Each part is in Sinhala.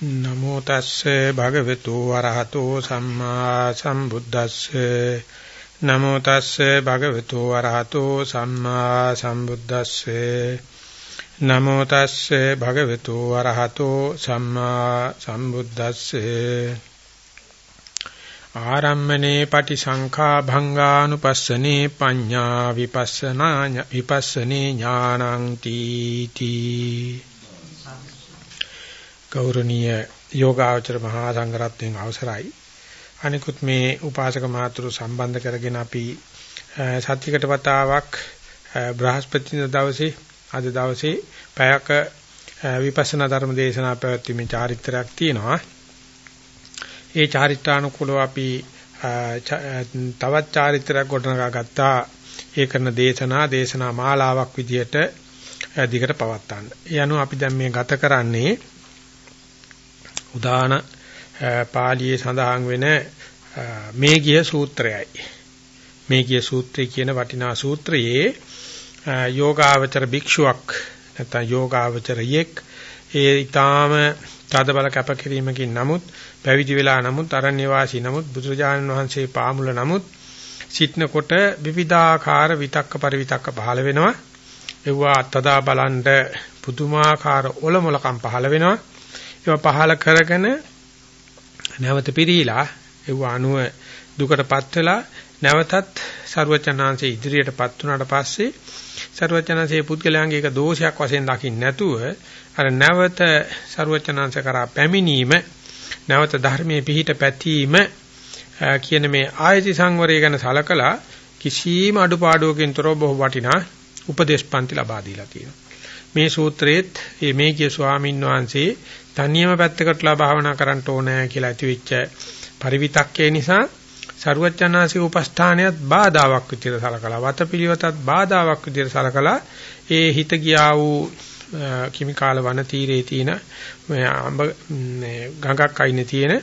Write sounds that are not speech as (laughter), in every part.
නමෝ තස්සේ භගවතු වරහතෝ සම්මා සම්බුද්දස්සේ. නමෝ තස්සේ භගවතු වරහතෝ සම්මා සම්බුද්දස්සේ. නමෝ තස්සේ භගවතු වරහතෝ සම්මා සම්බුද්දස්සේ. ආරම්මනේ පටිසංඛා භංගානුපස්සනේ පඤ්ඤා විපස්සනා විපස්සනේ ඥානං තීති. ගෞරවනීය යෝගාචර මහා සංඝරත්නයන් අවසරයි. අනිකුත් මේ උපාසක මාතෘ සම්බන්ධ කරගෙන අපි සත්‍යකට වතාවක් බ්‍රහස්පති දවසේ අද දවසේ පැයක විපස්සනා ධර්ම දේශනා පැවැත්වීමේ චාරිත්‍රාක් තියෙනවා. ඒ චාරිත්‍රානුකූලව අපි තවත් චාරිත්‍රාක් ගොඩනගා ගත්තා. ඒ කරන දේශනා දේශනා මාලාවක් විදියට දිගට පවත්වන්න. ඒ අනුව අපි දැන් මේ ගත කරන්නේ උදාන පාළියේ සඳහන් වෙන මේගිය සූත්‍රයයි. මේගිය සූත්‍රය කියන වටිනා සූත්‍රයේ යෝගාවචර භික්ෂුවක් නැත්නම් යෝගාවචරයෙක් ඒ ඊටාම තද බල කැපකිරීමකින් නමුත් පැවිදි වෙලා නමුත් අරණ්‍ය වාසී නමුත් බුදුරජාණන් වහන්සේ පාමුල නමුත් සිටනකොට විවිධාකාර විතක්ක පරිවිතක්ක පහළ වෙනවා. ඒවා තදා බලන්න පුදුමාකාර ඔලොමලකම් පහළ වෙනවා. ඒවා පහල කරගෙන නැවත පිරීලා ඒව අනුව දුකටපත් වෙලා නැවතත් ਸਰුවචනාංශයේ ඉදිරියටපත් වුණාට පස්සේ ਸਰුවචනාංශයේ පුද්ගලයන්ගේ ඒක දෝෂයක් වශයෙන් දකින්න නැතුව අර නැවත ਸਰුවචනාංශ කරා පැමිණීම නැවත ධර්මයේ පිහිට පැතීම කියන මේ ආයති සංවරය ගැන සලකලා කිසියම් අඩුපාඩුවකින් තොරව බොහෝ වටිනා උපදේශ පන්ති ලබා දීලා තියෙනවා. මේ සූත්‍රයේත් මේ මේකේ ස්වාමීන් වහන්සේ තනියම පැත්තකටලා භාවනා කරන්න ඕනේ කියලා ඇතිවෙච්ච පරිවිතක්කේ නිසා සරුවචනාසික උපස්ථානයත් බාධාවක් විදිහට සලකලා වතපිලිවතත් බාධාවක් විදිහට සලකලා ඒ හිත ගියා වූ කිමිකාල වන තීරේ තියෙන අඹ ගඟක් අයිනේ තියෙන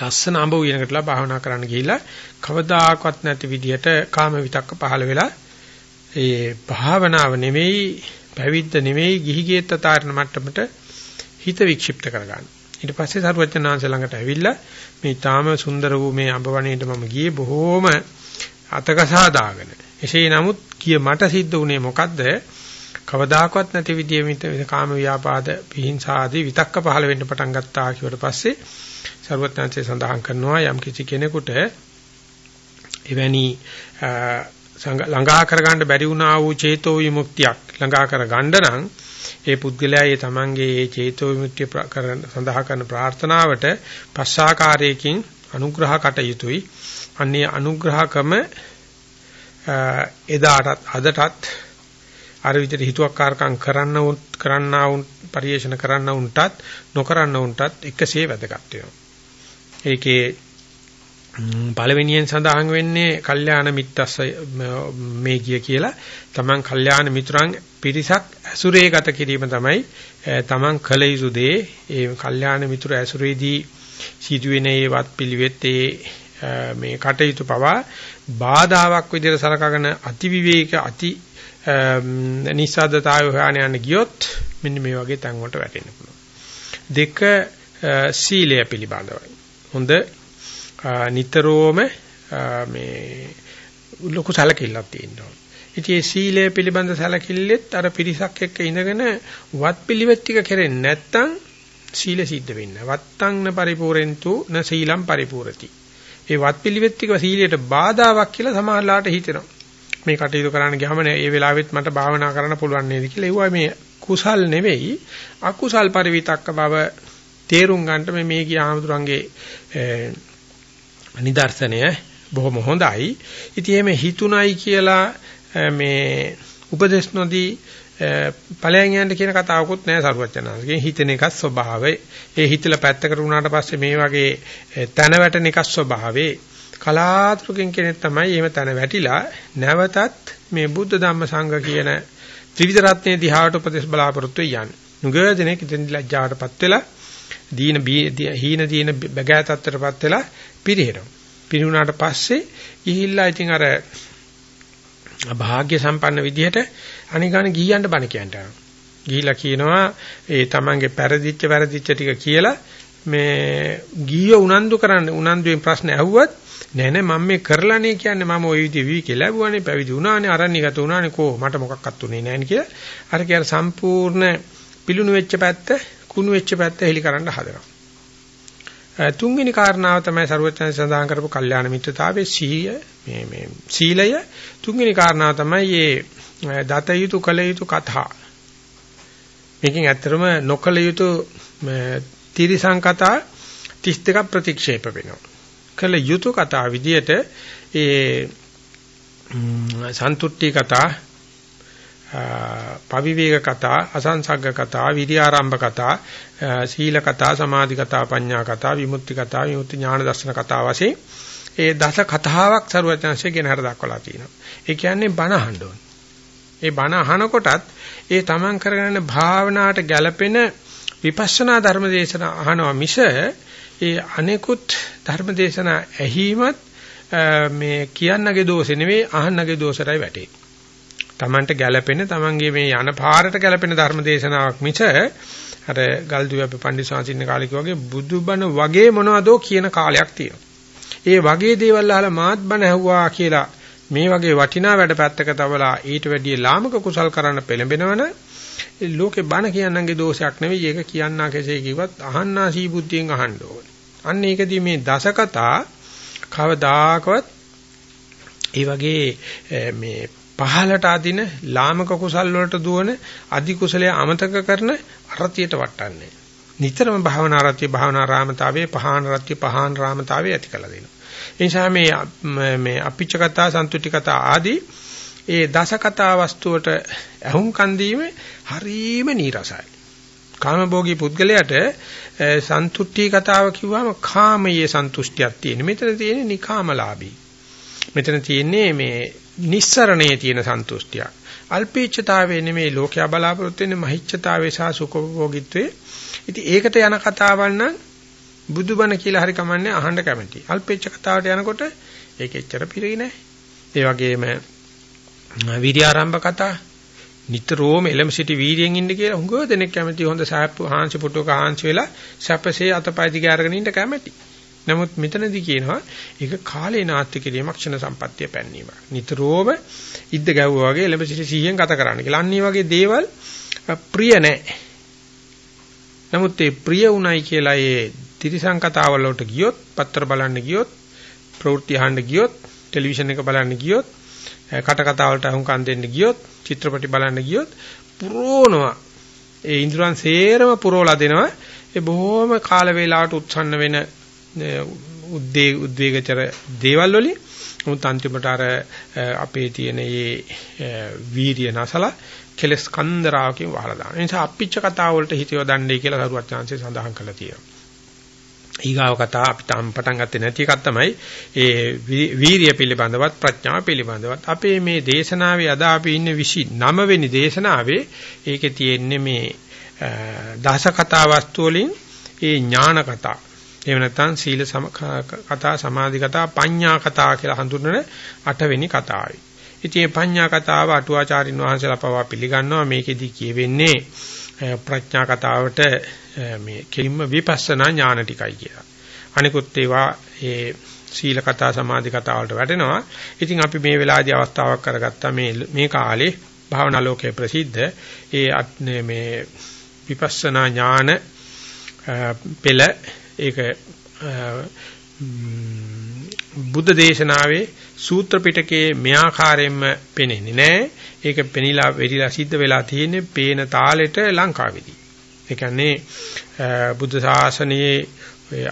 ලස්සන අඹ උයනකටලා භාවනා කරන්න ගිහිල්ලා කවදාකවත් නැති විදිහට කාම විතක්ක පහළ වෙලා ඒ භාවනාව නෙමෙයි පැවිද්ද නෙමෙයි ගිහි ගියත් අතාරන මට්ටමට හිත වික්ෂිප්ත කරගන්න. ඊට පස්සේ සරුවචනාංශ ළඟට ඇවිල්ලා මේ තාම සුන්දර වූ මේ අඹවණේට මම ගියේ බොහෝම අතකසා දාගෙන. එසේ නමුත් කිය මට සිද්ධ වුණේ මොකද්ද? කවදාකවත් නැති විදියෙ මිත කාම ව්‍යාපාද පිහිංසා ආදී විතක්ක පහළ වෙන්න පටන් ගත්තා කියවට පස්සේ සරුවචනාංශය සඳහන් කරනවා යම් කිසි කෙනෙකුට එවැනි ළඟා කරගන්න බැරි වුණා වූ චේතෝ විමුක්තියක් ළඟා කරගන්න නම් ඒ පුද්ගලයා ඒ තමන්ගේ ඒ චේතෝ විමුක්තිය සඳහා කරන ප්‍රාර්ථනාවට පස්සාකාරයකින් අනුග්‍රහ කටයුතුයි. අන්නේ අනුග්‍රහකම එදාටත් අදටත් අර විදිහට හිතුවක්කාරකම් කරන්න කරන්නා වුන් පරිේශන කරන්න උන්ටත් නොකරන්න උන්ටත් එකසේ වැදගත් වෙනවා. ඒකේ පළවෙනියෙන් සඳහන් වෙන්නේ කල්යාණ මිත්තස්ස මේ කිය කියලා තමන් කල්යාණ මිතුරන් පිරිසක් ඇසුරේ ගත කිරීම තමයි තමන් කළ යුතු දේ. ඒ කල්යාණ මිතුර ඇසුරේදී සිදුවෙන ඒ වත් පිළිවෙත් ඒ මේ කටයුතු පවා බාධාවක් විදිහට සලකගෙන අති විවේක අති නිසද්දතාවය හොයන යන ගියොත් මෙන්න මේ වගේ තැන් වලට වැටෙන්න පුළුවන්. දෙක සීලය පිළිබඳවයි. හොඳ නිතරම මේ ලොකු සැලකිල්ලක් තියෙනවා. ඉතින් මේ සීලය පිළිබඳ සැලකිල්ලෙත් අර පිරිසක් එක්ක ඉඳගෙන වත් පිළිවෙත් ටික කෙරෙන්නේ නැත්තම් සීල සිද්ධ වෙන්නේ. වත්තං පරිපූර්ෙන්තු න සීලම් පරිපූර්ති. ඒ වත් පිළිවෙත් ටික සීලයට බාධාවක් කියලා සමහරලාට හිතෙනවා. මේ කටයුතු කරන්න ගියාම මේ වෙලාවෙත් මට භාවනා කරන්න පුළුවන් නේද කියලා. ඒවා මේ කුසල් නෙවෙයි අකුසල් පරිවිතක්ක බව තේරුම් ගන්නට මේ මේ කිය ආමතුරුන්ගේ නිදර්ශනය බොහොම හොඳයි. ඉතින් එහෙම හිතුණයි කියලා මේ උපදේශ නොදී ඵලයන් යන්න කියන කතාවකුත් නෑ සරුවචනාංශගේ හිතෙන එකක් ස්වභාවය. ඒ හිතලා පැත්තකට වුණාට පස්සේ මේ වගේ තන වැටෙන එකක් ස්වභාවේ. කලාතුරකින් කෙනෙක් තමයි එහෙම තන වැටිලා නැවතත් මේ බුද්ධ ධම්ම සංඝ කියන ත්‍රිවිධ රත්නයේ දිහාට උපදේශ බලාපොරොත්තු යන්නේ. නුගදෙනෙක් ඉතින් ලැජ්ජාවටපත් වෙලා දීන හීන දීන බගෑ තත්ත්වයටපත් වෙලා පිරිහෙනවා. පිරිහුණාට පස්සේ ගිහිල්ලා ඉතින් අර භාග්‍ය සම්පන්න විදිහට අනිගාන ගියන්න බණ කියන්න. යනවා. ගිහිලා කියනවා ඒ තමන්ගේ පෙරදිච්ච වැරදිච්ච ටික කියලා මේ ගිය උනන්දු කරන්න උනන්දුවෙන් ප්‍රශ්න ඇහුවත් නෑ නෑ මම මේ කරලානේ කියන්නේ මම ওই විදිහේ විවිකේ ලැබුවානේ පැවිදි වුණානේ අරණිගත වුණානේ කෝ මට මොකක්වත් උනේ නෑනේ කියලා. අර කියන සම්පූර්ණ පිලුණු වෙච්ච පැත්ත කුණු වෙච්ච පැත්ත හෙලි කරන්න හදනවා. තුන්වෙනි කාරණාව තමයි සරුවචන සඳහන් කරපු කල්යාණ මිත්‍රතාවයේ සීය මේ මේ සීලය. තුන්වෙනි කාරණාව තමයි මේ දත යුතු කල යුතු කතා. මේකෙන් ඇත්තටම නොකල යුතු තිරිසං කතා 32ක් ප්‍රතික්ෂේප වෙනවා. කල යුතු කතා විදියට ඒ සන්තුට්ටි කතා පවිවේක කතා අසංසග්ග කතා විරියාරම්භ කතා සීල කතා සමාධි කතා පඤ්ඤා කතා විමුක්ති කතා විමුක්ති ඥාන දර්ශන කතා වශයෙන් ඒ දස කතාවක් සරුවචනසේ ගෙන හර දක්වලා තියෙනවා. ඒ කියන්නේ බණ අහන්න ඕනේ. ඒ බණ අහනකොටත් ඒ තමන් කරගෙන භාවනාවට ගැළපෙන විපස්සනා ධර්ම දේශන අහනවා මිස ඒ අනෙකුත් ධර්ම දේශන ඇහිමත් මේ කියන්නගේ දෝෂෙ නෙවෙයි අහන්නගේ දෝෂරයි වැටේ. Tamanට ගැළපෙන Tamanගේ මේ යන පාරට ගැළපෙන ධර්ම දේශනාවක් මිස අර ගල්දුවේ අපේ පණ්ඩිත සාංශින්න කාලේ වගේ බුදුබණ වගේ මොනවදෝ කියන කාලයක් තියෙනවා. ඒ වගේ දේවල් අහලා මාත් බණ ඇහුවා කියලා මේ වගේ වටිනා වැඩ පැත්තක තවලා ඊට වැඩිය ලාමක කුසල් කරන්න පෙළඹෙනවන ලෝකේ බණ කියන්නන්ගේ දෝෂයක් නෙවෙයි ඒක කියන්නා කෙසේ කිව්වත් අහන්නා සී බුද්ධියෙන් අහන්න ඕනේ. අන්න ඒකදී මේ දසකතා කවදාකවත් ඒ වගේ මේ පහලට අදින ලාමක කුසල් වලට දුවන අධි කුසලයේ අමතක කරන අරතියට වටන්නේ. නිතරම භාවනා අරතිය භාවනා රාමතාවයේ පහාන රත්‍ය පහාන රාමතාවයේ ඇති කළ දෙනවා. ඒ නිසා මේ මේ අපිච්ච කතා සන්තුට්ටි කතා ආදී ඒ දස කතා වස්තුවට ඇහුම් කන් දීම හරීම නීරසයි. කාමභෝගී පුද්ගලයාට සන්තුට්ටි කතාව කිව්වම කාමයේ සන්තුෂ්ටියක් තියෙන. මෙතන තියෙන්නේ නිකාමලාභී. මෙතන තියෙන්නේ මේ නිස්සරණයේ තියෙන සන්තුෂ්ටියක්. අල්පීච්ඡතාවයේ නෙමෙයි ලෝකයා බලාපොරොත්තු වෙන්නේ මහිච්ඡතාවේ සහ සුඛභෝගීත්වයේ. ඉතින් ඒකට යන කතාවල් නම් බුදුබණ කියලා හරි කමන්නේ අහන්න කැමති. අල්පීච්ඡ කතාවට යනකොට ඒක එච්චර පිරෙන්නේ නැහැ. ඒ වගේම විරියාරම්භ කතා නිතරම එලම සිටි වීර්යයෙන් ඉන්න කියලා හුඟව දෙනෙක් කැමති හොඳ සාප්පු හාන්සි පුටුක හාන්සි වෙලා සැපසේ අතපය දිග අරගෙන ඉන්න කැමති. නමුත් මෙතනදී කියනවා ඒක කාලේ නාස්ති කිරීමක් ක්ෂණ සම්පත්තිය පැන්නීමක්. නිතරම ඉද්ද ගැව්වා වගේ එළඹ සිට 100න් ගත කරන්න කියලා. අන්න වගේ දේවල් ප්‍රිය නැහැ. නමුත් ඒ ප්‍රිය උණයි කියලා ඒ තිරිසං කතාවල වලට ගියොත්, පත්‍ර බලන්න ගියොත්, ප්‍රවෘත්ති අහන්න ගියොත්, ටෙලිවිෂන් එක බලන්න ගියොත්, කට කතා වලට අහුම්කම් දෙන්න ගියොත්, චිත්‍රපටි බලන්න ගියොත් පුරෝනවා. ඒ ඉන්ද්‍රයන් සේරම පුරවලා දෙනවා. ඒ බොහොම කාල වේලාවට උත්සන්න වෙන උද්වේග උද්වේගචර දේවල් වලින් උත් අන්තිමට අර අපේ තියෙන මේ වීර්ය නැසලා කෙලස් කන්දරාවකින් වහලා දාන. ඒ නිසා අපිච්ච කතාව වලට හිතියව දන්නේ කියලා කරුවත් chance සඳහන් කරලා තියෙනවා. ඊගාව කතා අපි තාම පටන් ගත්තේ නැති එකක් තමයි ඒ වීරිය පිළිබඳවත් ප්‍රඥාව පිළිබඳවත් අපේ මේ දේශනාවේ අද අපි ඉන්නේ 29 වෙනි දේශනාවේ ඒකේ තියෙන්නේ මේ දහස කතා වස්තු වලින් ඒ ඥාන කතා එහෙම නැත්නම් සීල කතා සමාධි කතා පඤ්ඤා කතා කියලා හඳුන්වන අටවෙනි කතාවයි. ඉතින් මේ පඤ්ඤා කතාව අටුවාචාරින් වහන්සේලා පවා පිළිගන්නවා මේකෙදි කියවෙන්නේ ප්‍රඥා කතාවට මේ කෙලින්ම විපස්සනා ඥාන ටිකයි කියලා. අනිකුත් ඒවා ඒ සීල කතා සමාධි කතා වලට වැටෙනවා. ඉතින් අපි මේ වෙලාවේදී අවස්ථාවක් කරගත්තා මේ මේ කාලේ භාවනා ලෝකයේ ප්‍රසිද්ධ ඒ මේ විපස්සනා ඥාන පෙළ ඒක බුද්ධ දේශනාවේ සූත්‍ර පිටකයේ මෙආකාරයෙන්ම පෙනෙන්නේ නැහැ. ඒක පෙනිලා වෙරිලා සිද්ධ වෙලා තියෙන්නේ පේන තාලෙට ලංකාවේදී. ඒ කියන්නේ බුද්ධ ශාසනයේ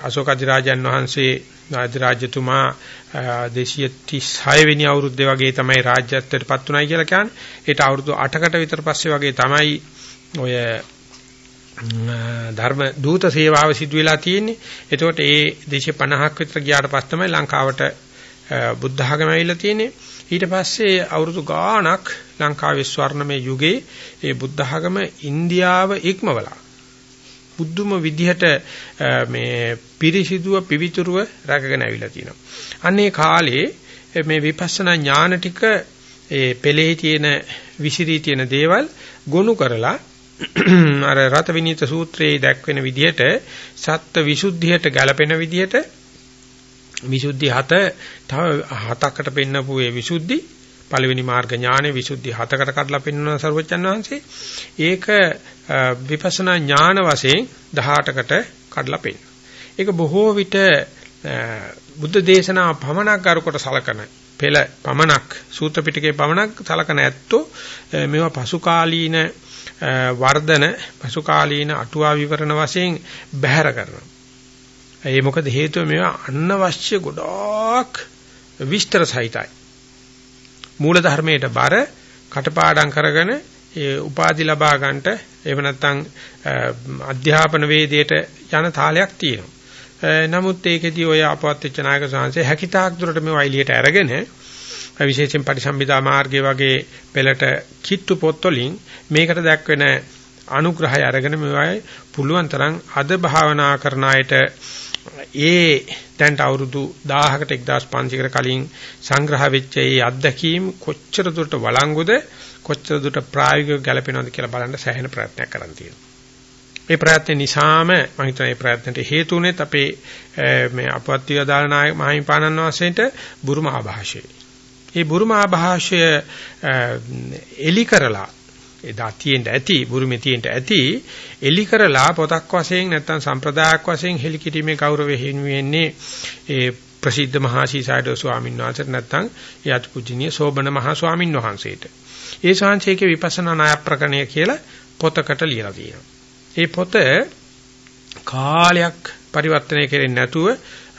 අශෝක අධිරාජයන් වහන්සේ අධිරාජ්‍යතුමා 236 වෙනි අවුරුද්දේ වගේ තමයි රාජ්‍යත්වයටපත් උනායි කියලා කියන්නේ. ඒට අවුරුදු 8කට විතර පස්සේ වගේ තමයි ඔය ධර්ම දූත සේවාව සිදු වෙලා තියෙන්නේ. එතකොට ඒ 250ක් විතර ගියාට පස්සේ තමයි ලංකාවට බුද්ධ ආගම ඇවිල්ලා තියෙන්නේ. ඊට පස්සේ අවුරුදු ගාණක් ලංකාවේ ස්වර්ණමය යුගයේ ඒ බුද්ධ ආගම ඉන්දියාව ඉක්මවලා බුද්ධම විදිහට මේ පිරිසිදුව පිවිතුරුව රැකගෙන ඇවිල්ලා තිනවා. අන්නේ කාලේ මේ විපස්සනා ඥාන ටික ඒ පෙළේ තියෙන විසිරී තියෙන දේවල් ගොනු කරලා (clears throat) අර රත විනීත සූත්‍රයේ දැක්වෙන විදිහට සත්ත්ව විසුද්ධියට ගැලපෙන විදිහට විසුද්ධි හත තව හතකට පෙන්නපු ඒ විසුද්ධි පළවෙනි මාර්ග ඥානෙ විසුද්ධි හතකට කඩලා පෙන්වන සර්වචන් වහන්සේ ඒක විපස්සනා ඥාන වශයෙන් 18කට කඩලා පෙන්නන. ඒක බොහෝ විට බුද්ධ දේශනා පමණක් අරුකට සලකන පෙළ පමණක් සූත්‍ර පිටකේ පමණක් සලකන ඇත්තෝ මේවා පසු කාලීන වර්ධන පසු කාලීන අටුවා විවරණ වශයෙන් බැහැර කරනවා. ඒ මොකද හේතුව මේවා අනවශ්‍ය ගොඩාක් විස්තර සහිතයි. මූල ධර්මයට බර කටපාඩම් කරගෙන ඒ උපාධි ලබා ගන්නට එහෙම නැත්නම් අධ්‍යාපන වේදයට යන තාලයක් තියෙනවා. නමුත් ඒකෙදී ඔය අපවත් වෙච්ච නායක සංසය හැකිතාක් දුරට මේ වයිලියට අරගෙන විශේෂයෙන් පරිසම්බිදා මාර්ගයේ වගේ පෙළට කිට්ටු පොත් වලින් මේකට දැක්වෙන අනුග්‍රහය අරගෙන මේවයි පුළුවන් තරම් අද භාවනා කරන අයට ඒ දැන්ට අවුරුදු 1000කට 1500කට කලින් සංග්‍රහ වෙච්ච ඒ අත්දැකීම් කොච්චර දුරට වළංගුද කොච්චර දුරට ප්‍රායෝගිකව ගැලපෙනවද කියලා බලන්න සෑහෙන ප්‍රයත්නයක් කරන් තියෙනවා. ඒ ප්‍රයත්න නිසාම මම හිතන ඒ ප්‍රයත්නට හේතු උනේත් අපේ මේ අපවත්තිය දාන නායක මහින්පාණන් වහන්සේට බුරුම ආభాෂය. ඒ බුරුම ආభాෂය එලි කරලා එදා තියෙන්න ඇති බුරුමේ තියෙන්න ඇති එලි කරලා පොතක් වශයෙන් නැත්නම් සම්ප්‍රදායක් වශයෙන් හෙලිකිරීමේ ගෞරවය හිමිවෙන්නේ ඒ ප්‍රසිද්ධ මහා සීසයිඩෝ ස්වාමීන් වහන්සේට නැත්නම් යත් පුජ්‍යනීය සෝබන මහා ස්වාමීන් වහන්සේට. ඒ ශාංශයේ විපස්සනා ණය ප්‍රකරණය කියලා පොතකට ලියලා තියෙනවා. ඒ පොත කාලයක් පරිවර්තනය කෙරෙන්නේ නැතුව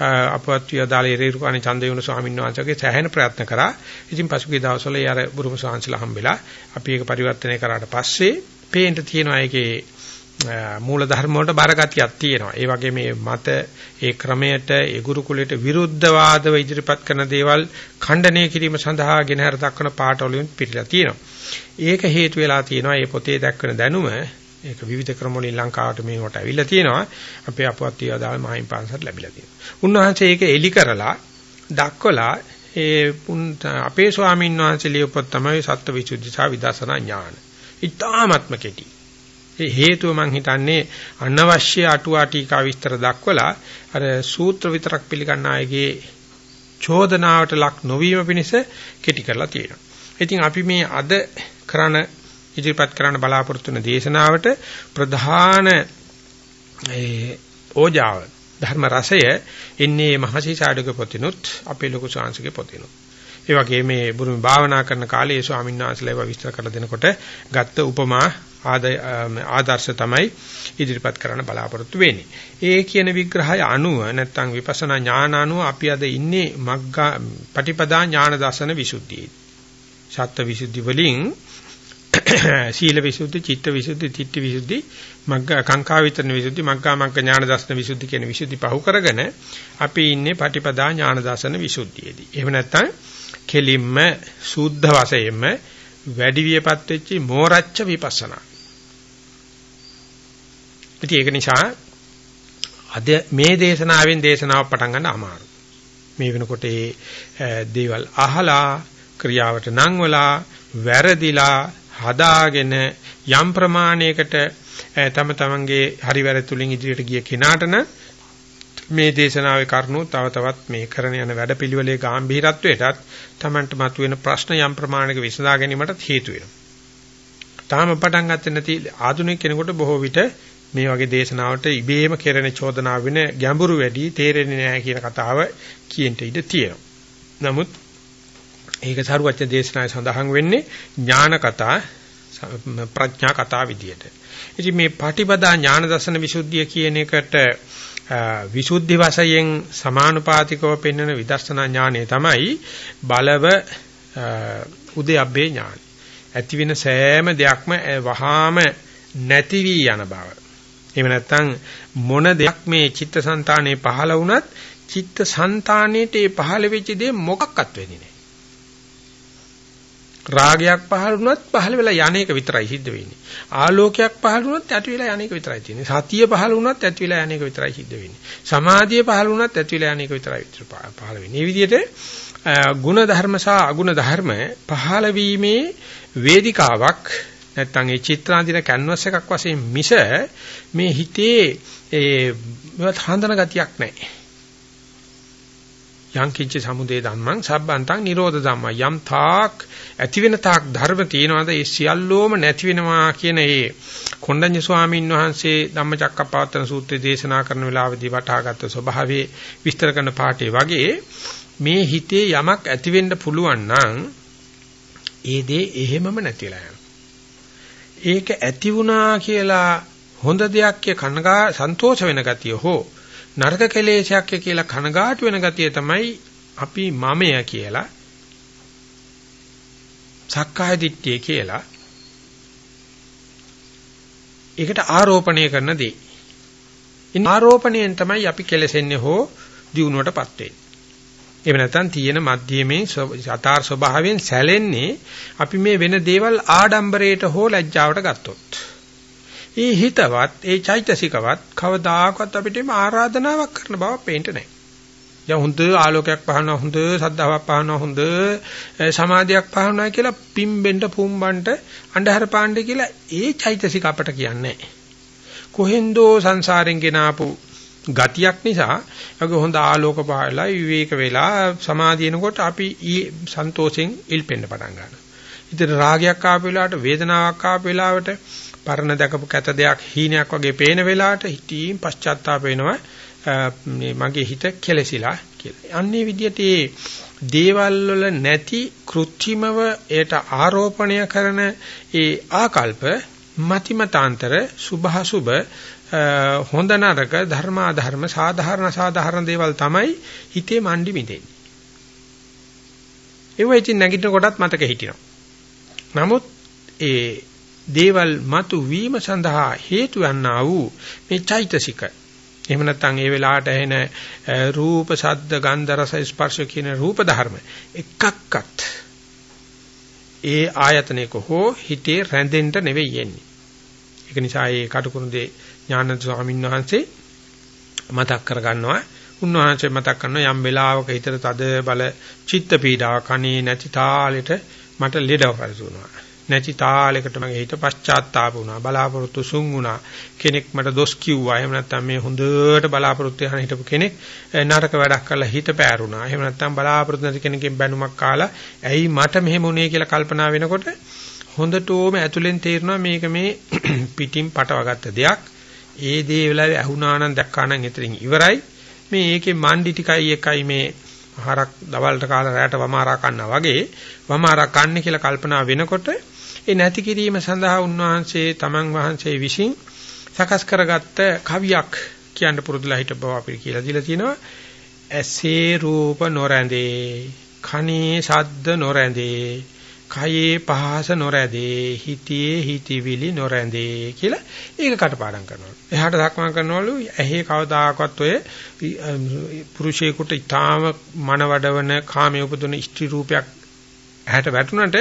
අපවත් විදාලේ රේරුකාණේ චන්දයුණ ස්වාමීන් වහන්සේගේ සෑහෙන ප්‍රයත්න කරා. ඉතින් පසුගිය දවස්වල ඒ අර බුරුම ස්වාමීන්ලා හම්බෙලා අපි ඒක පරිවර්තනය කරාට පස්සේ පේන්න තියෙනවා ඒකේ මූල ධර්ම වලට බරගතියක් තියෙනවා. ඒ වගේ මේ මත ඒ ක්‍රමයට ඒ ගුරුකුලයට විරුද්ධ වාදව ඉදිරිපත් කරන දේවල් ඛණ්ඩනය කිරීම සඳහා ගෙනහැර දක්වන පාඩවලින් පිළිලා තියෙනවා. ඒක හේතු වෙලා තියෙනවා මේ පොතේ දක්වන දැනුම ඒක විවිධ ක්‍රම වලින් ලංකාවට මේකට ඇවිල්ලා තියෙනවා. අපේ අපවත් විවාදාල මහින් පාන්සත් ලැබිලා තියෙනවා. උන්වහන්සේ ඒක එලි කරලා දක්වලා ඒ අපේ ස්වාමීන් වහන්සේ ලියපොත් තමයි සත්‍වවිසුද්ධි සහ විදර්ශනා ඥාන. ඊ타ත්ම කෙටි. ඒ හේතුව මම හිතන්නේ අනවශ්‍ය අටුවා ටීකා විස්තර දක්වලා අර සූත්‍ර විතරක් පිළිගන්න අයගේ චෝදනාවට ලක් නොවීම පිණිස කෙටි කරලා තියෙනවා. ඉතින් අපි මේ අද කරන ඉදිරිපත් කරන්න බලාපොරොත්තු වෙන දේශනාවට ප්‍රධාන ඒ ඕජාව ධර්ම රසය එන්නේ මහසීසාඩක පොතිනුත් අපේ ලොකු ශාංශිකේ පොතිනුත්. ඒ වගේ මේ බුරුමි භාවනා කරන කාලේ ඒ ස්වාමීන් වහන්සේලා ඒවා විස්තර කරලා දෙනකොට ගත්ත උපමා ආදර්ශ තමයි ඉදිරිපත් කරන්න බලාපොරොත්තු වෙන්නේ. ඒ කියන විග්‍රහය අනුව නැත්නම් විපස්සනා ඥාන අනුව අපි අද ඉන්නේ මග්ගා පටිපදා ඥාන දර්ශන විසුද්ධියේ. සත්ත්ව විසුද්ධි වලින් (coughs) සීල විසුද්ධි, චිත්ත විසුද්ධි, තිට්ඨි විසුද්ධි, මග්ග කාංකා විතරන විසුද්ධි, මග්ගා මග්ග ඥාන දර්ශන විසුද්ධි කියන විසුද්ධි පහු කරගෙන අපි ඉන්නේ පටිපදා ඥාන දර්ශන විසුද්ධියේදී. එහෙම නැත්නම් කෙලින්ම සූද්ධ වශයෙන්ම වැඩි වියපත් වෙච්ච මෝරච්ච විපස්සනා. ඉතින් ඒක නිසා අද මේ දේශනාවෙන් දේශනාවක් පටන් ගන්න අමාරුයි. මේ වෙනකොට ඒ දේවල් අහලා ක්‍රියාවට නංවලා වැරදිලා හදාගෙන යම් ප්‍රමාණයකට තම තමන්ගේ හරි වැරදි තුලින් ඉදිරියට ගිය කෙනාට මේ දේශනාවේ කරුණු තව තවත් මේ කරන යන වැඩපිළිවෙලේ ගැඹීරත්වයටත් තමන්ට මතුවෙන ප්‍රශ්න යම් ප්‍රමාණයක විසඳා ගැනීමට හේතු වෙනවා. තාම පටන් ගත්තේ නැති ආධුනික කෙනෙකුට බොහෝ විට මේ වගේ දේශනාවට ඉබේම කෙරෙන චෝදනා වෙන ගැඹුරු වැඩි තේරෙන්නේ නැහැ කියන කතාව කියන්න ඉඩ තියෙනවා. නමුත් ඒක සරුවච්ච දේශනාවේ සඳහන් වෙන්නේ ඥාන කතා ප්‍රඥා කතා විදියට. ඉතින් මේ පටිපදා ඥාන දර්ශන විසුද්ධිය කියන එකට විසුද්ධි වශයෙන් සමානුපාතිකව පෙන්වන විදර්ශනා ඥානය තමයි බලව උදයබ්බේ ඥාන. ඇති වෙන සෑම දෙයක්ම වහාම නැති වී යන බව. එහෙම නැත්නම් මොන දෙයක් මේ චිත්තසංතානයේ පහළ වුණත් චිත්තසංතානයේට ඒ පහළ වෙච්ච දේ මොකක්වත් වෙන්නේ නැහැ. රාගයක් පහළ වුණත් පහළ වෙලා යන්නේක විතරයි සිද්ධ වෙන්නේ. ආලෝකයක් පහළ වුණත් ඇති වෙලා යන්නේක විතරයි තියෙන්නේ. සතිය පහළ වුණත් ඇති වෙලා යන්නේක විතරයි සිද්ධ වෙන්නේ. සමාධිය පහළ වුණත් ඇති වෙලා යන්නේක විතරයි පහළ වෙන්නේ. මේ විදිහට ගුණ ධර්ම සහ අගුණ ධර්ම පහළ වීමේ වේදිකාවක් නැත්තම් ඒ චිත්‍රාන්දින කැන්වස් එකක් වශයෙන් මිස මේ හිතේ ඒ හඳන ගතියක් නැහැ. යං කිංච සමුදේ ධම්මං සබ්බන්තං නිරෝධ ධම්මං යම් තාක් ඇති වෙන තාක් ධර්ම තියෙනවාද ඒ සියල්ලෝම නැති වෙනවා කියන ඒ කොණ්ඩඤ්ඤ ස්වාමීන් වහන්සේ ධම්මචක්කප්පවත්තන සූත්‍රය දේශනා කරන වෙලාවේදී වටහාගත්තු ස්වභාවයේ විස්තර කරන පාඩේ වගේ මේ හිතේ යමක් ඇති වෙන්න පුළුවන් නම් ඒ දේ එහෙමම නැතිලා යනවා. ඒක ඇති වුණා කියලා හොඳ දෙයක් කනගා සන්තෝෂ වෙන ගතිය හෝ නරක කෙලේශයක් කියලා කනගාටු වෙන ගතිය තමයි අපි මමය කියලා සක්කාය දිට්ඨිය කියලා ඒකට ආරෝපණය කරන දේ. ඉන් ආරෝපණයෙන් තමයි අපි කෙලසෙන්නේ හෝ දියුණුවටපත් වෙන්නේ. එහෙම නැත්නම් තියෙන මධ්‍යමේ යථාර්ථ ස්වභාවයෙන් සැලෙන්නේ අපි මේ වෙන දේවල් ආඩම්බරයට හෝ ලැජ්ජාවට ගත්තොත්. ඒ හිතවත් ඒ චෛතසිකවත් කවදාකවත් අපිට ආරාධනාවක් කරන බව පේන්න නැහැ. දැන් හොඳ ආලෝකයක් පහනවා හොඳ සද්ධාාවක් පහනවා හොඳ සමාධියක් පහනවා කියලා පිම්බෙන්ට පුම්බන්ට අන්ධහර පාණ්ඩේ කියලා ඒ චෛතසික අපට කියන්නේ කොහෙන්දෝ සංසාරෙන් ගෙන ආපු ගතියක් නිසා යගේ හොඳ ආලෝක පහලා විවේක වෙලා සමාධියනකොට අපි ඊ සන්තෝෂෙන් ඉල්පෙන්න පටන් ගන්නවා. ඉතින් රාගයක් ආපු වෙලාවට වේදනාවක් ආපු වෙලාවට පරණ දැකපු කැත දෙයක් හීනයක් වගේ පේන වෙලාවට හිතින් පශ්චාත්තාප වෙනවා මේ මගේ හිත කෙලසිලා කියලා. අන්නේ විදිහට මේ දේවල් වල නැති કૃත්‍රිමව ඒට ආරෝපණය කරන ඒ ආකල්ප මතිමතාන්තර සුභාසුභ හොඳ නරක ධර්මාධර්ම සාධාරණ සාධාරණ දේවල් තමයි හිතේ මණ්ඩි මිදෙන්නේ. ඒව ඉතින් නැගිටින කොටත් මතක හිටිනවා. නමුත් ඒ දේවල් මතු වීම සඳහා හේතු වන්නා වූ මේ චෛතසික එහෙම නැත්නම් ඒ වෙලාවට එන රූප, ශබ්ද, ගන්ධ, රස, ස්පර්ශ කියන රූප ධර්ම එකක්වත් ඒ ආයතනයක හෝ හිතේ රැඳෙන්න නෙවෙයි යන්නේ. ඒක නිසා ඒ කටුකුරුන්දේ ඥානන්ත ස්වාමීන් වහන්සේ මතක් කරගන්නවා. උන්වහන්සේ මතක් කරනවා යම් වෙලාවක හිතට තද බල චිත්ත පීඩාවක් අනේ නැති තාලෙට මට ලෙඩව පරිසුනවා. නැති තාලයකට මගේ හිත පශ්චාත්තාප වුණා බලාපොරොත්තු සුන් වුණා. කෙනෙක් මට දොස් කිව්වා. එහෙම නැත්නම් මේ හොඳට බලාපොරොත්තු යන හිටපු කෙනෙක් නරක වැඩක් කරලා හිත පෑරුණා. එහෙම නැත්නම් බලාපොරොත්තු නැති කෙනකින් බැනුමක් කාලා ඇයි මට මෙහෙම වුනේ කියලා කල්පනා වෙනකොට හොඳටම ඇතුලෙන් තේරෙනවා මේක මේ (clears throat) පිටින් පටවගත්ත දෙයක්. ඒ දේ වෙලාවේ ඇහුණා නම් දැක්කා නම් එතනින් ඉවරයි. මේ ඒකේ මණ්ඩි ටිකයි එකයි මේ හරක් දවල්ට කාලා රැට වමාරා කන්නා වගේ වමාරා කන්නේ කියලා කල්පනා වෙනකොට ඒ නැති කිරීම සඳහා උන්වහන්සේ තමන් වහන්සේ විසින් සකස් කරගත්ත කවියක් කියන්න පුරුදුලා හිටපව අපිට කියලා දීලා තිනවා ඇසේ රූප නොරැඳේ කනේ ශබ්ද නොරැඳේ කයේ පහස නොරැඳේ හිතේ හිතවිලි නොරැඳේ කියලා ඒක කටපාඩම් කරනවා. එහාට දක්වන කරනවලු ඇහි කවදාකවත් ඔය පුරුෂයෙකුට ඊටාම මනවඩවන කාමයේ උපදින ස්ත්‍රී රූපයක් ඇහැට වැටුණට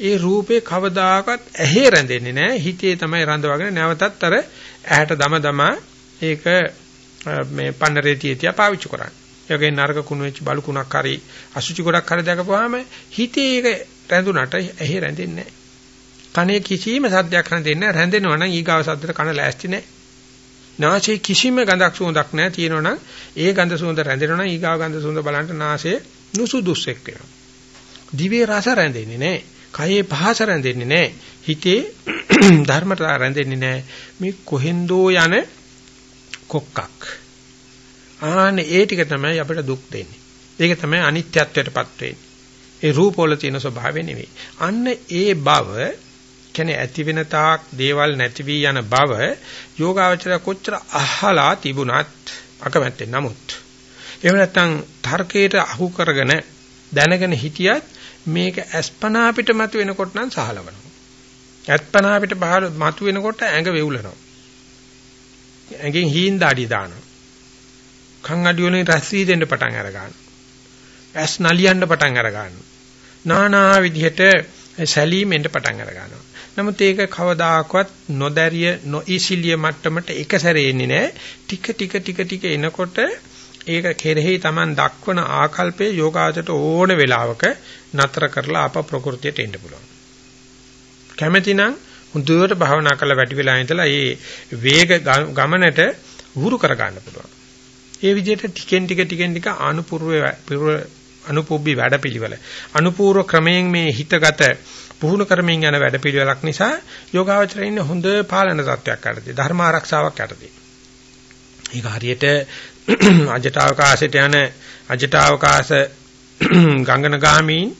ඒ රූපේ කවදාකවත් ඇහි රැඳෙන්නේ නැහැ හිතේ තමයි රඳවගෙන නැවතත් අර ඇහැට දම දමා ඒක මේ පන්නරේ තියතිය පාවිච්චි කරන්නේ. ඒකේ නරක කුණු වෙච්ච බලු කුණක් හරි අසුචි ගොඩක් හරි දැකපුවාම හිතේ ඒක රැඳුණට ඇහි රැඳෙන්නේ නැහැ. කනේ කිසිම සද්දයක් රැඳෙන්නේ නැහැ. රැඳෙනවා නම් ඊගාව සද්දට කන ලෑස්ති නැහැ. නාසයේ කිසිම ගඳක් සුවඳක් නැහැ. තියෙනවා නම් ඒ ගඳ සුවඳ රැඳෙනවා නම් ඊගාව ගඳ සුවඳ බලන්න නාසයේ නුසුදුස්සෙක් වෙනවා. දිවේ රස රැඳෙන්නේ නැහැ. කයේ පහස රැඳෙන්නේ නැහැ. හිතේ (clears throat) ධර්මතා රැඳෙන්නේ නැහැ. මේ කොහෙන්දෝ යන කොක්කක්. ආනේ ඒ ටික තමයි අපිට දුක් දෙන්නේ. ඒක තමයි අනිත්‍යත්වයටපත් වෙන්නේ. ඒ රූපවල තියෙන ස්වභාවය නෙවෙයි. අන්න ඒ බව කියන්නේ ඇති වෙන තාක් දේවල් නැති වී යන බව යෝගාවචර කොච්චර අහලා තිබුණත් අකමැත්තෙන් නමුත් එහෙම නැත්නම් තර්කයට අහු කරගෙන දැනගෙන හිටියත් මේක අස්පනා අපිට මත වෙනකොට නම් සහලවනවා. අස්පනා අපිට බහල මත වෙනකොට ඇඟ වෙවුලනවා. ඇඟෙන් හීන් දාඩි දානවා. කන් අඩි වලින් රැස් වී දෙන්න පටන් අර ගන්නවා. ඇස් නලියන්න පටන් අර ගන්නවා. නානා විදිහට සැලීමෙන්ට පටන් අර ගන්නවා. නමුත් ඒක කවදාකවත් නොදැරිය නොඉසිලිය මට්ටමට එක සැරේ එන්නේ නැහැ. ටික ටික ටික ටික එනකොට ඒක කෙරෙහි Taman දක්වන ආකල්පයේ යෝගාචරයට ඕන වෙලාවක නතර කරලා අප ප්‍රകൃතියට එන්න පුළුවන්. කැමැතිනම් හුදුවට භාවනා කරලා වැටි වෙලා ඉඳලා ඒ වේග ගමනට උහුරු කර ගන්න පුළුවන්. ඒ විදිහට ටිකෙන් ටික ටිකෙන් ටික අනුපූර්ව අනුපොබ්බි වැඩපිළිවෙල. අනුපූර්ව ක්‍රමයෙන් මේ හිතගත පුහුණු කරමින් යන වැඩපිළිවෙලක් නිසා යෝගාවචරය ඉන්නේ හොඳ පාලන තත්ත්වයක් යටතේ ධර්ම ආරක්ෂාවක් යටතේ. ඒක හරියට (clears throat) අජටාවකාශයට යන අජටාවකාශ (clears throat) ගංගන ගාමීන්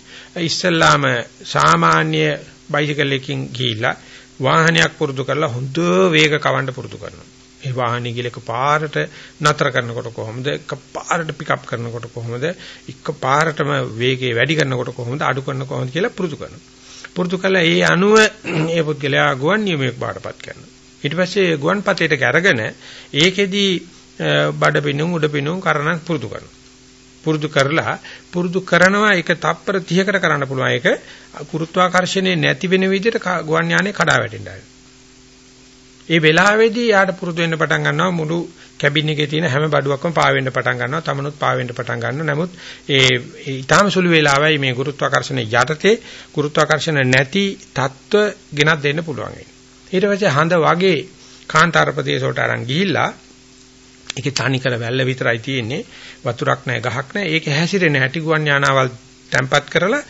ඉස්සල්ලාම සාමාන්‍ය බයිසිකල් එකකින් ගිහිල්ලා වාහනයක් පුරුදු කරලා හොඳ වේග කවන්න පුරුදු කරනවා. ඒ වාහනේ ගිල එකපාරට නතර කරනකොට කොහොමද? එකපාරට පිකප් කරනකොට කොහොමද? එකපාරටම වේගය වැඩි කරනකොට කොහොමද? අඩු කරනකොට කොහොමද කියලා පුරුදු කරනවා. පුරුදු කළා ඒ අනුව (clears throat) ඒ පුද්ගලයා ගුවන් නියමයක් බාටපත් කරනවා. ඊට පස්සේ ගුවන් පතේට අරගෙන ඒකෙදි බඩ පිණුම් උඩ පිණුම් කරණක් පුරුදු කරනවා. පුරුදු කරලා පුරුදු කරනවා ඒක තප්පර 30කට කරන්න පුළුවන් ඒක ගුරුත්වාකර්ෂණය නැති වෙන විදිහට ගුවන් යානේ කඩා වැටෙනවා. ඒ වෙලාවේදී යාට පුරුදු වෙන්න පටන් ගන්නවා මුළු කැබින් එකේ තියෙන හැම බඩුවක්ම පාවෙන්න පටන් ගන්නවා තමනුත් පාවෙන්න පටන් ගන්නවා නමුත් ඒ ඊටාම සුළු වෙලාවයි මේ ගුරුත්වාකර්ෂණ යටතේ ගුරුත්වාකර්ෂණ නැති තත්ත්ව ගෙනත් දෙන්න පුළුවන් වෙන්නේ ඊට පස්සේ හඳ වගේ කාන්තාර ප්‍රදේශ වලට අරන් ගිහිල්ලා ඒකේ තනිකර වැල්ල විතරයි තියෙන්නේ. වතුරක් නැහැ, ගහක් නැහැ. ඒක හැසිරෙන හැටි ගුවන් යානාවල් තැම්පත් කරලා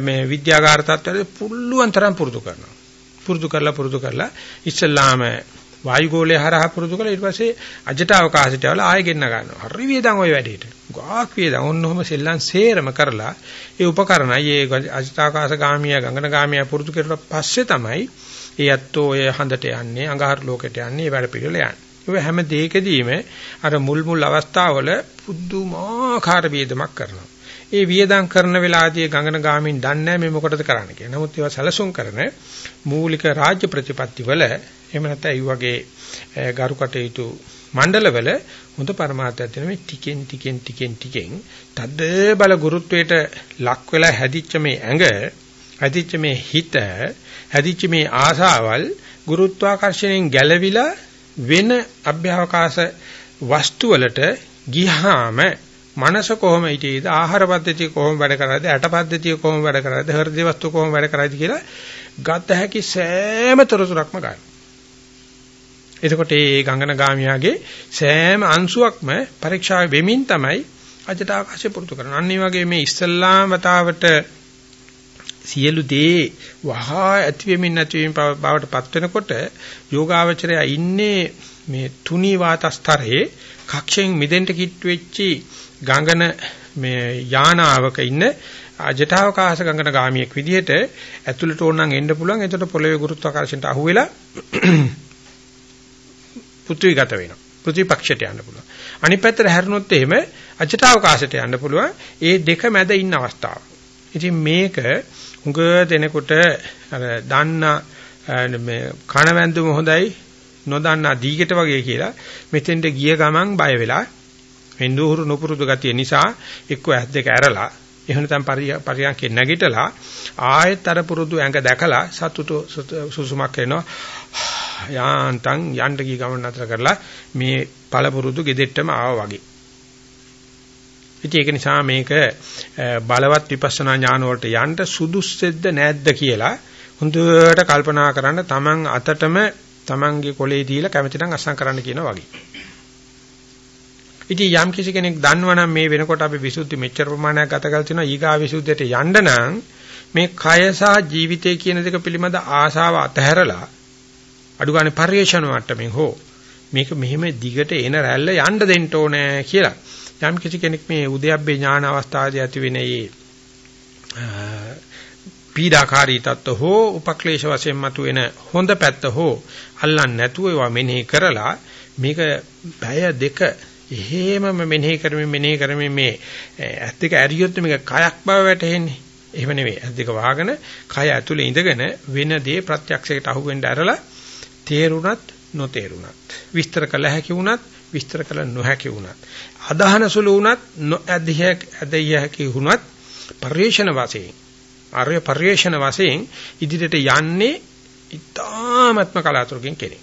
මේ විද්‍යාගාර තත්ත්වයට පුළුවන් තරම් පුරුදු කරනවා. පුරුදු කරලා පුරුදු කරලා ඉස්සල්ලාම වායුගෝලය හරහා පුරුදු කරලා ඊට පස්සේ අජට අවකාශයට යවලා ආයෙ ගෙන්න ගන්නවා. හරි වේදන් ওই වැඩේට. ගාක් වේදන් ඔන්නෝම සෙල්ලම් සේරම කරලා ඒ උපකරණයි ඒ අජට අවකාශ ගාමියා ගංගන ගාමියා පුරුදු කරලා පස්සේ තමයි ඒ අත්තෝ ඔය හඳට යන්නේ අඟහරු ලෝකෙට යන්නේ වැඩ පිළිවෙල යන්නේ. ඒ හැම දෙයකදීම අර මුල් මුල් අවස්ථාවල පුදුමාකාර වේදමක් කරනවා. ඒ වියදම් කරන වෙලාවදී ගංගන ගාමින් දන්නේ මේ මොකටද කරන්න කියලා. නමුත් ඒවා සැලසුම් කරන මූලික රාජ්‍ය ප්‍රතිපත්ති වල එහෙම නැත්නම් ඒ වගේ ගරු කටයුතු මණ්ඩලවල හොඳ પરමාර්ථයක් තියෙන මේ ටිකෙන් ටිකෙන් ටිකෙන් ටිකෙන් තද බල ගුරුත්වයට ලක් වෙලා හැදිච්ච මේ ඇඟ හැදිච්ච මේ හිත හැදිච්ච මේ ආසාවල් ගුරුත්වාකර්ෂණයෙන් ගැලවිලා වෙන අභ්‍යවකාශ වස්තු වලට ගියාම මනස කොහොම හිටියේද ආහාර පද්ධතිය කොහොම වැඩ කරාද ඇට පද්ධතිය කොහොම වැඩ කරාද හෘද වස්තු කොහොම වැඩ කරාද කියලා ගත හැකි සෑම තොරතුරක්ම ගන්න. එතකොට මේ ගංගන ගාමියාගේ සෑම අංශුවක්ම පරීක්ෂා වෙමින් තමයි අජට ආකාශය පුරුදු කරන්නේ. අන්න වගේ මේ ඉස්සල්ලාම වතාවට සියලු දේ වහා ඇති වෙමින් නැති වෙමින් බවට පත් වෙනකොට යෝගාවචරය ඉන්නේ මේ තුනී වාතස්තරයේ කක්ෂයෙන් මිදෙන්න කිට් වෙච්චි ගංගන මේ යානාවක ඉන්න අජටාවකාශ ගංගන ගාමියෙක් විදිහට ඇතුළට ඕනනම් එන්න පුළුවන්. එතකොට පොළවේ ගුරුත්වාකර්ෂණයට අහු වෙලා (clears throat) පෘථිවිගත වෙනවා. පෘථිවි පක්ෂයට යන්න පුළුවන්. අනිත් පැත්තට හැරුණොත් එහෙම අජටාවකාශයට යන්න පුළුවන්. ඒ දෙක මැද ඉන්න අවස්ථාව. ඉතින් මේක උඟ දෙනකොට අර දන්න මේ කණවැන්දුම හොඳයි නොදන්නා දීගෙට වගේ කියලා මෙතෙන්ට ගිය ගමන් බය වෙලා මෙන්දුහුරු නුපුරුදු ගතිය නිසා එක්ක ඇස් දෙක ඇරලා එහෙම නැත්නම් පරියන්කේ නැගිටලා ආයෙත් අර පුරුදු ඇඟ දැකලා සතුටු සුසුමක් එනවා. යාන්තම් යන්න ගිය ගමන් අතර කරලා මේ පළපුරුදු gedettම ආවා වගේ. ඉතින් ඒක නිසා මේක බලවත් විපස්සනා ඥාන වලට යන්න සුදුස්සෙද්ද නැද්ද කියලා හොඳට කල්පනා කරන්න තමන් අතටම තමන්ගේ කොලේ දීලා කැමති නම් අසං කරන්න කියනවා වගේ. ඉතින් යම් කිසි කෙනෙක් දන්නවනම් මේ වෙනකොට අපි විසුද්ධි මෙච්චර ප්‍රමාණයක් ගත කරලා තිනවා ඊගා විසුද්ධියට යන්න නම් මේ කය සහ ජීවිතය කියන දෙක පිළිබඳ ආශාව අතහැරලා අඩු ගන්න පරිේශන මට්ටමින් හෝ මේක මෙහෙම දිගට එන රැල්ල යන්න දෙන්න ඕනේ කියලා යම් කිසි කෙනෙක් මේ උද්‍යප්පේ ඥාන අවස්ථාවේදී ඇති වෙන මේ පීඩාකාරී තත්ත්ව හෝ උපක්ලේශ වශයෙන් මතුවෙන හොඳ පැත්ත හෝ අල්ලන්නේ නැතුව ඒවා මෙනෙහි කරලා මේක බය දෙක එහෙමම මෙනෙහි කරමින් මෙනෙහි කරමින් මේ ඇස් දෙක ඇරියොත් මේක කයක් බව වැටහෙන්නේ. එහෙම නෙවෙයි. ඇස් දෙක වහගෙන කය ඇතුලේ ඉඳගෙන වෙන දේ ප්‍රත්‍යක්ෂයට අහුවෙන්න ඇරලා තේරුණත් නොතේරුණත් විස්තර කළ හැකි වුණත් විස්තර කළ නොහැකි වුණත් අදහන සුළු වුණත් නොඇදිය ඇදිය හැකි වුණත් පරිේශන වශයෙන් ආර්ය පරිේශන වශයෙන් ඉදිරියට යන්නේ ඊ타ත්ම කලාතුරකින් කෙනෙක්.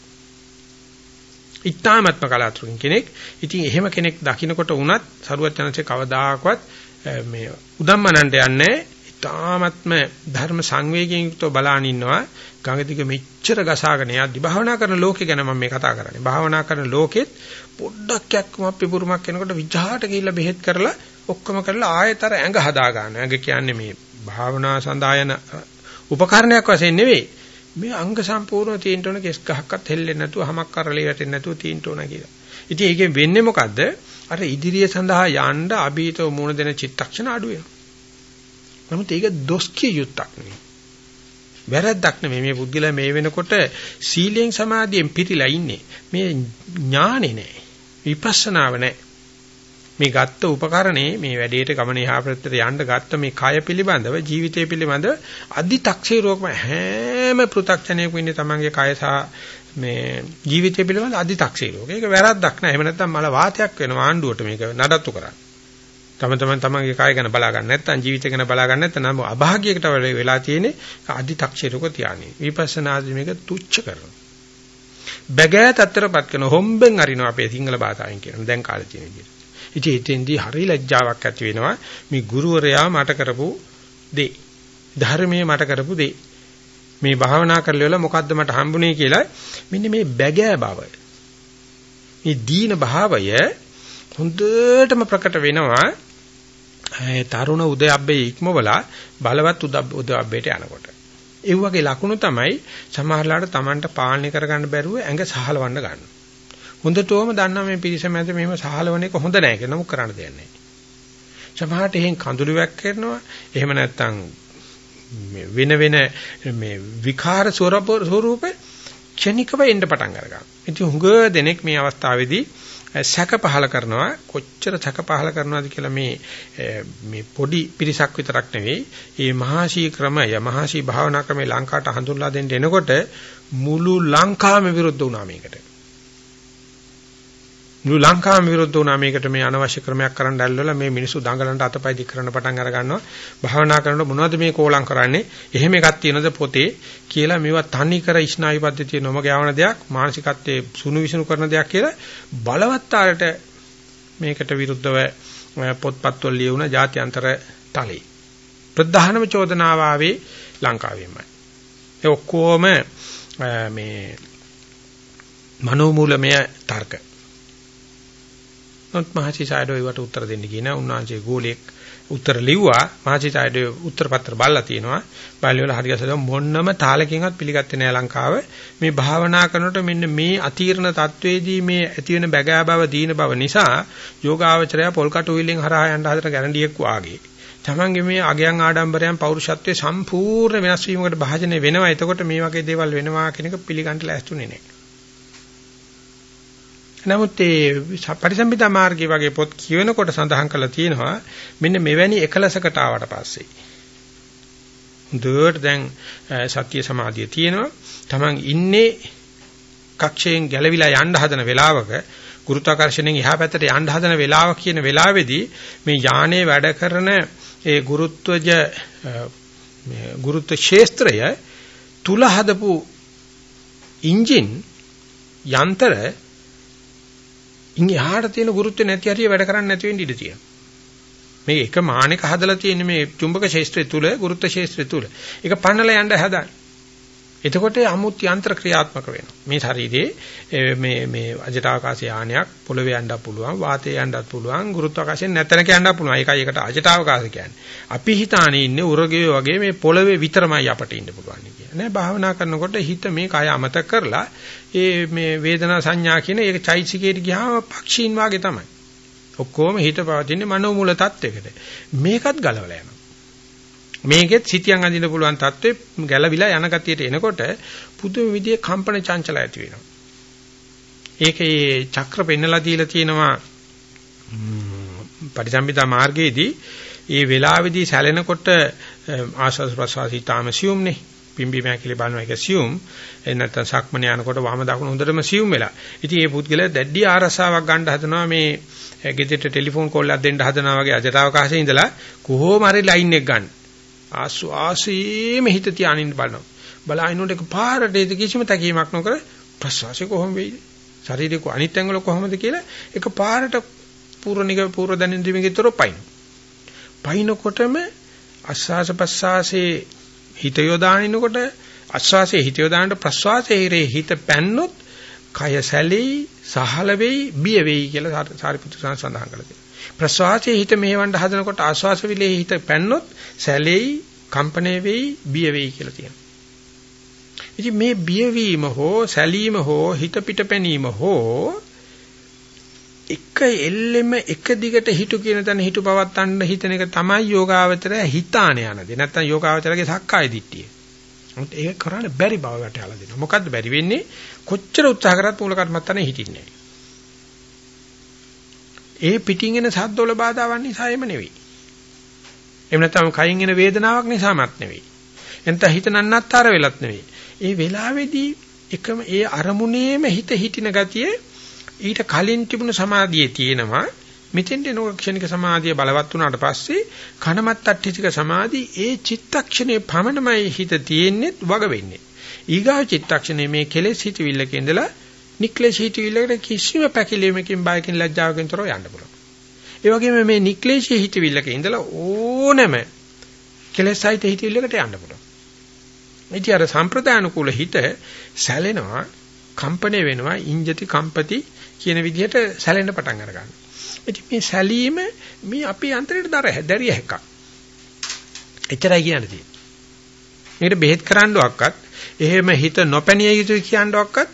ඊ타ත්ම කලාතුරකින් කෙනෙක්. ඉතින් එහෙම කෙනෙක් දකින්නකොට වුණත් සරුවත් යනසේ කවදාකවත් මේ උදම්මනන්ට යන්නේ තාමත්ම ධර්ම සංවේගයෙන් යුක්තව බලාන ඉන්නවා ගඟ දිග මෙච්චර ගසාගෙන යද්දි භාවනා කරන ලෝකේ ගැන මම මේ කතා කරන්නේ. භාවනා කරන ලෝකෙත් පොඩ්ඩක් යක්කම පිපුරුමක් එනකොට විජහාට ගිහිල්ලා බෙහෙත් කරලා ඔක්කොම කරලා ආයෙතර ඇඟ හදා ගන්න. ඇඟ කියන්නේ මේ භාවනා සඳහායන උපකරණයක් වශයෙන් නෙවෙයි. මේ අංග සම්පූර්ණ තියෙන්න ඕන කෙස් ගහක්වත් හෙල්ලෙන්නේ නැතුව හමක් කරලේ වැටෙන්නේ නැතුව තියෙන්න ඕන කියලා. ඉතින් ඒකෙන් වෙන්නේ මොකද්ද? අර ඉදිරිය සඳහා යන්න අභීතව මුණ දෙන චිත්තක්ෂණ අඩු වෙනවා. නමුත් ඒක දොස් කිය යුත්තක් නෙවෙයි. වැරද්දක් නෙමෙයි මේ පුද්ගලයා මේ වෙනකොට සීලෙන් සමාධියෙන් පිරීලා ඉන්නේ. මේ ඥානෙ නෑ. විපස්සනාව නෑ. මේ ගත්ත උපකරණේ මේ වැඩේට ගමන එහා පැත්තට යන්න ගත්ත මේ කය පිළිබඳව ජීවිතය පිළිබඳව අදි taksirokම හැම පෘ탁ජනයෙකු ඉන්නේ තමන්ගේ කය සහ මේ ජීවිතය පිළිබඳ අදි taksirok. ඒක වැරද්දක් නෑ. එහෙම නැත්නම් මල වාතයක් වෙනවා ආණ්ඩුවට මේක නඩත්තු කරන්න. තම තමන් තමන්ගේ කාය ගැන බලා ගන්න නැත්නම් ජීවිතය ගැන බලා ගන්න නැත්නම් අභාග්‍යයකට වෙලා තියෙන්නේ අදි taksiroko තියානේ. විපස්සනාදී මේක තුච්ච කරනවා. බැගෑ තත්තරපත් කරන හොම්බෙන් අරිනවා අපේ සිංහල භාෂාවෙන් කියනවා. දැන් කාලේ තියෙන විදිහට. ඉතින් එතෙන්දී හරි ලැජ්ජාවක් ඇති වෙනවා. මේ ගුරුවරයා මට කරපු දේ. ධර්මයේ මට කරපු දේ. මේ භාවනා කරලා මොකද්ද මට හම්බුනේ කියලා මෙන්න මේ බැගෑ බව. මේ දීන භාවය හොඳටම ප්‍රකට වෙනවා තරුණ උදයබ්බේ ඉක්මවලා බලවත් උදයබ්බේට යනකොට. ඒ වගේ ලකුණු තමයි සමහරලාට Tamanට පාලනය කරගන්න බැරුව ඇඟ සහලවන්න ගන්න. හොඳටම දන්නා මේ පිරිස මැද මෙහෙම සහලවන එක හොඳ නැහැ කියලා නමුත් කරන්න දෙයක් නැහැ. සමහරට එහෙන් කඳුළු වැක් කරනවා. එහෙම නැත්නම් වෙන වෙන මේ විකාර ස්වරූප ක්ෂණිකව එන්න පටන් ගන්නවා. ඉතින් හුඟ දෙනෙක් මේ අවස්ථාවේදී සැක පහල කරනවා. කොච්චර සැක පහල කරනවද කියලා මේ මේ පොඩි පිරිසක් විතරක් නෙවෙයි. මේ මහාශී ක්‍රමය මහාශී භාවනා ක්‍රමය ලංකාවට හඳුන්ලා දෙන්න එනකොට මුළු ලංකාවම විරුද්ධ වුණා මේකට. මුළු ලංකාවම විරුද්ධ වුණා. මේකට මේ අනවශ්‍ය ක්‍රමයක් කරන්න ඇල්ලලා මේ මිනිස්සු දඟලන්ට අතපය දික් කරන්න පටන් අර ගන්නවා භාවනා කරනකොට මොනවද මේ කෝලම් කරන්නේ? එහෙම එකක් තියෙනද පොතේ? කියලා මේවා තනි කර ඉස්නායු පද්ධතිය නොමග යවන දෙයක් මානසිකත්වයේ සුණු විසුණු කරන දෙයක් කියලා බලවත්තාරට මේකට විරුද්ධව පොත්පත්වල ලියුණ ජාත්‍යන්තර තලයේ ප්‍රධානම චෝදනාව ආවේ ලංකාවෙමයි ඒ ඔක්කොම මේ මනෝමූලමය තර්ක. නමුත් මහසිසායඩෝ ඒවට උත්තර දෙන්න කියන උන්වහන්සේ ගෝලයක් උත්තර ලිව්වා. මහසිසායඩෝ උත්තර පත්‍ර බලලා තියෙනවා. බලවල හරියට මොන්නම තාලකින්වත් පිළිගත්තේ නැහැ ලංකාව. මේ භාවනා කරනකොට මෙන්න මේ අතීර්ණ තත්වයේදී මේ ඇති වෙන බැගෑ බව දීන බව නිසා යෝගාවචරය පොල්කටු විලින් හරහා යන්න හදන ගැරන්ඩියක් වාගේ. තමන්ගේ මේ අගයන් ආඩම්බරයන් පෞරුෂත්වයේ සම්පූර්ණ වෙනස් වීමකට භාජනය වෙනවා. එතකොට මේ වගේ දේවල් වෙනවා කියන එක පිළිගන්න ලෑස්තුනේ නැහැ නමුත් ඒ පරිසම්පිතා මාර්ගය වගේ පොත් කියවනකොට සඳහන් කරලා තියෙනවා මෙන්න මෙවැනි එකලසකට ආවට පස්සේ. හොඳට දැන් සත්‍ය සමාධිය තියෙනවා. Taman ඉන්නේ කක්ෂයෙන් ගැලවිලා යන්න හදන වෙලාවක ගුරුත්වාකර්ෂණයෙන් එහා පැත්තට යන්න හදන වෙලාව කියන වෙලාවේදී මේ යානේ වැඩ කරන ඒ ගුරුත්වජ මේ ගුරුත්ව ක්ෂේත්‍රය තුල හදපු එන්ජින් යන්ත්‍ර ඉන් එහාට තියෙන ගුරුත්වය නැති හරිය වැඩ කරන්නේ නැති වෙන්න ඉඩ තියෙනවා. මේ එක මානක හදලා තියෙන මේ චුම්බක ශේෂ්ත්‍රය තුල ගුරුත්ව ශේෂ්ත්‍රය තුල. ඒක පන්නලා යන්න හදන්නේ. එතකොට අමුත් යන්ත්‍ර ක්‍රියාත්මක වෙනවා. මේ ශරීරයේ මේ මේ අජටාවකාශ යානයක් පොළවේ යන්නත් පුළුවන්, වාතයේ යන්නත් පුළුවන්, ගුරුත්වාකර්ෂණය නැතනක යන්නත් පුළුවන්. ඒකයි ඒකට අජටාවකාශ කියන්නේ. අපි හිතානේ ඉන්නේ උරගේ වගේ මේ පොළවේ විතරමයි අපට ඉන්න පුළුවන් කියලා. නෑ භාවනා කරනකොට හිත මේ කය අමතක කරලා ඒ මේ වේදනා සංඥා කියන ඒක චෛතසිකයට ගියාම පක්ෂීන් වාගේ තමයි. ඔක්කොම හිත පවතින්නේ මනෝමූල තත්වයකට. මේකත් ගලවලා යනවා. මේකෙත් සිටියන් අඳින්න පුළුවන් තත්ත්වෙ ගැළවිලා යන ගතියට එනකොට පුදුම විදිහේ කම්පන චංචල ඇති වෙනවා. ඒකේ චක්‍ර පෙන්නලා දීලා තියෙනවා පරිසම්පදා මාර්ගයේදී ඒ වෙලාවේදී සැලෙනකොට ආශස් ප්‍රසවාසී තාමසියුම්නේ පිම්බි මෑකිලි බලනවා ඒක සියුම් එ නැත්නම් සක්මන යනකොට වම දකුණ හොඳටම සියුම් වෙලා. ඉතින් මේ පුද්ගලයා දැඩි ආරසාවක් ගන්න හදනවා මේ ගෙදරට ටෙලිෆෝන් කෝල් එකක් දෙන්න හදනවා වගේ අජටාවකාශයේ ඉඳලා කොහොම හරි ලයින් එක ගන්න. ආස්වාසීම හිත තියානින්න බලනවා. බලහිනොට එක පාරට ඒක කිසිම තැකීමක් නොකර ප්‍රසවාසය කොහොම වෙයිද? ශරීරේ අනිත් ඇඟවල කොහොමද කියලා එක පාරට පූර්ණික පූර්ව දැනෙන දෙමිගෙතර පයින්. පයින්කොටම ආස්වාස ප්‍රස්වාසයේ හිත යොදානිනකොට ආස්වාසයේ හිත යොදානට ප්‍රස්වාසයේ හිත පැන්නොත් කය සැලෙයි සහල වෙයි බිය වෙයි කියලා සාරිපුත්‍ර සඳහන් කළා තියෙනවා. ප්‍රස්වාසයේ හිත මෙහෙවන්න හදනකොට ආස්වාස විලේ හිත පැන්නොත් සැලෙයි කම්පණය වෙයි බිය වෙයි කියලා තියෙනවා. ඉතින් මේ බියවීම හෝ සැලීම හෝ හිත පිට පැනීම හෝ එක එල්ලෙම එක දිගට හිතු කියන තැන හිතු පවත්තන්න හිතන එක තමයි යෝගාවචරය හිතාන යනදී. නැත්තම් යෝගාවචරගේ සක්කාය දිට්ඨිය. මොකද ඒක කරන්න බැරි බව වැටහලා දෙනවා. මොකද්ද බැරි වෙන්නේ? කොච්චර උත්සාහ කරත් මූල කර්මත්තනේ හිටින්නේ ඒ පිටින් එන සද්දවල බාධාවන් නිසා එම නෙවෙයි. එහෙම නැත්නම් කයින් එන වේදනාවක් නිසාමත් නෙවෙයි. එතන හිත නන්නත්තර වෙලත් නෙවෙයි. ඒ වෙලාවේදී එකම ඒ අරමුණේම හිත හිටින ගතිය ඊට කලින් තිබුණු සමාධියේ තියෙනවා මෙතෙන්ට එනකොට ක්ෂණික සමාධිය බලවත් වුණාට පස්සේ කනමත්තට්ඨිතික සමාධි ඒ චිත්තක්ෂණේ පමණමයි හිත තියෙන්නේ වග වෙන්නේ. ඊගා චිත්තක්ෂණේ මේ කෙලෙස් හිතවිල්ලක ඉඳලා නික්ලේශ හිතවිල්ලකට කිසිම පැකිලීමකින් බයකින් ලැජ්ජාවකින් තොරව යන්න පුළුවන්. ඒ වගේම මේ නික්ලේශ හිතවිල්ලක ඉඳලා ඕනම කෙලෙසයිත හිතවිල්ලකට යන්න පුළුවන්. ඉතින් අර සම්ප්‍රදාන කුල හිත සැලෙනවා, කම්පණය වෙනවා, ඉංජති කම්පති කියන විදිහට සැලෙන්න පටන් අර ගන්නවා. ඉතින් මේ සැලීම මේ අපේ අන්තරයට දර දැරිය හැක්කක්. එච්චරයි කියන්නේ. මේකට බෙහෙත් කරන්නවක්වත් එහෙම හිත නොපැනිය යුතුයි කියනවක්වත්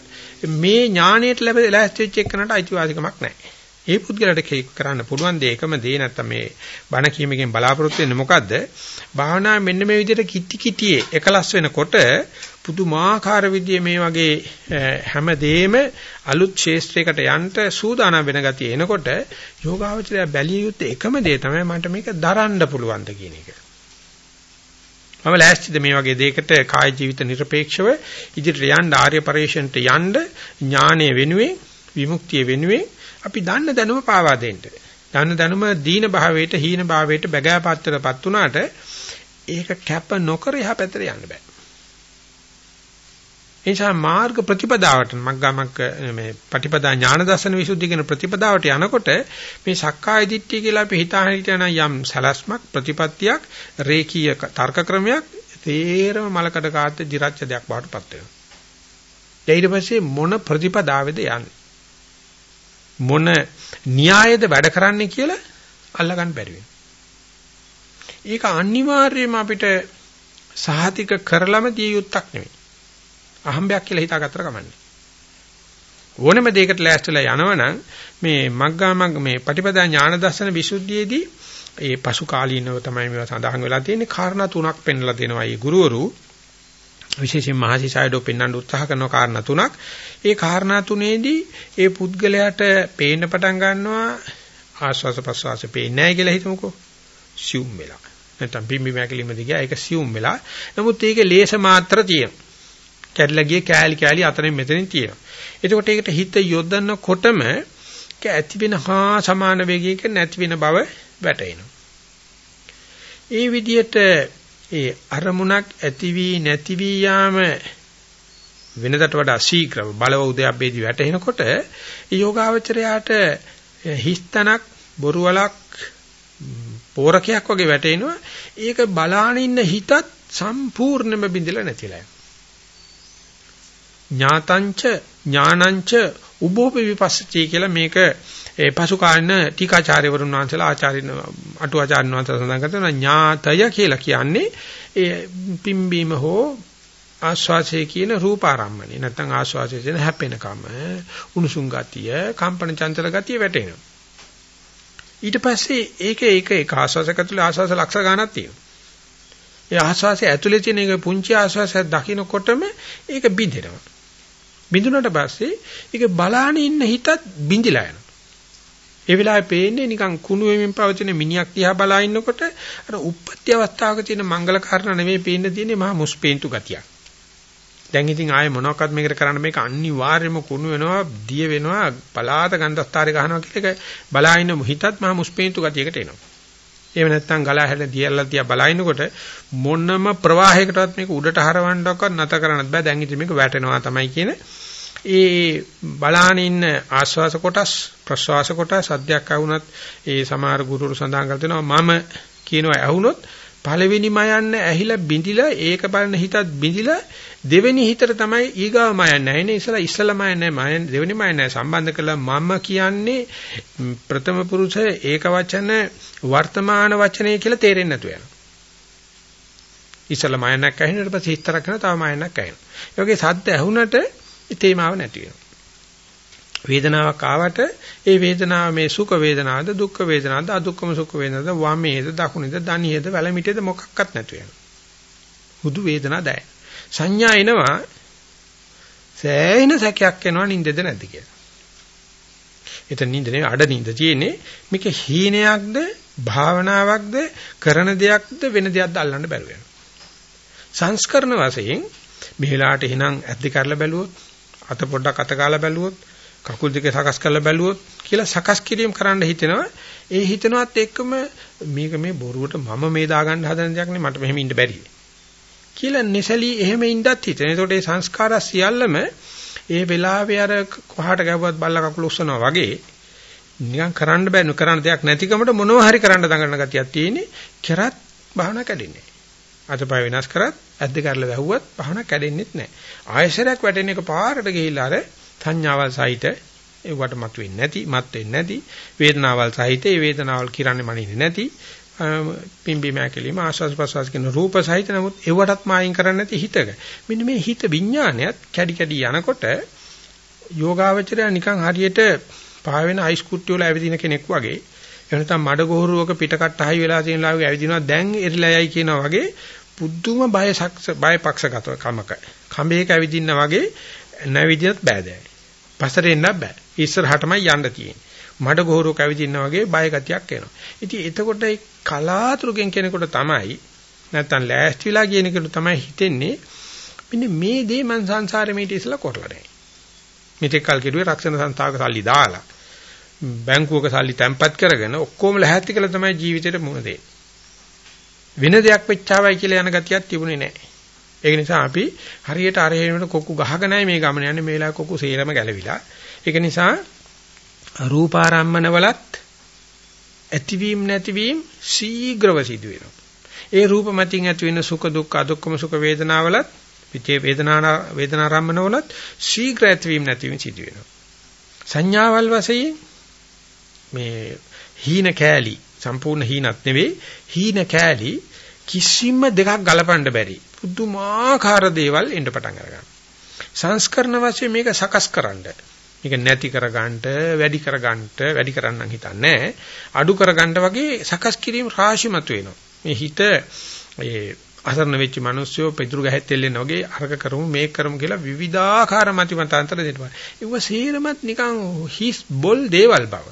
මේ ඥාණයට ලැබෙලා ඇස්තිච්ච එකනට අයිතිවාසිකමක් නැහැ. ඒ පුද්ගලට කරන්න පුළුවන් දේ එකම දේ නැත්තම් මේ බණ කීමකින් බලාපොරොත්තු වෙන්නේ මොකද්ද? භාවනා මෙන්න මේ විදිහට කිටි කිටියේ එකලස් වෙනකොට පුදුමාකාර විදිහේ මේ වගේ හැම දෙෙම අලුත් ශේෂ්ත්‍රයකට යන්න සූදානම් වෙන ගතිය එනකොට යෝගාවචරය බැලිය යුත්තේ එකම දේ තමයි මට මේක දරන්න පුළුවන්ද කියන එක. මම ලෑස්තිද මේ වගේ දෙයකට කාය ජීවිත নিরপেক্ষව ඉදිරියට යන්න ආර්ය පරිශ්‍රයට යන්න ඥානය වෙනුවෙන් විමුක්තිය වෙනුවෙන් අපි දන්න දැනුම පාවා දෙන්න. දන්න දැනුම දීන භාවයට හීන භාවයට බැගෑපත්තරපත් උනාට ඒක කැප නොකර යහපැතර යන්න බෑ. ඒ නිසා මාර්ග ප්‍රතිපදාවට මග්ගමග්ග මේ පටිපදා ඥාන දර්ශන විසුද්ධි කියන ප්‍රතිපදාවට යනකොට මේ සක්කාය දිට්ඨිය කියලා අපි හිතාගෙන හිටියන යම් සලස්මක් ප්‍රතිපත්තියක් රේකීය තර්ක ක්‍රමයක් තේරම මලකඩ කාත් දිරච්ච දෙයක් බවට පත් වෙනවා. ඊට පස්සේ මොන ප්‍රතිපදාවේද යන්නේ? මොන න්‍යායද වැඩ කරන්නේ කියලා අල්ලගන්න බැරි වෙනවා. ඒක අනිවාර්යයෙන්ම අපිට සහතික කරලම දිය යුත්තක් නෙවෙයි. අහම්බයක් කියලා හිතාගත්තට කමන්නේ. ඕනෙම දෙයකට ලෑස්තිලා යනවනම් මේ මග්ගා මග්ග මේ පටිපදා ඥාන දර්ශන විසුද්ධියේදී ඒ පසු කාලීනව තමයි මේවා සඳහන් වෙලා තියෙන්නේ කාරණා තුනක් පෙන්වලා දෙනවා. ඒ ගුරුවරු විශේෂයෙන් මහසිසයිඩෝ පෙන්වන්න උත්සාහ කරන කාරණා තුනක්. ඒ කාරණා තුනේදී ඒ පුද්ගලයාට පේන්න පටන් ගන්නවා ආස්වාස ප්‍රස්වාස පේන්නේ නැහැ කියලා හිතමුකෝ. සියුම් වෙලා. නැත්නම් බිම්බි මැකලිම දිගා ඒක සියුම් වෙලා. නමුත් ඒකේ ලේස මාත්‍ර තියෙනවා. කැඩලා ගිය කෑලි කෑලි අතරින් මෙතනින් තියෙනවා. එතකොට ඒකට හිත යොදනකොටම ඒක ඇති වෙන හා සමාන වේගයක නැති වෙන බව වැටහෙනවා. ඒ විදිහට ඒ අරමුණක් ඇති වී නැති වී යාම වෙනදට වඩා ශීඝ්‍රව බලව උදයබ්බේදී වැටෙනකොට ඒ යෝගාවචරයාට හිස්තනක් බොරුවලක් පෝරකයක් වගේ වැටෙනවා ඒක බලාන ඉන්න හිතත් සම්පූර්ණයෙන්ම බිඳිලා නැතිලා යනවා ඥාතංච ඥානංච උභෝපි විපස්සචී කියලා මේක ඒ පසු කාලින ටීකාචාර්යවරුන් වහන්සේලා ආචාර්යින අටුවාචාර්යන් වහන්සේලා සඳහන් කරනවා ඥාතය කියලා කියන්නේ ඒ පිම්බීම හෝ ආස්වාසය කියන රූපාරම්මණය. නැත්නම් ආස්වාසයේ තියෙන හැපෙනකම උණුසුම් ගතිය කම්පන චංචල ගතිය වැටෙනවා. ඊට පස්සේ ඒක ඒක ඒක ආස්වාසයක් ඇතුලේ ආස්වාස ලක්ෂ ගණනක් තියෙනවා. ඒ ආස්වාසයේ ඇතුලේ තියෙන එක පුංචි ආස්වාසයක් දකින්නකොටම ඒක බිඳෙනවා. බිඳුනට පස්සේ ඒක බලාන ඉන්න හිතත් බිඳිලා යනවා. ඒ වෙලාවේ පේන්නේ නිකන් කුණු වෙමින් පවතින මිනිහක් දිහා බලා ඉන්නකොට අර උප්පත්ති අවස්ථාවක තියෙන මංගල කාරණා නෙමෙයි පේන්න තියෙන්නේ මහා මුස්පේන්තු ගතියක්. දැන් ඉතින් ආයේ මොනවක්වත් මේකට කරන්න මේක අනිවාර්යයෙන්ම කුණු වෙනවා, දිය වෙනවා, පලාත ගන්ධස්තරේ ගහනවා කියලා ඒක බලා ඉන්න හිතත් මහා මුස්පේන්තු ගතියකට එනවා. එහෙම නැත්නම් ගලා හැද දියල්ලා තියා බලනකොට මොනම ප්‍රවාහයකටවත් මේක උඩට හරවන්නවක්වත් නැත කරන්නත් බෑ. දැන් ඉතින් මේක වැටෙනවා තමයි කියන ඒ බලාන ඉන්න ආස්වාස කොටස් ප්‍රස්වාස කොටස් සද්දයක් ආවුනත් ඒ සමහර ගුරුවරු සඳහන් කර දෙනවා මම කියනවා ඇහුනොත් පළවෙනි මයන්න ඇහිලා බිඳිලා ඒක බලන හිතත් බිඳිලා දෙවෙනි හිතට තමයි ඊගාව මයන්න නැහැනේ ඉස්සලා ඉස්සලා මයන්න මයන් දෙවෙනි මයන්න සම්බන්ධ කළා මම කියන්නේ ප්‍රථම පුරුෂ ඒක වචන වර්තමාන වචනේ කියලා තේරෙන්නේ නැතු වෙනවා. ඉස්සලා මයන්නක් ඇහෙනට පස්සේ හිතරක් කරන තව මයන්නක් ඇහෙනවා. ඒ වගේ සද්ද ඇහුනට තේමාව නැති වෙනවා. වේදනාවක් ආවට ඒ වේදනාව මේ සුඛ වේදනාවද දුක්ඛ වේදනාවද අදුක්ඛම සුඛ වේදනාවද වමේද දකුණේද දණියේද වැලමිටේද මොකක්වත් නැතු වෙනවා. හුදු වේදනා දැය. සංඥා එනවා සෑහෙන සැකයක් එනවා නින්දද නැද්ද කියලා. එතන නින්ද නෙවෙයි අඩ නින්ද තියෙන්නේ මේක හීනයක්ද භාවනාවක්ද කරන දෙයක්ද වෙන දෙයක්ද අල්ලන්න බැරුව යනවා. සංස්කරණ වශයෙන් මෙහෙලාට එහෙනම් ඇද්දි කරලා බැලුවොත් අත පොඩ්ඩක් අත කාලා බැලුවොත් කකුල් දෙක සකස් කරලා බැලුවොත් කියලා සකස් කිරීම කරන්න හිතෙනවා. ඒ හිතනවත් එක්කම මේක මේ බොරුවට මම මේ දාගන්න හදන දෙයක් නේ මට මෙහෙම ඉන්න බැරි. කියලා නැසලී එහෙම ඉන්නත් හිතෙන. ඒකට ඒ සංස්කාර සියල්ලම ඒ වෙලාවේ අර කොහාට ගැවුවත් බල්ල කකුල උස්සනවා වගේ නිකන් කරන්න බෑ කරන්න දෙයක් නැතිකමට මොනවා හරි කරන්න දඟලන ගතියක් තියෙන්නේ. කරත් භාවනා කැඩෙන්නේ. අතපය වෙනස් කරත් ඇද්ද කරලා වැහුවත් භාවනා කැඩෙන්නෙත් නැහැ. ආයශරයක් වැටෙන එක පාරට ගිහිල්ලා අර සංඥාවල් සහිත ඒවට මත වෙන්නේ නැති මත් වෙන්නේ නැති වේදනාවල් සහිත ඒ වේදනාවල් කිරන්නේ මනින්නේ නැති පිම්බි මෑකලීම ආස්වාස් ප්‍රසවාස කියන රූප සහිත නමුත් ඒවටත් මායින් කරන්නේ නැති හිතක මෙන්න මේ හිත විඥානයත් කැඩි කැඩි යනකොට යෝගාවචරය නිකන් හරියට පාවෙන අයිස් කුට්ටිය වල ඇවිදින කෙනෙක් වගේ එහෙම නැත්නම් මඩ ගොහරුවක පිටකට හයි වෙලා තියෙන ලාගේ ඇවිදිනවා දැන් එරිලා යයි කියනවා වගේ පුදුම බය බය පක්ෂගතව කමක කඹේක ඇවිදින්න වගේ නැවිදිනත් බෑදෑයි. පස්සට එන්නත් බෑ. ඉස්සරහටමයි යන්න තියෙන්නේ. මඩ ගොහරුවක ඇවිදින්න වගේ බය ගතියක් එනවා. ඉතින් එතකොට ඒ කලාතුරකින් කෙනෙකුට තමයි නැත්තම් ලෑස්තිලා කියන කෙනෙකුට තමයි හිතෙන්නේ මෙන්න මේ දේ මං සංසාරේ මේට ඉස්සලා කරලා නැහැ. මෙතෙක් කල් කෙරුවේ රක්ෂණ සංස්ථාවක සල්ලි දාලා බැංකුවක සල්ලි තැම්පත් කරගෙන ඔක්කොම ලැහැත්ති කළා තමයි ජීවිතේට මුණ දෙන්නේ. වෙන දෙයක් වෙච්චාවයි කියලා යන ගතියක් තිබුණේ නැහැ. ඒක නිසා අපි හරියට අර හේනට කොක්කු ගහගෙනයි මේ ගමන යන්නේ මේ වෙලාව කොක්කු සේරම ගැලවිලා. ඒක නිසා රූපාරම්මනවලත් ඇතිවීම නැතිවීම ශීඝ්‍රව සිදු වෙනවා. ඒ රූප මතින් ඇති වෙන සුඛ දුක්ඛ අදුක්ඛම සුඛ වේදනාවලත් පිටේ වේදනා වේදනාරම්මනවලත් ශීඝ්‍ර ඇතිවීම නැතිවීම සිදු වෙනවා. සංඥාවල් වශයෙන් මේ හීන කෑලි සම්පූර්ණ හීනක් නෙවෙයි හීන කෑලි කිසිම දෙකක් ගලපන්න බැරි පුදුමාකාර දේවල් එන්න පටන් අරගන්නවා. සංස්කරණ වශයෙන් මේක සකස් කරන්න. මේක නැති කරගන්න, වැඩි කරගන්න, වැඩි කරන්නම් හිතන්නේ අඩු කරගන්න වගේ සකස් කිරීම රාශිමත් වෙනවා. මේ හිත ඒ අසරණ වෙච්ච මිනිස්සුયો පෙතුරු ගහත් එල්ලෙන වගේ අරක කරමු මේක කරමු කියලා විවිධාකාර මතිමතාන්තර දෙනවා. ඒව සේරමත් නිකන් හිස් බොල් දේවල් බව.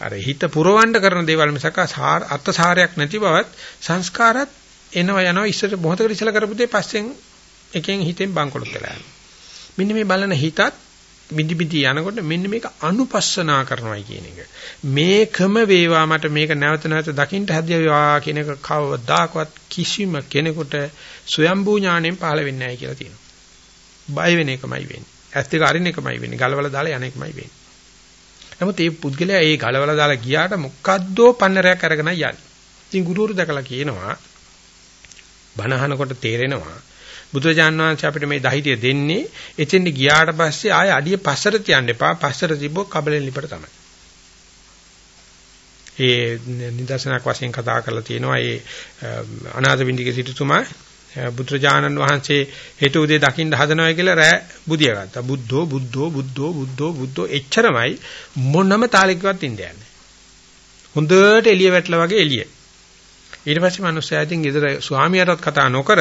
අර හිත පුරවන්න කරන දේවල් මිසක අර්ථසාරයක් නැති බවත් සංස්කාරත් එනවා යනවා ඉස්සර මොහොතකට ඉස්සලා කරපු දේ පස්සෙන් එකෙන් හිතෙන් බංකොලොත් වෙලා යනවා. මෙන්න මේ බලන හිතත් මිදි මිදි යනකොට මෙන්න මේක අනුපස්සනා කරනවායි කියන එක. මේකම වේවා මට මේක නැවත නැවත දකින්න හැදියා කියන එක කවදාකවත් කිසිම කෙනෙකුට ස්වයම්බූ ඥාණයෙන් පහළ වෙන්නේ නැහැ කියලා තියෙනවා. බය වෙන එකමයි වෙන්නේ. ඇස් දෙක අරින්න එකමයි වෙන්නේ. ගලවලා දාලා යන එකමයි වෙන්නේ. නමුත් මේ පුද්ගලයා ඒ ගලවලා දාලා ගියාට මොකද්දෝ පන්නරයක් අරගෙන යන්නේ. ඉතින් ගුරුවරු දැකලා කියනවා බණහනකොට තේරෙනවා බුදුරජාන් වහන්සේ අපිට මේ දහිතිය දෙන්නේ එතෙන්ට ගියාට පස්සේ ආය අඩිය පස්සට තියන්න එපා පස්සට තිබ්බොත් කබලෙන් ලිපට තමයි. ඒ නිදර්ශනයක් වශයෙන් කතා කරලා තියෙනවා ඒ අනාථබින්දිගේ සිටුතුමා බුදුරජාණන් වහන්සේ හෙට උදේ දකින්න හදනවා කියලා රෑ බුදිය ගත්තා. බුද්ධෝ බුද්ධෝ බුද්ධෝ බුද්ධෝ බුද්ධෝ එච්චරමයි මොනම තාලයකවත් ඉන්නේ නැහැ. හොඳට එළිය වැටලා වගේ එළිය. ඊට පස්සේ මිනිස්සයා ඉතින් ගෙදර ස්වාමියාටත් කතා නොකර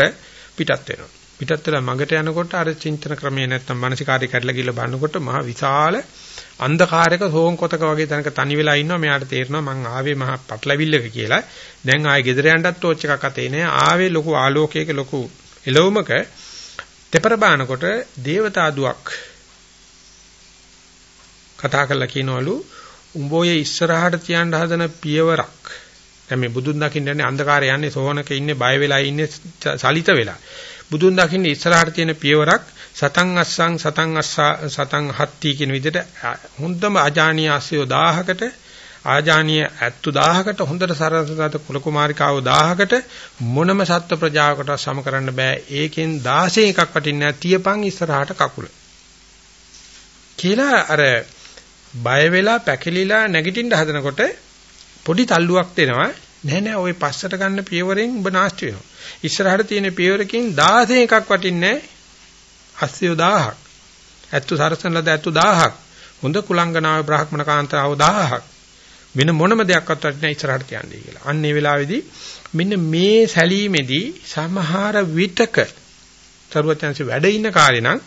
පිටත් වෙනවා. පිටත් වෙලා මගට යනකොට අර චින්තන ක්‍රමයේ නැත්තම් මානසිකාරය කැඩලා ගිහලා බලනකොට මහ විශාල අන්ධකාරයක සෝන් කොතක වගේ තැනක තනි වෙලා ඉන්නවා. මෙයාට තේරෙනවා මං ආවේ මහා පටලවිල්ලක කියලා. දැන් ආයේ ගෙදර යන්නත් ටෝච් එකක් අතේ නෑ. ආවේ ලොකු ආලෝකයක ලොකු එළවමක තෙපර බානකොට දේවතා දුවක් කතා කරලා කියනවලු උඹෝයේ ඉස්සරහට තියන්න හදන පියවරක් දැන් මේ බුදුන් දකින්න යන්නේ අන්ධකාරය යන්නේ සෝවනක ඉන්නේ බය වෙලා ඉන්නේ සලිත වෙලා. බුදුන් දකින්න ඉස්සරහට තියෙන පියවරක් සතං අස්සං සතං අස්සා සතං හත්ති කියන විදිහට හොඳම අජානීය අස්සය 1000කට ආජානීය ඇත්තු 1000කට හොඳට සරසගත කුල කුමාරිකාව 1000කට මොනම සත්ත්ව ප්‍රජාවකට සම කරන්න බෑ. ඒකෙන් 16 එකක් වටින්නේ නැහැ. තියපන් ඉස්සරහට කකුල. කියලා අර බය වෙලා පැකිලිලා නැගිටින්න හදනකොට පොඩි තල්ලුවක් දෙනවා නෑ නෑ ওই පස්සට ගන්න පියවරෙන් ඔබ නාස්ති වෙනවා. ඉස්සරහට තියෙන පියවරකින් 16 එකක් වටින්නේ අස්සයෝ 1000ක්. ඇත්තු සරසනලද ඇත්තු 1000ක්. හොඳ කුලංගනාවේ බ්‍රාහ්මණ කාන්තාව 1000ක්. වෙන මොනම දෙයක්වත් වටින්නේ ඉස්සරහට තියන්නේ කියලා. අන්න ඒ වෙලාවේදී මෙන්න මේ සැලීමේදී සමහර විටක තරුවචන්සි වැඩ ඉන්න කාලේ නම්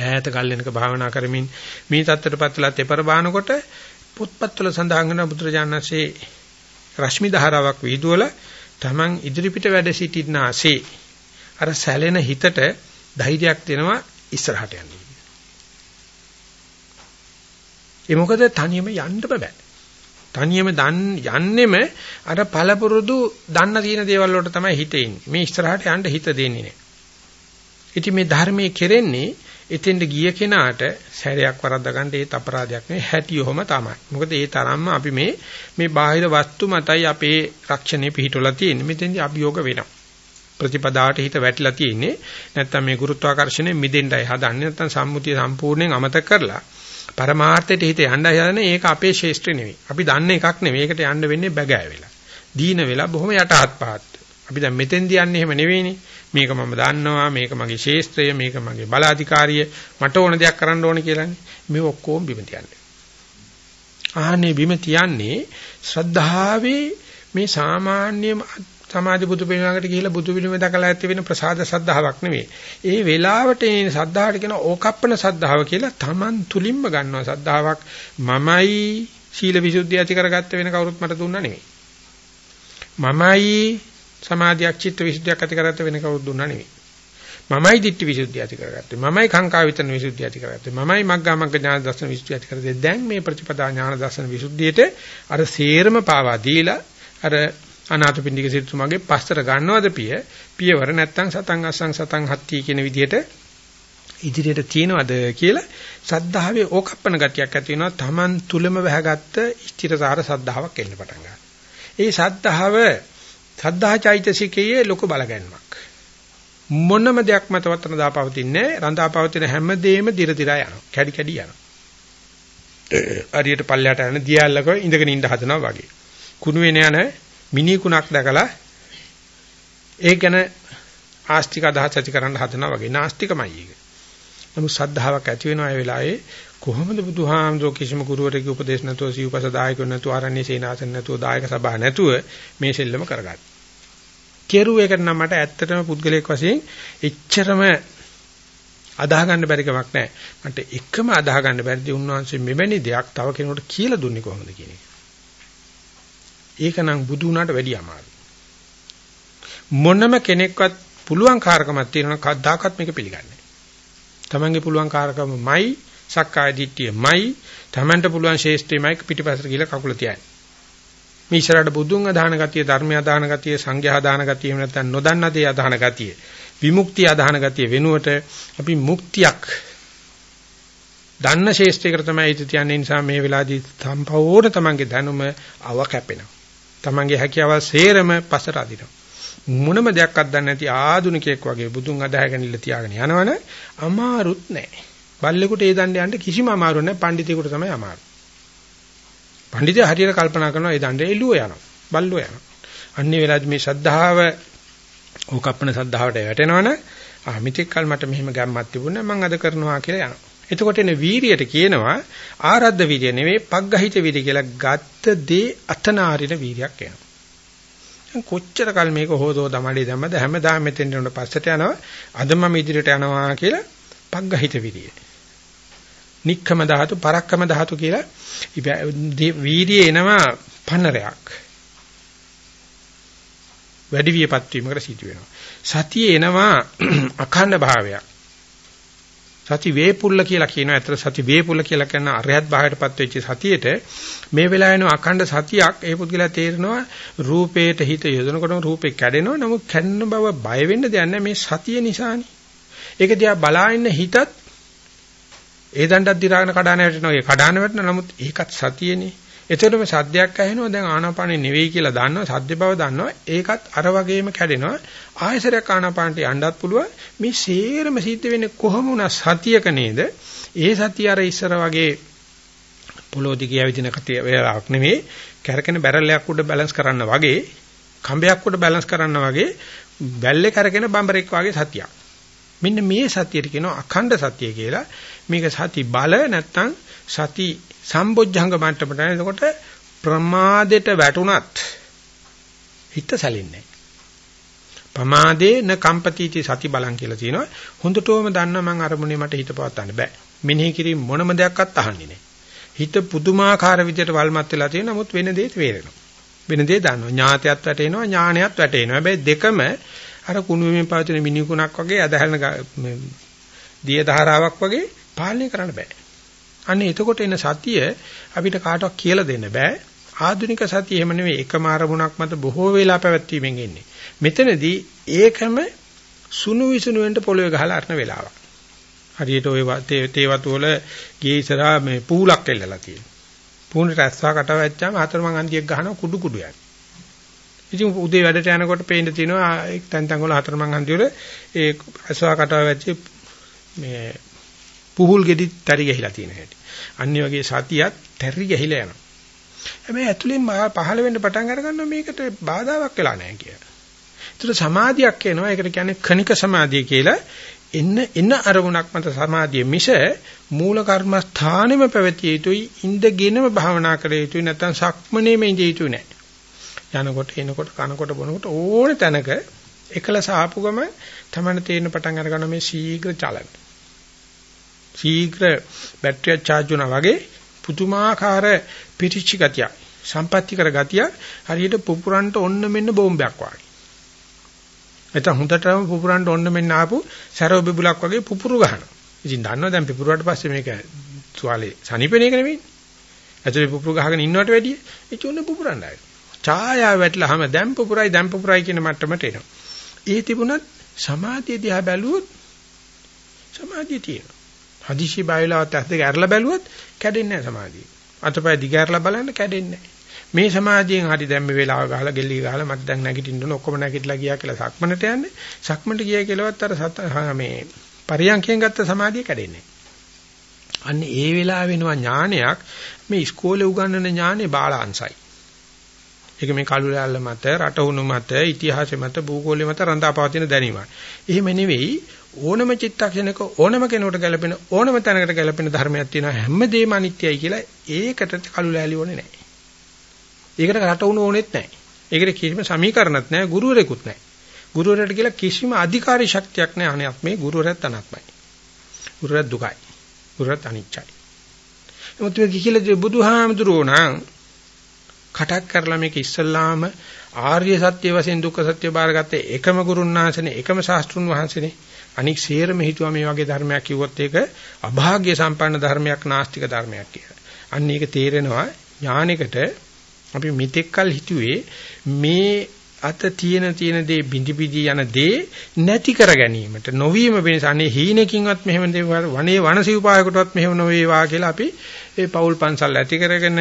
ඈත ගල්ලෙනක භාවනා කරමින් මේ தත්තරපත්තලත් එපර බානකොට පොත්පත්වල සඳහන් වෙන බුදුරජාණන්සේ රශ්මි ධාරාවක් වීදුවල Taman ඉදිරිපිට වැඩ සිටින්නාසේ අර සැලෙන හිතට ධෛර්යයක් දෙනවා ඉස්සරහට යන්න. ඒ මොකද තනියම යන්න බෑ. තනියම යන්නෙම අර පළපුරුදු දන්න තියෙන දේවල් වලට තමයි හිතේ ඉන්නේ. මේ ඉස්සරහට යන්න හිත දෙන්නේ නැහැ. ඉතින් මේ ධර්මයේ කෙරෙන්නේ එතෙන්ට ගිය කෙනාට සැරයක් වරද්දා ගන්න ඒත් අපරාධයක් නෙවෙයි හැටියොම තමයි. මොකද ඒ තරම්ම අපි මේ මේ බාහිර වස්තු මතයි අපේ රක්ෂණය පිහිටවලා තියෙන්නේ. මෙතෙන්දී අභියෝග වෙනවා. ප්‍රතිපදාවට හිත වැටිලා තියෙන්නේ. නැත්තම් මේ ගුරුත්වාකර්ෂණය මිදෙන්නයි හදන්නේ. නැත්තම් සම්මුතිය සම්පූර්ණයෙන් අමතක කරලා පරමාර්ථයට හිත යන්න හදන ඒක අපේ ශේෂ්ත්‍රය නෙවෙයි. අපි දන්න එකක් නෙවෙයි. ඒකට යන්න වෙන්නේ බගෑ වෙලා. දීන වෙලා බොහොම යටහත් පහත්. අපි දැන් මෙතෙන්දී යන්නේ එහෙම නෙවෙයිනේ. මේක මම දන්නවා, මේක මගේ ශේෂ්ත්‍රය, මේක මගේ බලාධිකාරිය, මට ඕන දෙයක් කරන්න ඕනේ කියලානේ. මේ ඔක්කොම බිම තියන්නේ. ආහනේ බිම තියන්නේ ශ්‍රද්ධාවේ මේ සාමාන්‍ය සමාධි බුදු පිළිමයකට ගිහිල්ලා බුදු පිළිම දැකලා ඇති වෙන ප්‍රසාද සද්ධාාවක් නෙවෙයි. ඒ වෙලාවට ඒ සද්ධාවට කියන ඕකප්පන සද්ධාව කියලා Taman තුලින්ම ගන්නවා සද්ධාාවක් මමයි සීල විසුද්ධිය ඇති කරගත්ත වෙන කවුරුත් මට දුන්නා නෙවෙයි. මමයි සමාධියක් චිත්ත විසුද්ධියක් ඇති කරගත්ත වෙන කවුරුත් දුන්නා නෙවෙයි. මමයි ditthi විසුද්ධිය ඇති කරගත්තේ. මමයි කාංකා විතරන විසුද්ධිය ඇති කරගත්තේ. මමයි මග්ගා මග්ග ඥාන දර්ශන විසුද්ධිය ඇති කරගත්තේ. දැන් මේ ප්‍රතිපදා ඥාන දර්ශන විසුද්ධියට අර සේරම පාවා දීලා අර අනාථපිණ්ඩික සිටුමාගේ පස්සට ගන්නවද පිය පියවර නැත්තම් සතන් අස්සන් සතන් හත්ති කියන විදිහට ඉදිරියට තියනවද කියලා සද්ධාවේ ඕකප්පන ගතියක් ඇති වෙනවා Taman තුලම වැහගත්ත ස්ථිරසාර සද්ධාාවක් එන්න පටන් ගන්නවා. ඒ සද්ධාව සද්ධාචෛතසිකයේ ලොකු බලගැන්මක්. මොනම දෙයක් මත වතන දාපවතින්නේ රඳාපවතින හැමදේම දිර දිරා යනවා. කැඩි කැඩි යනවා. හරියට පල්ලයට යන දියාල්ලක ඉඳගෙන ඉඳ හදනවා වගේ. කුණු වෙන යන මිනිකුණක් දැකලා ඒ ගැන ආස්තික අදහස් ඇති කරන්න හදනවා වගේ නාස්තිකමයි ඒක. නමුත් සද්ධාාවක් ඇති වෙනවා ඒ වෙලාවේ කොහොමද බුදුහාමුදුරුවෝ කිසිම ගුරුවරයෙකුගේ උපදේශ නැතුව සිව්පස දායක නැතුව ආරණ්‍ය සේනාසන නැතුව දායක සභා නැතුව මේ සෙල්ලම කරගත්තේ. කෙරුවේකට නම් මට ඇත්තටම පුද්ගලයෙක් වශයෙන් එච්චරම අදාහ ගන්න බැරි කමක් නැහැ. මට එකම අදාහ ගන්න බැරිදී උන්වහන්සේ මෙවැනි දෙයක් තව කෙනෙකුට කියලා දුන්නේ කොහොමද කියන එක. ඒක නම් බුදු වුණාට වැඩිය අමාරුයි. මොනම කෙනෙක්වත් පුළුවන් කාර්කමක් තියෙනවා කවදාකවත් මේක පිළිගන්නේ නැහැ. තමන්ගේ පුළුවන් කාර්කමයි සක්කාය දිට්ඨියමයි තමන්ට පුළුවන් ශේෂ්ත්‍රයමයි පිටිපස්සට ගිහලා කකුල තියන්නේ. මේ ඉස්සරහට බුදුන් අදහන ගතිය, ධර්මය අදහන ගතිය, සංඝයා අදහන ගතිය, එහෙම නැත්නම් නොදන්න දේ අදහන ගතිය, විමුක්තිය අදහන ගතිය වෙනුවට අපි මුක්තියක් දන්න ශේෂ්ත්‍රයකට තමයි හිත තියන්නේ නිසා මේ වෙලාවේදී සම්පූර්ණ තමන්ගේ දැනුම අව කැපෙනවා. තමන්ගේ හැකියාවල් සේරම පසට අදිනවා. මොනම දෙයක්වත් දන්නේ නැති ආදුනිකයෙක් වගේ බුදුන් අදහගෙන ඉල්ල තියාගෙන යනවනේ අමාරුත් නැහැ. බල්ලෙකුට ඒ දණ්ඩ යන්න කිසිම අමාරුවක් නැහැ. පඬිතෙකුට තමයි අමාරු. පඬිතයා හරියට කල්පනා කරනවා ඒ දණ්ඩ එළුව යනවා. බල්ලෝ යනවා. අන්නේ වෙලාවේදී මේ ශ්‍රද්ධාව ඕකප්පන ශ්‍රද්ධාවට වැටෙනවනේ ආ මිත්‍යක් කල් මට මෙහෙම ගැම්මක් තිබුණා මම අද කරනවා කියලා යනවා. එතකොට එන වීරියට කියනවා ආරද්ධ වීරිය නෙවෙයි පග්ගහිත වීරිය කියලා ගත්ත දේ අතනාරින වීරියක් වෙනවා. දැන් කොච්චර කල් මේක හොදෝ දමඩේ දැම්මද හැමදාම මෙතෙන් යනකොට පස්සට යනවා අද මම ඉදිරියට යනවා කියලා පග්ගහිත වීරිය. නික්කම ධාතු පරක්කම ධාතු කියලා වීරිය එනවා පන්නරයක්. වැඩි වියපත් වීමකට සිදු වෙනවා. සතිය එනවා (clears throat) අඛණ්ඩ භාවයක්. සති වේපුල්ල කියලා කියනවා. ඇත්තට සති වේපුල්ල කියලා කියන අරහත් භාවයටපත් වෙච්ච සතියේට මේ වෙලාවෙන අඛණ්ඩ සතියක් ඒ පුද්ගලයා තේරෙනවා රූපේට හිත යොදනකොටම රූපේ කැඩෙනවා. නමුත් කැඩෙන බව බය වෙන්න දෙයක් නැහැ මේ සතිය නිසානේ. ඒක දිහා බලාගෙන හිතත් ඒ දණ්ඩක් දිරාගෙන කඩාන වැටෙනවා. ඒ කඩාන වැටෙනවා. නමුත් ඒකත් සතියනේ. එතකොටම සද්දයක් ඇහෙනවා දැන් ආනාපානෙ නෙවෙයි කියලා දන්නවා සද්ද බව දන්නවා ඒකත් අර වගේම කැඩෙනවා ආයසරයක් ආනාපානට යන්නත් පුළුවන් මේ සේරම සිද්ධ වෙන්නේ කොහොම වුණා සතියක නේද ඒ සතිය අර ඉස්සර වගේ පොළොව දිගේ ඇවිදින කතිය වේලාවක් නෙවෙයි කැරකෙන බැරලයක් උඩ බැලන්ස් කරන්න වගේ කම්බයක් උඩ බැලන්ස් කරන්න වගේ බැල්ලේ කරගෙන බම්බරෙක් වගේ සතියක් මෙන්න මේ සතියට කියනවා අඛණ්ඩ සතිය කියලා මේක සති බල නැත්තම් සති සම්බොජ්ජංග මට්ටමට එතකොට ප්‍රමාදයට වැටුණත් හිත සැලෙන්නේ පමාදේ න කම්පතිති සති බලං කියලා තියෙනවා. හොඳටම දන්නා මං අරමුණේ මට හිත පවත්වන්න බෑ. මෙනෙහි කිරීම මොනම දෙයක්වත් අහන්නේ නැහැ හිත පුදුමාකාර විදිහට වල්මත් වෙලා තියෙන නමුත් වෙන දේ තේරෙනවා. වෙන දේ දන්නවා. ඥාතයත් වැටෙනවා ඥානයත් වැටෙනවා. හැබැයි දෙකම අර කුණු වෙමින් පවතින මිනිකුණක් වගේ අදහන දිය ධාරාවක් වගේ පාලනය කරන්න බෑ අන්න එතකොට එන සතිය අපිට කාටවත් කියලා දෙන්න බෑ. ආධුනික සතිය එහෙම නෙවෙයි එකම අරමුණක් මත බොහෝ වෙලා පැවැත්වීමෙන් එන්නේ. මෙතනදී ඒකම සුණු විසුණු වෙන්න පොළවේ ගහලා අරන වෙලාවක්. හරියට ওই තේ වතු වල ගේ ඉස්සරහා මේ පූලක් එල්ලලා තියෙනවා. පූණට රැස්සා කටවැච්චාම හතරමං අන්තියක් ගහනවා කුඩු කුඩු යන. ඉතින් උදේ වැඩට යනකොට පේන්න තියෙනවා එක් තැන් තැන් වල හතරමං අන්තිය වල ඒ රැස්සා කටවැච්ච මේ පුහුල් ගෙඩි තරි ගහිලා තියෙන හැටි. අනිත් වගේ සතියත් තරි ගහිලා යනවා. හැබැයි ඇතුලෙන් පහළ වෙන්න පටන් අර ගන්නවා මේකට බාධාවක් වෙලා නැහැ කියලා. ඒතර සමාධියක් එනවා. ඒකට කියන්නේ කණික සමාධිය කියලා. එන්න එන අරමුණක් මත සමාධිය මිස මූල කර්මස්ථානෙම පැවතිය යුතුයි ඉඳගෙනම භාවනා කර යුතුයි නැත්නම් සක්මනේම ඉඳ යුතුයි නෑ. යනකොට එනකොට කනකොට බොනකොට ඕන තැනක එකලස ආපු ගම තමයි තේරෙන පටන් අර ගන්න මේ ශීඝ්‍ර චලන. ශීඝ්‍ර බැටරිය charge වුණා වගේ පුදුමාකාර පිටිච්ච ගතිය සම්පත්‍ති කර ගතිය හරියට පුපුරන්ට ඔන්න මෙන්න බෝම්බයක් වගේ. එතන හොඳටම පුපුරන්ට ඔන්න මෙන්න ආපු සැරව බිබුලක් වගේ පුපුරු ගහනවා. ඉතින් දන්නවා දැන් පිපුරුවට පස්සේ මේක තුවාලේ සනිපෙන එක නෙවෙයි. ඇතුලේ පුපුරු ගහගෙන ඉන්නවට වැඩිය ඒක උන්නේ පුපුරන්න ආයි. ඡායාව වැටලාම දැන් පුපුරයි දැන් පුපුරයි කියන මට්ටමට එනවා. ඒ තිබුණත් සමාධිය දිහා බැලුවොත් සමාධිය තියෙනවා. හදිසි බයලාවත් ඇස් දෙක ඇරලා බැලුවොත් කැඩෙන්නේ නැහැ සමාධිය. අතපය දිග ඇරලා බලන්න කැඩෙන්නේ මේ සමාධියෙන් හරි දැන් මේ වෙලාව ගහලා ගෙල්ලි ගහලා මට දැන් නැගිටින්න ඕන ඔක්කොම නැගිටලා ගියා කියලා සක්මනට යන්නේ. සක්මනට ගියා කියලාවත් අර සත මේ පරියන්කයෙන් ගත්ත සමාධිය කැඩෙන්නේ. අන්න ඒ වෙලාව වෙනවා ඥානයක් මේ ඉස්කෝලේ උගන්වන ඥානේ බාලාංශයි. ඒක මේ කළු ලෑල්ල මත, රටහුණු මත, ඉතිහාසෙ මත, භූගෝලෙ මත රඳාපවතින දැනීමක්. එහෙම නෙවෙයි ඕනම චිත්තක්ෂණයක ඕනම කෙනෙකුට ගැලපෙන ඕනම තැනකට ගැලපෙන ධර්මයක් තියෙනවා හැමදේම අනිත්‍යයි කියලා ඒකට කළු ලෑලි ඕනේ නැහැ. ඒකට රටවුණු ඕනෙත් නැහැ. ඒකට කිසිම සමීකරණත් නැහැ, ගුරුවරයෙකුත් නැහැ. ගුරුවරයාට කියලා කිසිම අධිකාරී ශක්තියක් නැහැ. අනේ මේ ගුරුවරයාත් අනාත්මයි. ගුරුවරයා දුකයි. ගුරුවරයාත් අනිච්චයි. එමුත් මේ කිහිලා බුදුහාමුදුරුවෝ නම් කටක් කරලා මේක ඉස්සල්ලාම ආර්ය සත්‍ය වශයෙන් දුක්ඛ සත්‍ය බාරගත්තේ එකම ගුරුන් වහන්සේනේ එකම ශාස්ත්‍රුන් වහන්සේනේ අනික් සේරම හිතුවා මේ වගේ ධර්මයක් කිව්වොත් ඒක අභාග්‍ය සම්පන්න ධර්මයක් නාස්තික ධර්මයක් කියලා. අන්න ඒක තේරෙනවා ඥානෙකට අපි මෙතෙක්කල් හිතුවේ මේ අත තියෙන තියෙන දේ බිඳි බිඳි යන දේ නැති කර ගැනීමට නොවීම වෙනස අනේ හීනකින්වත් මෙහෙම දේ වනේ වනසිව්පායකටවත් මෙහෙම නොවේවා කියලා අපි ඒ පෞල් පන්සල් ඇති කරගෙන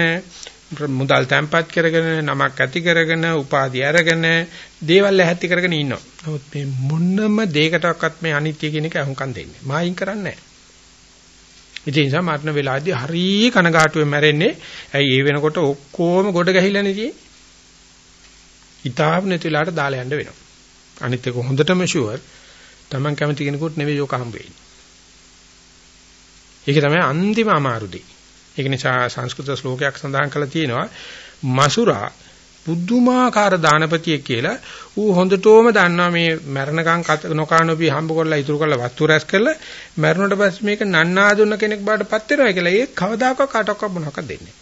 මුදල් තැම්පත් කරගෙන නමක් ඇති කරගෙන උපාධි අරගෙන දේවල් ඇහැති කරගෙන ඉන්නවා. නමුත් මේ මොන්නම දෙයකටවත් මේ අනිත්‍ය කියන එක අහුම්කම් දෙන්නේ. මායින් කරන්නේ නැහැ. ඉතින් ඒ නිසා මරණ වෙලාවේදී හරි කනගාටුවෙන් මැරෙන්නේ. ඇයි ඒ වෙනකොට ඔක්කොම ගොඩ ගැහිලා නෙදී. හිතාව නැති වෙලාවට දාලා යන්න වෙනවා. අනිත් එක හොඳටම ෂුවර්. Taman කැමති කෙනෙකුට නෙවෙයි යෝක හම්බ වෙන්නේ. ඒක තමයි අන්තිම අමාරු දෙය. ඒක නිසා සංස්කෘත ශ්ලෝකයක් සඳහන් කරලා තියෙනවා. මසුරා බුද්ධමාකාර දානපතියෙක් කියලා ඌ හොඳටම දන්නවා මේ මරණකම් නොකානෝපි හම්බ කරලා ඉතුරු කරලා වස්තු රැස් කරලා මරණයට පස්සේ මේක නන්නා දුන්න කෙනෙක් බාටපත් වෙනවා කියලා ඒ කවදාකවත් කාටවත් මොනවක්ද දෙන්නේ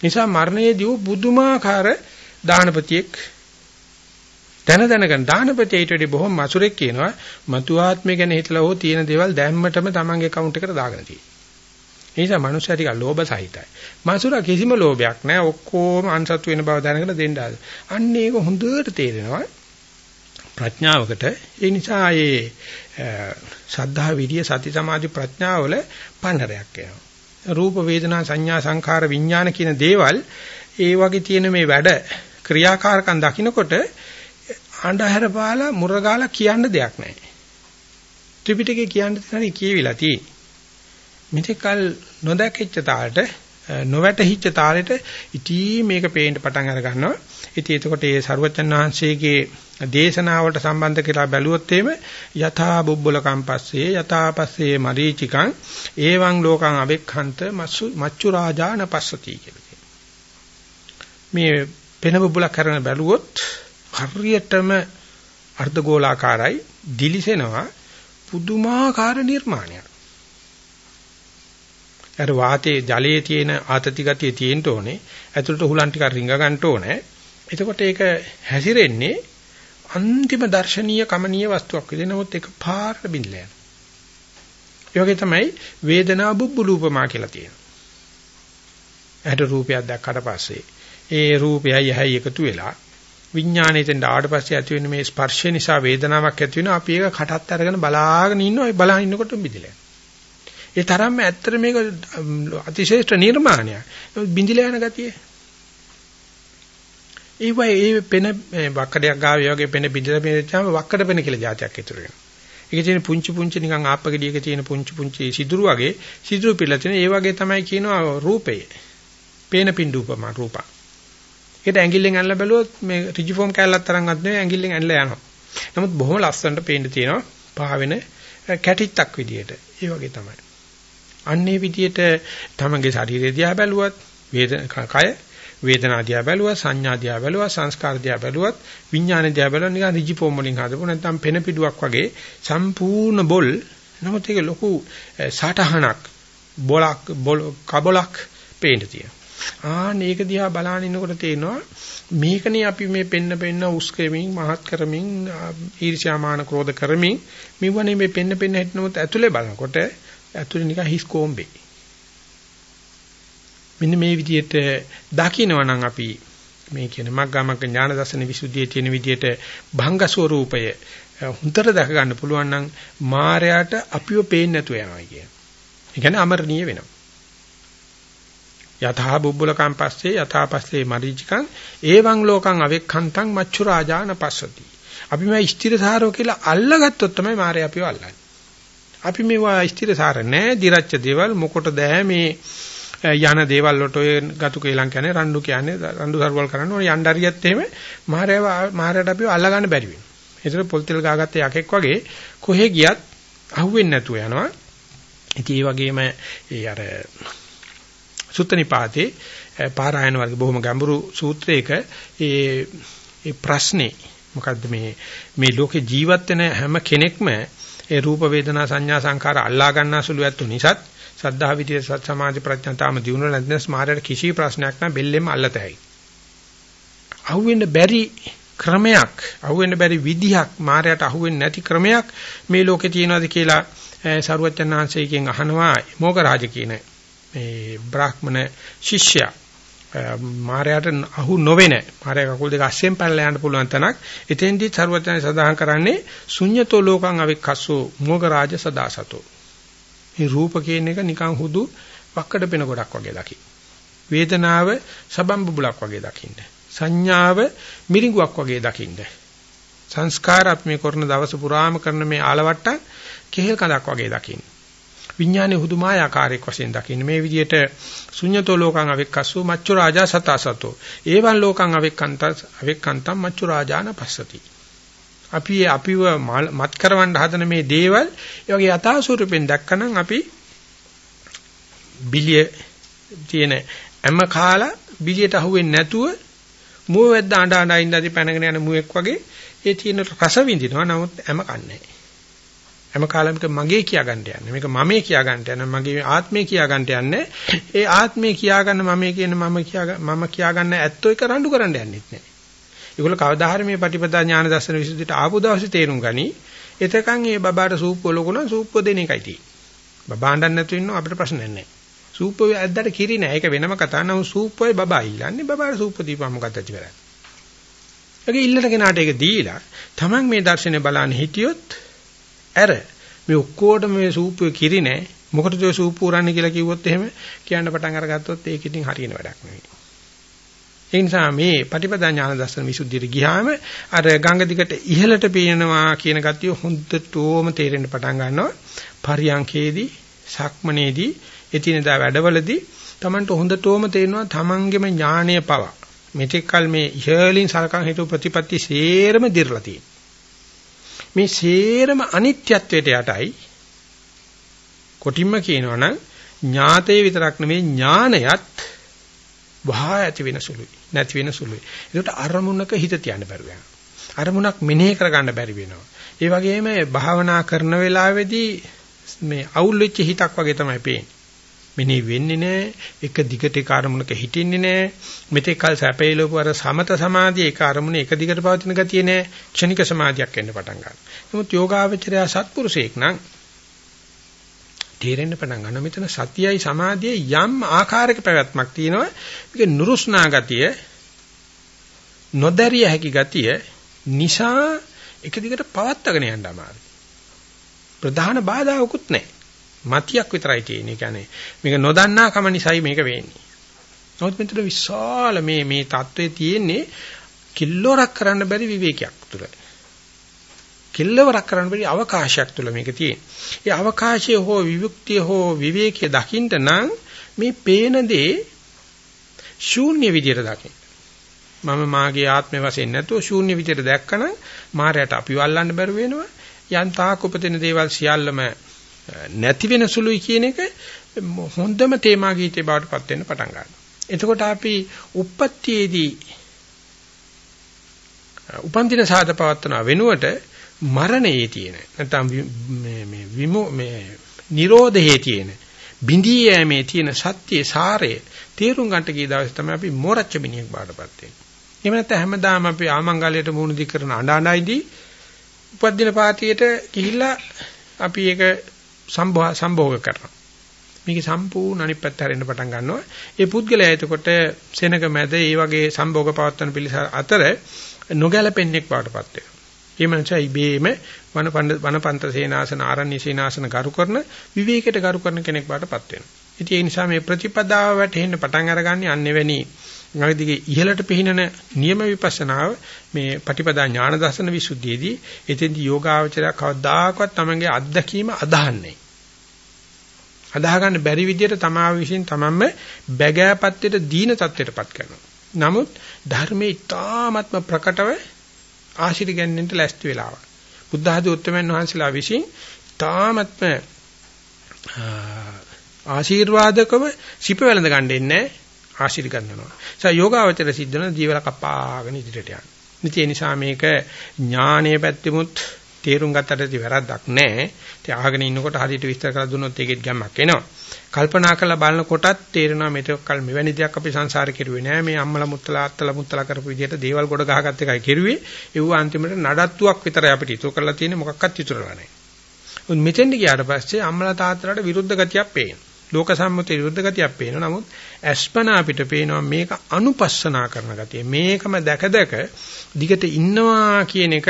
නිසා මරණයේදී ඌ බුදුමාකාර දානපතියෙක් දැන දැනගෙන දානපතිය ඊට වඩා බොහොම මසුරෙක් කියනවා. මතු ආත්මය ගැන හිතලා හෝ තියෙන දේවල් දැම්මටම තමන්ගේ account එකට දාගෙන තියෙනවා. ඒ නිසා මනුස්සයා ටිකක් ලෝභ සහිතයි. මනුස්සයා කිසිම ලෝභයක් නැහැ. ඔක්කොම අන්සතු වෙන බව දැනගෙන දෙන්න ආද. අන්න ඒක හොඳට තේරෙනවා. ප්‍රඥාවකට ඒ නිසා ඒ සද්ධා විරිය සති සමාධි ප්‍රඥාවල පන්නරයක් එනවා. රූප වේදනා සංඥා සංඛාර විඥාන කියන දේවල් ඒ වගේ තියෙන මේ වැඩ ක්‍රියාකාරකම් දකිනකොට අඬහැර පාලා මුරගාලා කියන්න දෙයක් නැහැ. ත්‍රිපිටකේ කියන්න තියෙන කියවිලා තියෙන්නේ. මෙතකල් නොදැකච්ච තාලට නොවැටහිච්ච තාලෙට ඉතී මේක පේන්න පටන් අර ගන්නවා. ඉතින් එතකොට මේ සරුවචන් වහන්සේගේ දේශනාවට සම්බන්ධ කියලා බැලුවොත් එහෙම යථා බුබ්බල කම්පස්සේ යථාපස්සේ මරීචිකං ඒවං ලෝකං අවෙක්ඛන්ත මච්චු රාජාන පස්සති කියලා මේ පෙන බුබ්බල කරන බැලුවොත් හරියටම අර්ධගෝලාකාරයි දිලිසෙනවා පුදුමාකාර නිර්මාණයක්. අර වාතයේ ජලයේ තියෙන ආතති ගතිය තියෙන්න ඕනේ. ඇතුළට හුලන් ටිකක් රිංග ගන්න ඕනේ. එතකොට ඒක හැසිරෙන්නේ අන්තිම දර්ශනීය කමනීය වස්තුවක් විදිහට නමුත් ඒක පාරට බින්දලා යනවා. ඒ වගේ තමයි වේදනා බුබ්බුලූපමා කියලා තියෙනවා. ඇහැට රූපයක් දැක්කට පස්සේ ඒ රූපයයි ඇහැයි එකතු වෙලා විඥාණයෙන් ආවට පස්සේ ඇති වෙන මේ ස්පර්ශය නිසා වේදනාවක් ඇති වෙනවා. අපි ඒක කටත් අරගෙන බලාගෙන ඉන්නවා. ඒ බලාගෙන ඉන්නකොට බිඳිලා ඒ තරම්ම ඇත්තට මේක අතිශේෂ්ඨ නිර්මාණයක්. බිඳිලා යන ගතිය. ඒ වගේ ඒ පෙන වක්කඩයක් ගාවේ වගේ පෙන බිඳලා පෙන්නච්චාම වක්කඩ පෙන කියලා જાතියක් ඉතුරු වෙනවා. ඒකේ තියෙන පුංචි පුංචි නිකන් ආප්පගෙඩියක තියෙන පුංචි පුංචි සිදුරු වගේ සිදුරු පිළලා තියෙන ඒ වගේ තමයි කියනවා රූපය. පේන පින්ඩූපම රූපා. ඒකට ඇඟිල්ලෙන් ඇනලා බැලුවොත් මේ රිජිෆෝම් කැලලක් තරම්වත් නෙවෙයි ඇඟිල්ලෙන් ඇනලා යනවා. නමුත් බොහොම ලස්සනට පේන්න තියෙනවා පාවෙන කැටිත්තක් විදියට. ඒ වගේ තමයි. අන්නේ විදියට තමන්ගේ ශරීරය දිහා බැලුවත් වේදන කය වේදනා දිහා බැලුවා සංඥා දිහා බැලුවා සංස්කාර දිහා බැලුවත් විඥාන දිහා බැලුවා නිකන් ඍජිපොම් වලින් හදපු නැත්නම් පෙන පිඩුවක් වගේ සම්පූර්ණ බොල්. නමුත් ඒක ලොකු සටහනක් බොලක් බොල කබලක් පේන්න තියෙනවා. ආන්න ඒක දිහා බලන ඉන්නකොට තේනවා මේකනේ අපි මේ පෙන්න පෙන්න උස් කරමින් මහත් කරමින් ඊර්ෂ්‍යාමාන ක්‍රෝධ කරමින් මෙවනේ මේ පෙන්න පෙන්න හිටනොත් ඇතුලේ බලනකොට ඇතුලේ නිකන් හිස් කොම්බේ මෙන්න මේ විදිහට දකිනවා නම් අපි මේ කියන මග්ගමග්ග ඥාන දර්ශන විසුද්ධියේ තියෙන විදිහට භංග ස්වરૂපය හුඳට දැක ගන්න පුළුවන් නම් මායයට අපිව පේන්නේ නැතුව යනවා කියන. ඒ කියන්නේ අමරණීය වෙනවා. යථා බුබ්බුල කම්පස්සේ යථා පස්සේ මරීචිකං ඒවං ලෝකං අවෙක්ඛන්තං මච්චු රාජාන පස්සති. අපි මේ ස්ථිරසාරෝ කියලා අල්ලගත්තොත් තමයි මායя අපිව අල්ලන්නේ. අපි මේවා ස්ථිරසාර නැහැ, දිරච්ච දේවල් මොකටද මේ යන දේවල් වලට ඔය ගතු කේලම් කියන්නේ රණ්ඩු කියන්නේ රණ්ඩු සරුවල් කරන්න ඕන යන්න හරියත් එහෙම මහරයව මහරයට අපිව අල්ල ගන්න බැරි වෙනවා. ඒතර පොල් තෙල් ගාගත්ත යකෙක් වගේ කොහෙ ගියත් අහුවෙන්නේ නැතුව යනවා. ඉතින් ඒ වගේම ඒ අර සුත්තනිපාතේ පාරායන වර්ග බොහොම ගැඹුරු සූත්‍රයක ඒ ඒ ප්‍රශ්නේ මොකද්ද මේ මේ ලෝකේ ජීවත් වෙන හැම කෙනෙක්ම ඒ රූප වේදනා සංඥා සංකාර අල්ලා ගන්නාසුළු ඇත්තු නිසාත් සද්ධා විදියේ සත් සමාධි ප්‍රඥා තාම දිනුන නැත්නම් ස්මාරයට කිසි ප්‍රශ්නයක් නැහැ බෙල්ලෙම අල්ලතයි. අහුවෙන්න බැරි ක්‍රමයක් අහුවෙන්න බැරි විදිහක් මායයට අහුවෙන්නේ නැති ක්‍රමයක් මේ ලෝකේ තියෙනවාද කියලා සරුවචනාංශයෙන් අහනවා මොගරාජ කියන මේ බ්‍රාහ්මණ ශිෂ්‍යයා මායයට අහු නොවෙන මාය කකුල් දෙක අස්සෙන් පැනලා යන්න පුළුවන් තැනක් එතෙන්දී සරුවචන සදාහන් කරන්නේ ශුඤ්‍යතෝ ලෝකං අවික්ඛස්සෝ මොගරාජ සදාසතෝ මේ රූප කියන එක නිකන් හුදු වක්කඩ පෙන ගොඩක් වගේ දකි. වේදනාව සබම් බුබුලක් වගේ දකින්න. සංඥාව මිරිඟුවක් වගේ දකින්න. සංස්කාර අපි මේ කරන දවස පුරාම කරන මේ ආලවට්ට කෙහෙල් කඳක් වගේ දකින්න. විඥානේ හුදු මායාකාරයක් වශයෙන් දකින්න. මේ විදිහට ශුඤ්‍යතෝ ලෝකං අවෙක්කස්සෝ මච්චු රාජා සතසතෝ. ඒවන් ලෝකං අවෙක්කන්ත අවෙක්කන්තම් මච්චු රාජාන පස්සති. අපි අපිව මත් කරවන්න හදන මේ දේවල් ඒ වගේ යථා ස්වරූපෙන් දැක්කනම් අපි බිලිය තියෙන හැම කාලා බිලියට අහුවෙන්නේ නැතුව මුව වැද්ද අඬ අඬ ඉඳදී පැනගෙන යන මුවෙක් වගේ ඒ තියෙන රස විඳිනවා නමුත් හැම කන්නේ හැම කාලෙක මගේ කියා ගන්න යන්නේ මේක මමේ කියා ගන්න යන්නේ මගේ ආත්මේ කියා ගන්න යන්නේ ඒ ආත්මේ කියා ගන්න මමේ කියන මම කියා මම කියා ගන්න ඇත්තෝ එක රණ්ඩු කරන්න යන්නෙත් නෑ ඒගොල්ලෝ කවදා හරි මේ පටිපදා ඥාන දර්ශන විසුද්ධියට ආපු දවසේ තේරුම් ගනි. එතකන් මේ බබාට සූප්පුව ලොකුන සූප්පුව දෙන එකයි තියෙන්නේ. බබා හඬන්න නැතුව ඉන්නව අපිට ප්‍රශ්නයක් නැහැ. සූප්පුව ඇද්දට කිරි නැහැ. ඒක වෙනම කතා. නමුත් සූප්පුවයි බබා ඉල්ලන්නේ බබාට සූප්පුව දීපම මොකක්ද ඇති කරන්නේ. ඒකේ ඉල්ලන කෙනාට ඒක දීලා Taman මේ දර්ශනේ බලන්න හිටියොත් ඇර මේ ඔක්කොටම මේ සූප්පුව කිරි නැහැ. මොකටද ඔය සූප් පුරන්නේ කියලා කිව්වොත් එහෙම කියන්න පටන් අරගත්තොත් ඒක ඉතින් හරියන වැඩක් නෙවෙයි. ඒ නිසා මේ පටිපදා ඥාන දර්ශන විසුද්ධියට ගියාම අර ගංග දිගට ඉහළට පේනවා කියන ගතිය හොඳටම තේරෙන්න පටන් ගන්නවා. පරියංකේදී, සක්මනේදී, එතිනදා වැඩවලදී Tamanට හොඳටම තේරෙනවා Tamanගෙම ඥානීය පව. මෙතෙක්කල් මේ ඉහළින් සලකන් හිටු ප්‍රතිපatti සේරම දිර්ලා තියෙනවා. මේ සේරම අනිත්‍යත්වයට යටයි. කොටින්ම කියනවනම් ඥාතේ විතරක් නෙමෙයි ඥානයත් වහා ඇති වෙන සුළුයි නැති වෙන සුළුයි. ඒකට අරමුණක හිත තියන්න බැරුව යනවා. අරමුණක් මෙනෙහි කරගන්න බැරි වෙනවා. ඒ වගේම භාවනා කරන වෙලාවේදී මේ අවුල් වෙච්ච හිතක් වගේ තමයි පේන්නේ. මෙනෙහි වෙන්නේ නැහැ එක දිගට එක අරමුණක හිටින්නේ නැහැ මෙතෙක් කල සැපේලෝප අර සමත සමාධිය එක අරමුණේ එක දිගට පවතින ගතිය නැහැ ක්ෂණික සමාධියක් එන්න පටන් ගන්නවා. නමුත් යෝගාවචරය සත්පුරුෂයෙක් නම් තේරෙන්න පටන් ගන්නවා මෙතන සතියයි සමාධියයි යම් ආකාරයක පැවැත්මක් තියෙනවා. මේක නුරුස්නා ගතිය නොදැරිය හැකි ගතිය නිසා එක දිගට පවත්වාගෙන යන්න අමාරුයි. ප්‍රධාන බාධාවකුත් නැහැ මතියක් විතරයි තියෙන්නේ කියන්නේ මේක නොදන්නා කම නිසායි මේක වෙන්නේ නමුත් මෙතන විශාල මේ මේ தત્ත්වයේ තියෙන්නේ කිල්ලෝරක් කරන්න බැරි විවේකයක් තුල කෙල්ලවරක් කරන්න බැරි අවකාශයක් තුල මේක තියෙන. ඒ අවකාශය හෝ විමුක්තිය හෝ විවේකයේ දකින්න නම් මේ පේන දේ ශූන්‍ය විදියට දකින්න. මම මාගේ ආත්මය වශයෙන් නැතුව ශූන්‍ය විදියට දැක්කනම් මායයට අපිව අල්ලන්න බැරුව වෙනවා. යන් තාක් උපදින දේවල් සියල්ලම නැති වෙන සුළුයි කියන එක හොඳම තේමා ගීතේ බවට පත් වෙන්න පටන් ගන්නවා. එතකොට අපි උප්පත්තියේදී උපන්දින සාද පවත්වන වෙනුවට මරණයේ තියෙන නැත්නම් මේ මේ විමු මේ නිරෝධයේ තියෙන බිඳී යෑමේ තියෙන සත්‍යයේ සාරය තේරුම් ගන්නට කී දවසේ තමයි අපි මෝරච්ච මිනිහෙක් බාටපත් වෙන්නේ. එහෙම නැත්නම් හැමදාම අපි ආමංගලයට මුහුණ දී කරන අඬ අඬයිදී උපදින පාතියට ගිහිල්ලා අපි ඒක සම්භෝග කරනවා. මේක සම්පූර්ණ අනිත් පැත්ත හැරෙන්න පටන් ගන්නවා. ඒ පුද්ගලයා එතකොට සෙනග මැද ඒ වගේ සම්භෝග පවත්වන පිළිස අතර නොගැලපෙන්නෙක් බවටපත් වෙනවා. ඒ මනුස්සයා ඉබේම වනපන්ද වනපන්ත සේනාසන ආරණ්‍ය සේනාසන ගරු කරන විවේකයට ගරු කරන කෙනෙක් බාටපත් වෙනවා. ඉතින් ඒ නිසා මේ ප්‍රතිපදාව වැටෙන්න පටන් අරගන්නේ අන්නේවැනි ළඟදිගේ ඉහළට පිහිනන නියම විපස්සනාව මේ පටිපදා ඥාන දර්ශන විසුද්ධියේදී එතෙන්දී යෝගාවචරය කවදාකවත් තමන්ගේ අත්දැකීම අදහන්නේ. අදාහ ගන්න බැරි විදිහට තමා විශ්ින් තමන්ම බැගෑපත්යට දීන තත්ත්වයටපත් කරනවා. නමුත් ධර්මයේ ඊ타ත්ම ප්‍රකටව ආශිර්ය ගැන්වෙන්න ලැස්ති වෙලාවක්. බුද්ධ ආදී උත්තමයන් වහන්සේලා විසින් තාමත්ම ආශිර්වාදකව සිප වැළඳ ගන්න ඉන්නේ ආශිර්ය ගන්නවා. ඒ යෝගාවචර සිද්ධ වෙන ජීවල කපාගෙන ඉදිරියට යනවා. ඉතින් ඒ නිසා මේක ඥානීය පැත්තෙමුත් තේරුම් ගත්තට වැරද්දක් නැහැ. ඉතින් අහගෙන ඉන්නකොට හරියට විස්තර කරලා දුන්නොත් ඒකෙත් ගැම්මක් එනවා. කල්පනා කරලා බලනකොටත් තේරෙනවා මේකල් මෙවැනි දෙයක් අපි සංසාරේ කෙරුවේ නෑ මේ අම්මලා මුත්තලා අත්තලා මුත්තලා කරපු විදිහට දේවල් ගොඩ ගහගත්ත එකයි කෙරුවේ ඒව අන්තිමට නඩත්තුවක් විතරයි අපිට ඉතුරු කරලා තියෙන්නේ මොකක්වත් ඉතුරුලා නෑ උන් මෙතෙන්ද ගියාට පස්සේ අම්මලා තාත්තලාට විරුද්ධ ගතියක් පේනවා ලෝක සම්මත විරුද්ධ ගතියක් පේනවා නමුත් අස්පනා අපිට පේනවා මේක අනුපස්සනා කරන ගතිය මේකම දැක දැක දිගට ඉන්නවා කියන එක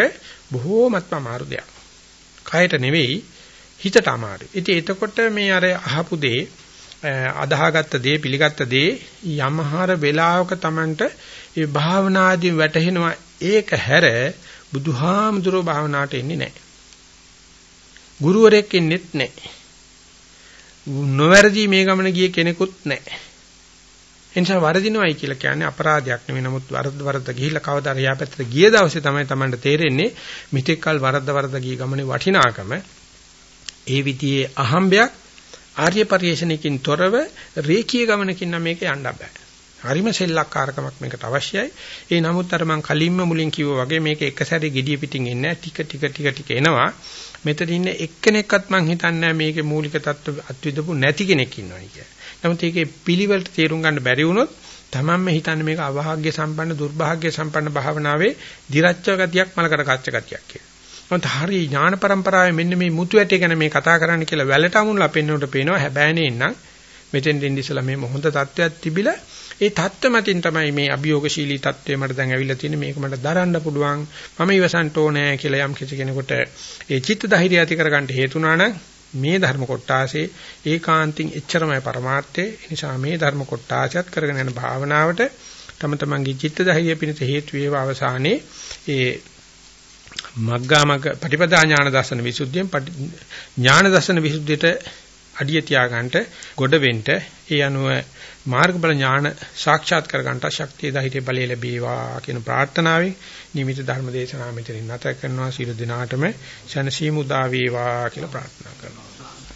බොහෝමත්ම අමාරු දෙයක් කයට නෙවෙයි හිතට අමාරුයි. ඉතින් එතකොට මේ අර අහපු දේ අදාහගත්ත දේ පිළිගත්ත දේ යමහර වෙලාවක Tamanට ඒ භාවනාදී වැටහෙනවා ඒක හැර බුදුහාමුදුරෝ භාවනාවට එන්නේ නැහැ. ගුරුවරයෙක් ඉන්නෙත් නැහැ. නොවැරදි මේ ගමන ගිය කෙනෙකුත් නැහැ. එනිසා වරදිනවයි කියලා කියන්නේ අපරාධයක් නෙවෙයි නමුත් වරද වරද ගිහිල්ලා කවදාද යාපැත්තට ගිය දවසේ තමයි Tamanට තේරෙන්නේ මිත්‍යකල් වරද වරද ගිය ගමනේ වටිනාකම ඒ විදිහේ අහම්බයක් ආර්ය පරිශ්‍රණයකින් තොරව රේකී ගමනකින් නම් මේක යන්න බෑ. හරිම සෙල්ලක්කාරකමක් මේකට අවශ්‍යයි. ඒ නමුත් අර මම කලින්ම මුලින් කිව්වා වගේ මේක එක සැරේ gediya පිටින් එන්නේ නැහැ. ටික ටික ටික ටික එනවා. මෙතන ඉන්න එක්කෙනෙක්වත් මං හිතන්නේ මේකේ මූලික தত্ত্ব අත්විදපු නැති කෙනෙක් ඉන්නවයි කියලා. නමුත් ඒකේ පිළිවෙලට තේරුම් ගන්න බැරි වුණොත් තමන්ම හිතන්නේ මේක අභාග්‍ය සම්පන්න දුර්භාග්‍ය සම්පන්න භාවනාවේ දිරච්ච ගතියක් මලකට කච්ච ගතියක් කියලා. නමුත් හරි ඥාන પરම්පරාවේ මෙන්න මේ මුතු ඇටය ගැන මේ කතා කරන්න කියලා වැලට අමුණලා පෙන්වන්නට පේනවා හැබැයි නේ නම් මෙතෙන් දෙන්න ඉස්සලා මේ මොහොත தত্ত্বයක් තිබිලා ඒ தත්ත්ව මතින් තමයි මේ අභියෝගශීලී தත්ත්වය මට දැන් ඇවිල්ලා තියෙන්නේ. මේක මට දරන්න පුළුවන්. මම ඉවසන්න ඕනේ කියලා යම් කිසි කෙනෙකුට ඒ චිත්ත ධෛර්යය ඇති කරගන්න හේතු මේ ධර්ම කොටාසේ ඒකාන්තින් එච්චරමයි પરමාර්ථය. ඒ නිසා මේ ධර්ම කොටාසයත් කරගෙන යන භාවනාවට තම තමන්ගේ චිත්ත ධෛර්යය පිණිස හේතු වේවා අවසානයේ ඒ මග්ගා මග්ග ප්‍රතිපදා ඥාන දර්ශන විසුද්ධියෙන් ඥාන දර්ශන විසුද්ධියට අඩිය තියාගන්නට ගොඩ වෙන්න ඒ අනුව මාර්ගබල ඥාන සාක්ෂාත් කරගන්නට ශක්තිය ධෛර්ය බලය ලැබේවා කියන ප්‍රාර්ථනාවෙන් නිමිත ධර්ම දේශනාව මෙතනින් නැත කරනවා සියලු දිනාටම ශනසීමු දා වේවා කියලා ප්‍රාර්ථනා කරනවා.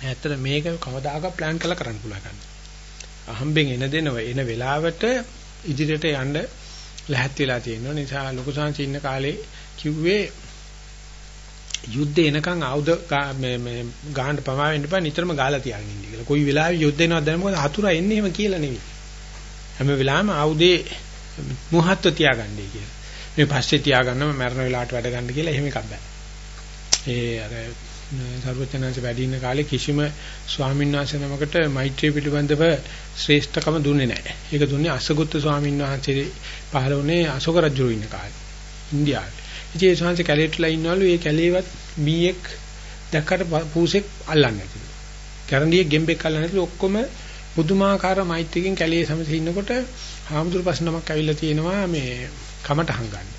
ඇත්තට මේක කවදාකවත් ප්ලෑන් කරලා කරන්න පුළුවන් ගන්න. අහම්බෙන් එන දෙනව එන වෙලාවට ඉදිරියට යන්න ලැහත් වෙලා තියෙනවා. නිසා ලොකු සංසි ඉන්න කාලේ කිව්වේ යුද්ධේ එනකන් ආයුධ මේ මේ ගහන්න පමා වෙන්න බෑ නිතරම ගාලා තියාගෙන ඉන්න කියලා. කොයි වෙලාවෙ යුද්ධ එනවද දැන මොකද හතුරා එන්නේ එහෙම කියලා නෙවෙයි. හැම වෙලාවෙම ආයුධේ මුහත්ව තියාගන්නයි කියලා. මේ පස්සේ තියාගන්නම මරණ වෙලාවට වැඩ ගන්න කියලා එහෙම එකක් බෑ. ඒ අර සර්වඥාන්සේ වැඩි ඉන්න කාලේ කිසිම ස්වාමීන් වහන්සේ නමකට මෛත්‍රිය පිළිබඳව ශ්‍රේෂ්ඨකම දුන්නේ නැහැ. ඒක දුන්නේ අසගොත්තු ස්වාමීන් වහන්සේ පහළ වුණේ අශෝක රජු ඉන්න කාලේ. ඉන්දියාවේ. ඉතින් ඒ ශාංශ කැලේටලා ඉන්නවලු ඒ කැලේවත් මීයක් දැක්කට පූසෙක් අල්ලන්නේ නැතිලු. කැරණියේ ගෙම්බෙක් අල්ලන්නේ නැතිලු ඔක්කොම පුදුමාකාර මෛත්‍රියකින් කැලේ සමසේ ඉන්නකොට හාමුදුරු ප්‍රශ්නමක් ඇවිල්ලා තියෙනවා මේ කමට හංගන්න.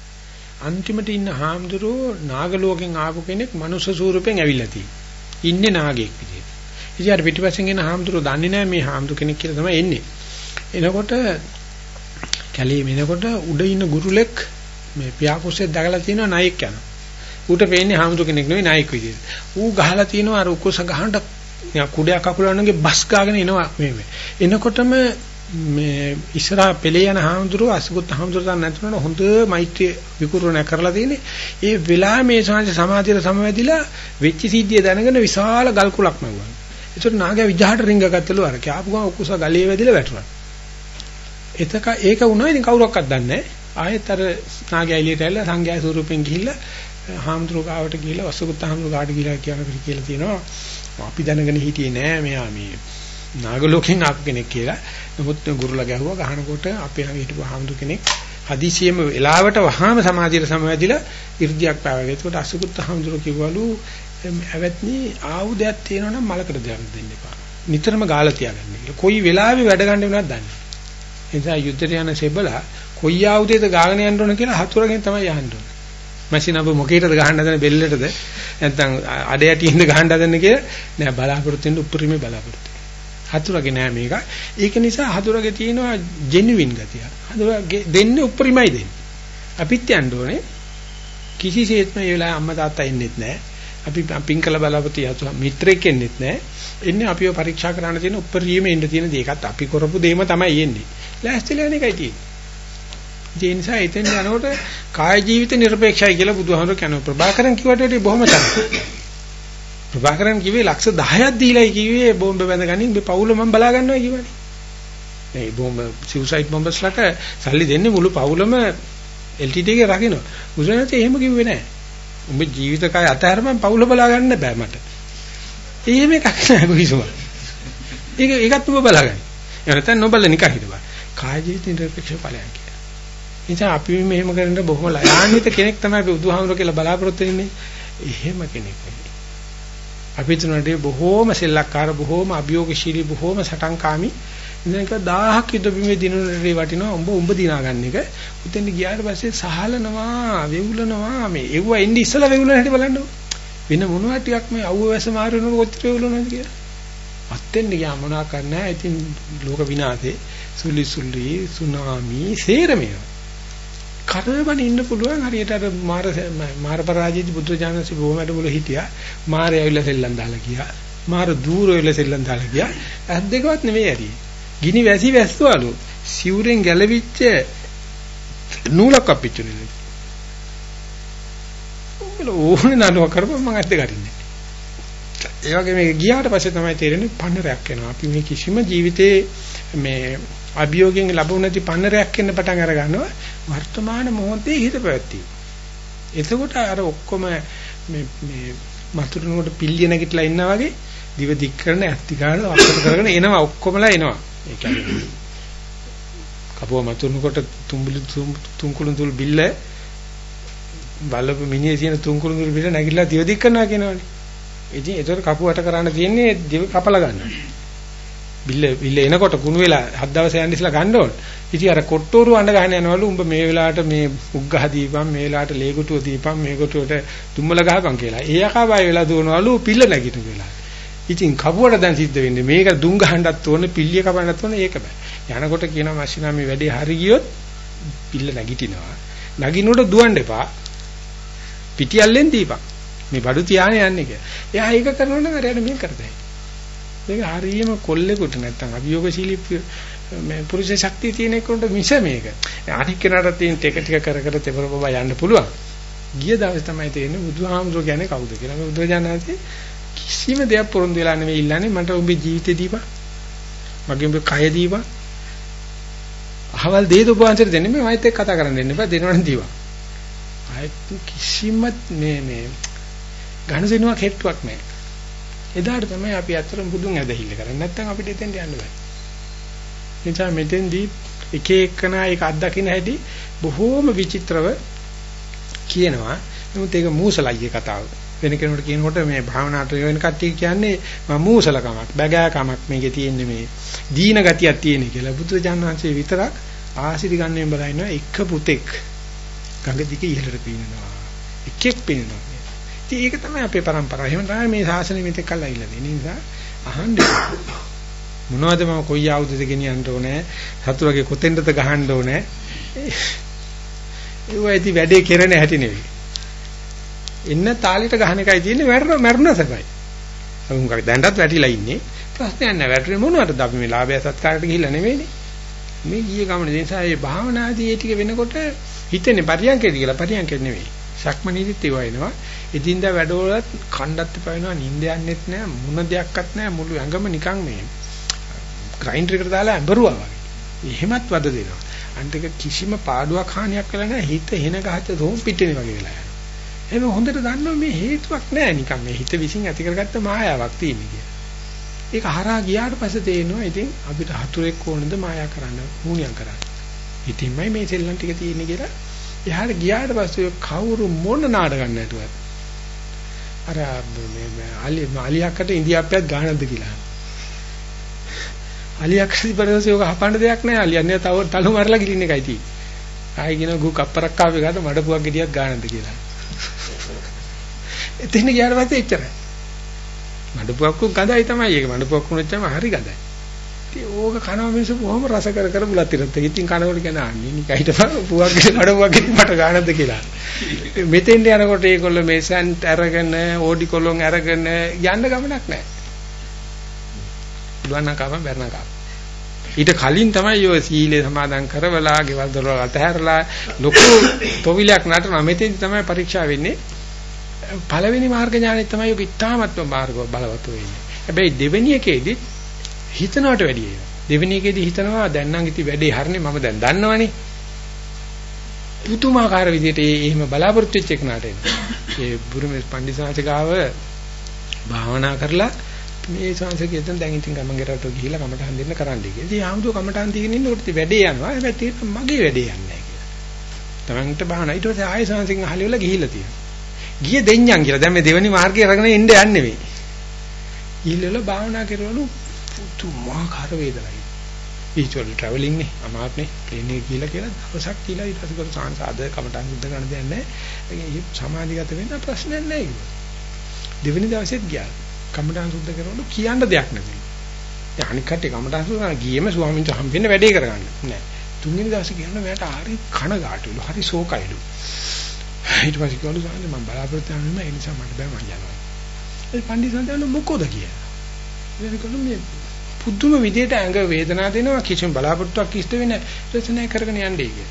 අන්තිමට ඉන්න හාමුදුරුවෝ නාගලෝකෙන් ආපු කෙනෙක් මනුෂ්‍ය ස්වරූපෙන් ඇවිල්ලා තියෙනවා. ඉන්නේ නාගයෙක් විදියට. ඉතින් අර පිටිපස්සෙන් එන හාමුදුරුවෝ දන්නේ නැහැ මේ හාමුදුර කෙනෙක් කියලා තමයි එන්නේ. එනකොට කැලේ මෙනකොට උඩ ඉන්න ගුරුලෙක් මේ පියාකුස්සේ දගලා තියෙනවා නායක යනවා. ඌට පේන්නේ හාමුදුර කෙනෙක් නෙවෙයි නායක විදියට. ඌ ගහලා තියෙනවා අර උකුස ගහනට කුඩයක් අකුලනගේ බස් ගාගෙන එනවා මේ මේ. එනකොටම මේ ඉස්සරහා පෙළේ යන හාමුදුරුව අසුගත හාමුදුරුව තන නැතුනන හොඳ මෛත්‍රී විකුරුණ කරලා තියෙන්නේ. ඒ වෙලාවේ මේ සමාජ සමාධියට සමවැදිලා වෙච්ච සිද්ධිය දැනගෙන විශාල ගල් කුලක් නැවුවා. ඒතර නාගයා විජහට රිංග ගත්තලු අර කෑපු ගම උකුස ගලේ වැදිලා වැටුණා. එතක ඒක වුණා ඉතින් කවුරක්වත් දන්නේ නැහැ. ආයෙත් අර නාගය එළියට ඇවිල්ලා සංඝයා ස්වරූපෙන් ගිහිල්ලා හාමුදුරුවෝ ගාවට ගිහිල්ලා වසුගත හාමුදුරුවෝ ගාවට ගිහිල්ලා කියනකොට කියලා තියෙනවා අපි දැනගෙන හිටියේ නෑ මෙයා මේ නාග ලෝකෙන් ආපු කෙනෙක් කියලා. නමුත් ගුරුලා ගැහුවා ගහනකොට අපේ ළඟ හිටපු හාමුදුරු කෙනෙක් හදිසියෙම වෙලාවට වහාම සමාධියට සමවැදිලා 이르දියක් පාවගෙන. ඒකට අසුගත හාමුදුරුවෝ කිව්වලු ඇවැත්නි ආයුධයක් තියෙනවා නම් මලකට දාන්න දෙන්න එපා. නිතරම ගාලා තියාගන්න කියලා. කොයි වෙලාවෙ වැඩ ගන්න වෙනවද දන්නේ. ඒ නිසා යුද්ධයට යන සෙබලා කොයි ආයුධයද ගාගෙන යන්න ඕන කියලා හතුරගෙන් තමයි අහන්න ඕන. මැෂින් අප මොකේටද ගහන්න හදන බෙල්ලටද නැත්නම් අඩ යටින්ද ගහන්න හදන කියලා නෑ බලාපොරොත්තු වෙන්න උපරිමේ බලාපොරොත්තු. හතුරගේ නෑ මේක. ඒක නිසා හතුරගේ තියෙනවා ජෙනුවින් ගතිය. හතුරගේ දෙන්නේ උපරිමයි දෙන්නේ. අපිත් යන්න ඕනේ කිසිසේත්ම ඒ වෙලාවේ අම්මා තාත්තා ඉන්නෙත් නෑ. අපි පින් කළ බලාපොරොත්තු යතු මිත්‍රෙක් ඉන්නෙත් නෑ. එන්නේ අපිව පරීක්ෂා කරන්න තියෙන උපරිමේ ඉන්න තියෙන දේකත් අපි කරපු දෙයම තමයි එන්නේ. ලෑස්තිලා යන එකයි තියෙන්නේ. ඒ නිසා එතෙන් යනකොට කාය ජීවිත নিরপেক্ষයි කියලා බුදුහාමුදුරු කියනවා. ප්‍රභාකරන් කිව්වට වඩා බොහොම තමයි. ප්‍රභාකරන් කිව්වේ ලක්ෂ 10ක් දීලායි කිව්වේ බෝම්බ බැඳගනින් මේ පවුල මම බලා ගන්නවා කිව්වනේ. මේ බෝම්බ සිව්සයිඩ් බෝම්බස්ලට සල්ලි දෙන්නේ මුළු පවුලම LTT එකේ රකින්න. බුදුරජාණන් එහෙම කිව්වේ නැහැ. උඹ ජීවිත කාය අතහැරම පවුල බලා ගන්න බෑ මට. එහෙම එකක් නෑ කොහොමද? ඒක ඒකත් උඹ බලාගන්න. එහෙම නැත්නම් නොබල නිකන් හිටපන්. කාය ජීවිත නිරපේක්ෂ ඵලයක්. නිසා අපි මෙහෙම කරන්න බොහොම ලයාන්විත කෙනෙක් තමයි බුදුහාමුදුර කියලා බලාපොරොත්තු වෙන්නේ. එහෙම කෙනෙක් නෙවෙයි. අපි තුනට බොහෝම සෙල්ලක්කාර බොහෝම අභියෝගශීලී බොහෝම සටන්කාමී ඉතින්ක 1000ක් යුද බිමේ දිනුනේ වටිනවා උඹ උඹ දිනා ගන්න එක. උතෙන් ගියාට පස්සේ සහලනවා, වෙවුලනවා මේ එව්ව එන්නේ ඉස්සලා වෙවුලන හැටි බලන්නකො. වෙන මොනවා ටිකක් මේ අවුව වැස මාරු වෙනකොට කොච්චර වෙවුලනවද කියලා. අත්ෙන් ගියා මොනවා කරන්නේ ඉතින් ලෝක විනාශේ සුලි සුලි සුනාමි සේරමේවා. කරවන ඉන්න පුළුවන් හරියට අර මාර මාර පරාජයදී බුද්ධ ඥානසි බොහොම වැඩමුල හිටියා. මාරය ඇවිල්ලා සෙල්ලම් දාලා ගියා. මාර දූර වෙලා සෙල්ලම් දාලා ගියා. ඇස් දෙකවත් නෙවෙයි ඇරි. ගිනි වැසි වැස්සවලු සිවුරෙන් ගැලවිච්ච නූලක් අපිච්චුනේ උඹල ඕනේ නඩුව කරපුවම මම ඇස් දෙක අරින්නේ. ඒ වගේ මේ ගියාට පස්සේ තමයි තේරෙන්නේ පන්නරයක් වෙනවා අපි මේ කිසිම ජීවිතේ මේ අභියෝගයෙන් ලැබුණ නැති පන්නරයක් වෙන්න පටන් අර ගන්නවා වර්තමාන මොහොතේ හිත පැවැත්වීම. එතකොට අර ඔක්කොම මේ මේ මතුරුනකට පිල්ලිය නැගිටලා ඉන්නා වගේ දිව දික් කරන ඇත්ති ගන්න අක්කට කරගෙන එනවා ඔක්කොමලා එනවා. ඒ කියන්නේ කපුව මතුරුනකට තුම්බිලි තුන්කුළුන් තුල් බිල්ල බලපු මිනිහේ තියෙන තුන්කුළුන් තුල් බිල්ල නැගිටලා දිව දික් කරනවා කියනවනේ. ඉතින් ඒතර කපුවට කරන්න තියෙන්නේ දිව කපලා ගන්න. බිල්ල බිල්ල එනකොට කුණු වෙලා හත් දවස් යන්න ඉස්සලා ගන්න ඕන. ඉතින් අර කොට්ටෝරු අඬ ගහන යනවලු උඹ මේ වෙලාවට මේ උග්ගහ දීපන් මේ වෙලාවට ලේගුටුව දීපන් මේ කොටුවට තුම්මල ගහපන් කියලා. ඒ යකා බය වෙලා දුවනවලු පිල්ල නැගිටින වෙලාව. ඉතින් කපුවට දැන් සිද්ධ වෙන්නේ මේක දුම් ගහන්නත් ඕනේ පිල්ලිය කපන්නත් ඕනේ ඒක බෑ. යනකොට කියනවා මැෂිනා මේ වැඩේ හරි ගියොත් පිල්ල නැගිටිනවා. නගිනකොට දුවන්න එපා. පිටියල්ලෙන් දීපන්. මේ බඩු තියාගෙන යන්නේ කියලා. එයා ඒක කරනකොට නරයට මේක කරතයි. මේක හරියම කොල්ලෙකුට නැත්තම් අභියෝගශීලී මේ පුරුෂ ශක්තිය තියෙන එකට මිස මේක. අනික් කෙනාට තියෙන ටික ටික කර කර තෙපරපව යන්න පුළුවන්. ගිය දවස් තමයි තේරෙන්නේ බුදුහාමුදුරුවෝ කියන්නේ කවුද කියලා. මේ බුදුරජාණන්සේ කිසිම දෙයක් පොරොන්දු වෙලා නෙවෙයි ඉල්ලන්නේ මට ඔබේ ජීවිතේ දීපන්. මගේ ඔබේ කය දීපන්. අහවල් දේ දුපවන්සර දෙන්නේ මේ මයිත් එක්ක කතා කරන්න දෙන්න එපා දෙනවනම් දීපන්. ආයෙත් කිසිම මේ මේ ඝනසිනුවක් හෙට්ටුවක් නැහැ. එදාට තමයි අපි අතරම බුදුන් ඇදහිල්ල කරන්නේ. නැත්නම් අපිට එතෙන්ට යන්න බෑ. නිසා මෙතෙන්දී එක එකනා ඒක අත්දකින්න හැටි බොහෝම විචිත්‍රව කියනවා. නමුත් ඒක මූසලයි කතාව. වෙන කෙනෙකුට කියනකොට මේ භාවනාවට වෙන කට්ටිය කියන්නේ මම මූසලකමක්, බගෑකමක් මේකේ තියෙන්නේ මේ දීන ගතියක් තියෙන කියලා. බුදුරජාණන් වහන්සේ විතරක් ආශිරි ගන්නෙන් බලනවා එක පුතෙක් ගඟ දිගේ ඉහළට පීනනවා. එකෙක් පීනනවා. ඉතින් ඒක තමයි අපේ પરම්පරාව. එහෙම තමයි මේ ශාසනය මෙතෙක් කල් ඇවිල්ලා තියෙන්නේ. නිසා අහන්නේ. මොනවද මම කොයි ආයුධද ගෙනියන්න ඕනේ? සතුරගේ කොතෙන්ද ගහන්න ඕනේ? ඒවයිති වැඩේ කෙරෙන හැටි නෙවෙයි. එන්න තාලිට ගහන එකයි තියෙන්නේ මැරෙන මැරුණ සබයි අමුංගක දැන්ටත් වැටිලා ඉන්නේ. ප්‍රශ්නයක් නැහැ. වැටුනේ මොනවටද? අපි මේ ලාභය සත්කාරට ගිහිල්ලා නෙවෙයිනේ. මේ ගියේ ගමන නිසා මේ භාවනාදී ඒ ටික වෙනකොට හිතෙන්නේ පරියන්කේද කියලා. පරියන්කේ නෙවෙයි. සක්මනීදිත් ඒවා එනවා ඉදින්දා වැඩවලත් කණ්ඩත් එපා නිින්ද යන්නෙත් නැහැ මොන දෙයක්වත් නැහැ මුළු ඇඟම නිකන් මේ ග්‍රයින්ඩර් එකට දාලා ඇඹරුවා වගේ. එහෙමත් වද දෙනවා. අන්තික කිසිම පාඩුවක් හානියක් කළා නැහැ. හිත එන ගහච්ච රෝම් පිටිනේ වගේ වෙලා යනවා. එහෙනම් හොඳට දන්නවා මේ හේතුවක් නැහැ නිකන් මේ හිත විසින් ඇති කරගත්ත මායාවක් තියෙන කියලා. ඒක හරහා ගියාට පස්සේ තේරෙනවා ඉතින් අපිට හතුරෙක් ඕනද මායා කරන්න, මූණියම් කරන්න. ඉතින්මයි මේ සෙල්ලම් ටික තියෙන්නේ කියලා. එහාට ගියාට පස්සේ කවුරු මොන නාඩගම් නැටුවත් අර මේ අලි අලියක්කට ඉන්දියාප්පයක් ගානක්ද කියලා. අලියක් ඉපරදසේ ඔක හපන්න දෙයක් නැහැ. අලියන්නේ තව තලු මරලා ගිලින්න එකයි තියෙන්නේ. ආයි කියන ගු කප්පරක් ආවේ ගාත මඩපුවක් ගෙඩියක් ගන්නද කියලා. එතන ගියාට පස්සේ එච්චරයි. මඩපුවක් ගඳයි තමයි ඒක. මඩපුවක් වුණොත්ම හරි ගඳයි. ඉතින් ඕක කනවා මිනිස්සු කොහොම රස කර කර බුලත් ඉරත්. ඉතින් කනකොට කියන අන්නේ නිකයිට පුවක් ගෙඩි මඩපුවක් ගෙඩි මට ගන්නද කියලා. මෙතෙන්ට යනකොට ඒගොල්ලෝ මේ සැන්ට් අරගෙන ඕඩි කොලොන් අරගෙන යන්න ගමනක් නැහැ. පුළුවන් නම් කම බැරි නම් කම. ඊට කලින් තමයි ඔය සීලේ සමාදන් කරවලා, ගෙවල් දොරවල් අතහැරලා ලොකු තොවිලයක් නටනවා. මෙතෙන් තමයි පරීක්ෂා වෙන්නේ. පළවෙනි මාර්ග ඥානෙ තමයි ඔක ඉතාමත්ම මාර්ග බලවත් වෙන්නේ. හැබැයි දෙවෙනි එකේදී හිතනවට වැඩිය දෙවෙනි එකේදී හිතනවා දැන් නම් ඉති වැඩේ හරිනේ මම දැන් දන්නවනේ. පුතුමාකාර විදිහට ඒ එහෙම බලාපොරොත්තු වෙච්ච එක නාට එනවා. ඒ බුරුමේ පණ්ඩිතාංශ ගාව භාවනා කරලා මේ සංසකයෙන් දැන් ඉතින් ගමන්ගරට ගිහිල්ලා කමටහන් දෙන්න කරන්න කියලා. ඉතින් ආමුදෝ කමටහන් දීගෙන ඉන්නකොට වැඩේ යනවා. හැබැයි තේරෙන මගේ වැඩේ යන්නේ නැහැ කියලා. තමන්ට බහන ඊට පස්සේ ආයෙ සංසකෙන් අහලි වල ගිහිල්ලා තියෙනවා. ගිය දෙඤ්ඤම් කියලා. දැන් මේ දෙවෙනි මාර්ගය අරගෙන එන්න යන්නේ මේ. ගිහිල්ලා භාවනා කරවලු පුතුමාකාර වේදනයි. ඊචොල් ට්‍රැවලින් නේ අමාත්නේ ප්ලේන් එකේ ගිහිල්ලා කියලා දවසක් කියලා ඊට පස්සේ කර සංසාද කමටහන් සුද්ධ කරන්න දෙයක් නැහැ. ඒක සමාධිගත වෙන්න ප්‍රශ්නයක් නැහැ. දෙවෙනි දවසෙත් ගියා. කමඨාන් සුද්ධ කරනකොට කියන්න දෙයක් නැති. දැන් අනික් කට්ටිය කමඨාන් සුද්ධ කරන ගියේම ස්වාමීන් වහන්සේ හම්බෙන්න වැඩේ කරගන්න. නෑ. තුන්වෙනි දවසේ කියනවා මට හරි කනගාටුලු, හරි ශෝකයිලු. ඊට පස්සේ කිව්වලු සාන්නේ මම බලාපොරොත්තු වෙන්නේ ඒ නිසා මට බෑ මං යනවා. ඒ පඬිස්සන්ට මොකෝද කියලා. එතකොට මේ පුදුම විදියට ඇඟ වේදනාව දෙනවා කිසිම බලාපොරොත්තුවක් ඉෂ්ට වෙන්නේ රචනය කරගෙන යන්නේ කියලා.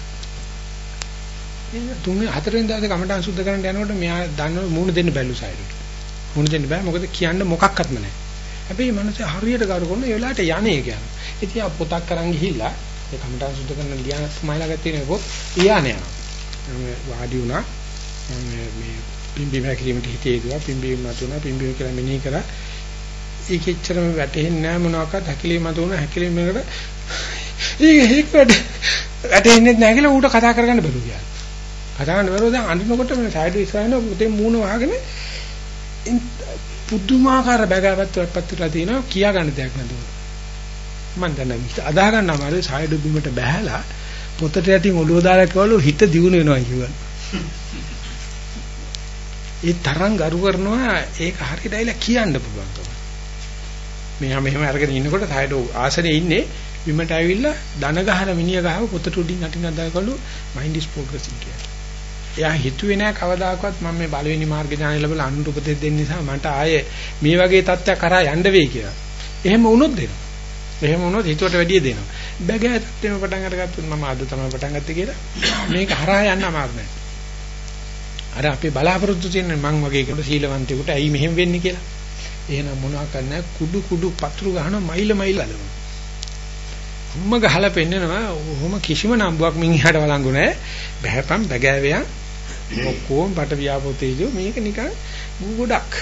ඒ තුන්වෙනි හතරවෙනි දවසේ කමඨාන් සුද්ධ කරන්න යනකොට මෙයා දන්නව මූණ දෙන්න බැලු සයිඩට. මුණ දෙන්න බෑ මොකද කියන්න මොකක්වත්ම නැහැ. හැබැයි මනස හරියට ගරු කරන ඒ වෙලාවට යන්නේ කියන්නේ. ඉතින් ආ පොතක් කරන් ගිහිල්ලා ඒ කමටහන් සුද්ධ කරන ලියන ස්මයිලා ගත්තේ පොත් ලියානේ යනවා. වාඩි වුණා මේ පිම්බි මැකිලිමට හිතේ දුවා පිම්බි මතුණා පිම්බි කියලා මෙනෙහි කරා. ඒකෙච්චරම වැටෙන්නේ නැහැ මොනවාක්වත් හැකිලීම මතුණ හැකිලීම එකට ඒක හේක් වැඩ වැටෙන්නේ නැහැ කියලා ඌට කතා කරගන්න බැරුව ගියා. කතා කරන්න බැරුව දැන් අඳිනකොට මේ සයිඩ් ඉස්සරහින් පුතේ මූණ වහගෙන පුදුමාකාර බගාවත්වයක් පත්‍රලා තිනවා කියා ගන්න දෙයක් නැතුව. මම දැන් අදාහ ගන්න අමාරුයි සායඩ බිමට බැහැලා පොතට යටින් ඔළුව දාලා කවලු හිත දියුණු වෙනවා කියවන. ඒ තරම් ගරු කරනවා ඒක හරියට ඇවිල්ලා කියන්න පුළුවන්කම. මෙහා මෙහෙම අරගෙන ඉන්නකොට සායඩ ආසනේ ඉන්නේ බිමට ඇවිල්ලා දන ගහන මිනිහ ගහව පොතට උඩින් අටින් අදාකලු මයින්ඩ් ඉස් ප්‍රෝග්‍රෙසින් කියලා. එයා හිතුවේ නෑ කවදාකවත් මම මේ බලවෙනි මාර්ග ඥානය ලැබලා අනුර උපදෙස් දෙන්න නිසා මට ආයේ මේ වගේ තත්ත්වයක් කරා යන්න වෙයි කියලා. එහෙම වුණොත් දෙනවා. එහෙම වුණොත් හිතුවට වැඩිය දෙනවා. බැගෑ තත්ත්වෙම පටන් අරගත්තොත් මම අද තමයි පටන් ගත්තේ කියලා මේක හරහා යන්න අමාරු නෑ. අර අපි බලාපොරොත්තු තියෙන මං වගේ කෙනෙකුට සීලවන්තයෙකුට ඇයි මෙහෙම වෙන්නේ කියලා. එහෙනම් මොනවා කරන්නේ කුඩු කුඩු පතුරු ගහන මයිල මයිල අලනවා. උම්ම ගහලා පෙන්නනවා ඔහොම කිසිම නම්බුවක් මින් එහාට වළංගු නැහැ. බහැපම් බගෑවියන් ඔක්කොම බට ව්‍යාපෝ තේජෝ මේක නිකන් ගු ගොඩක්.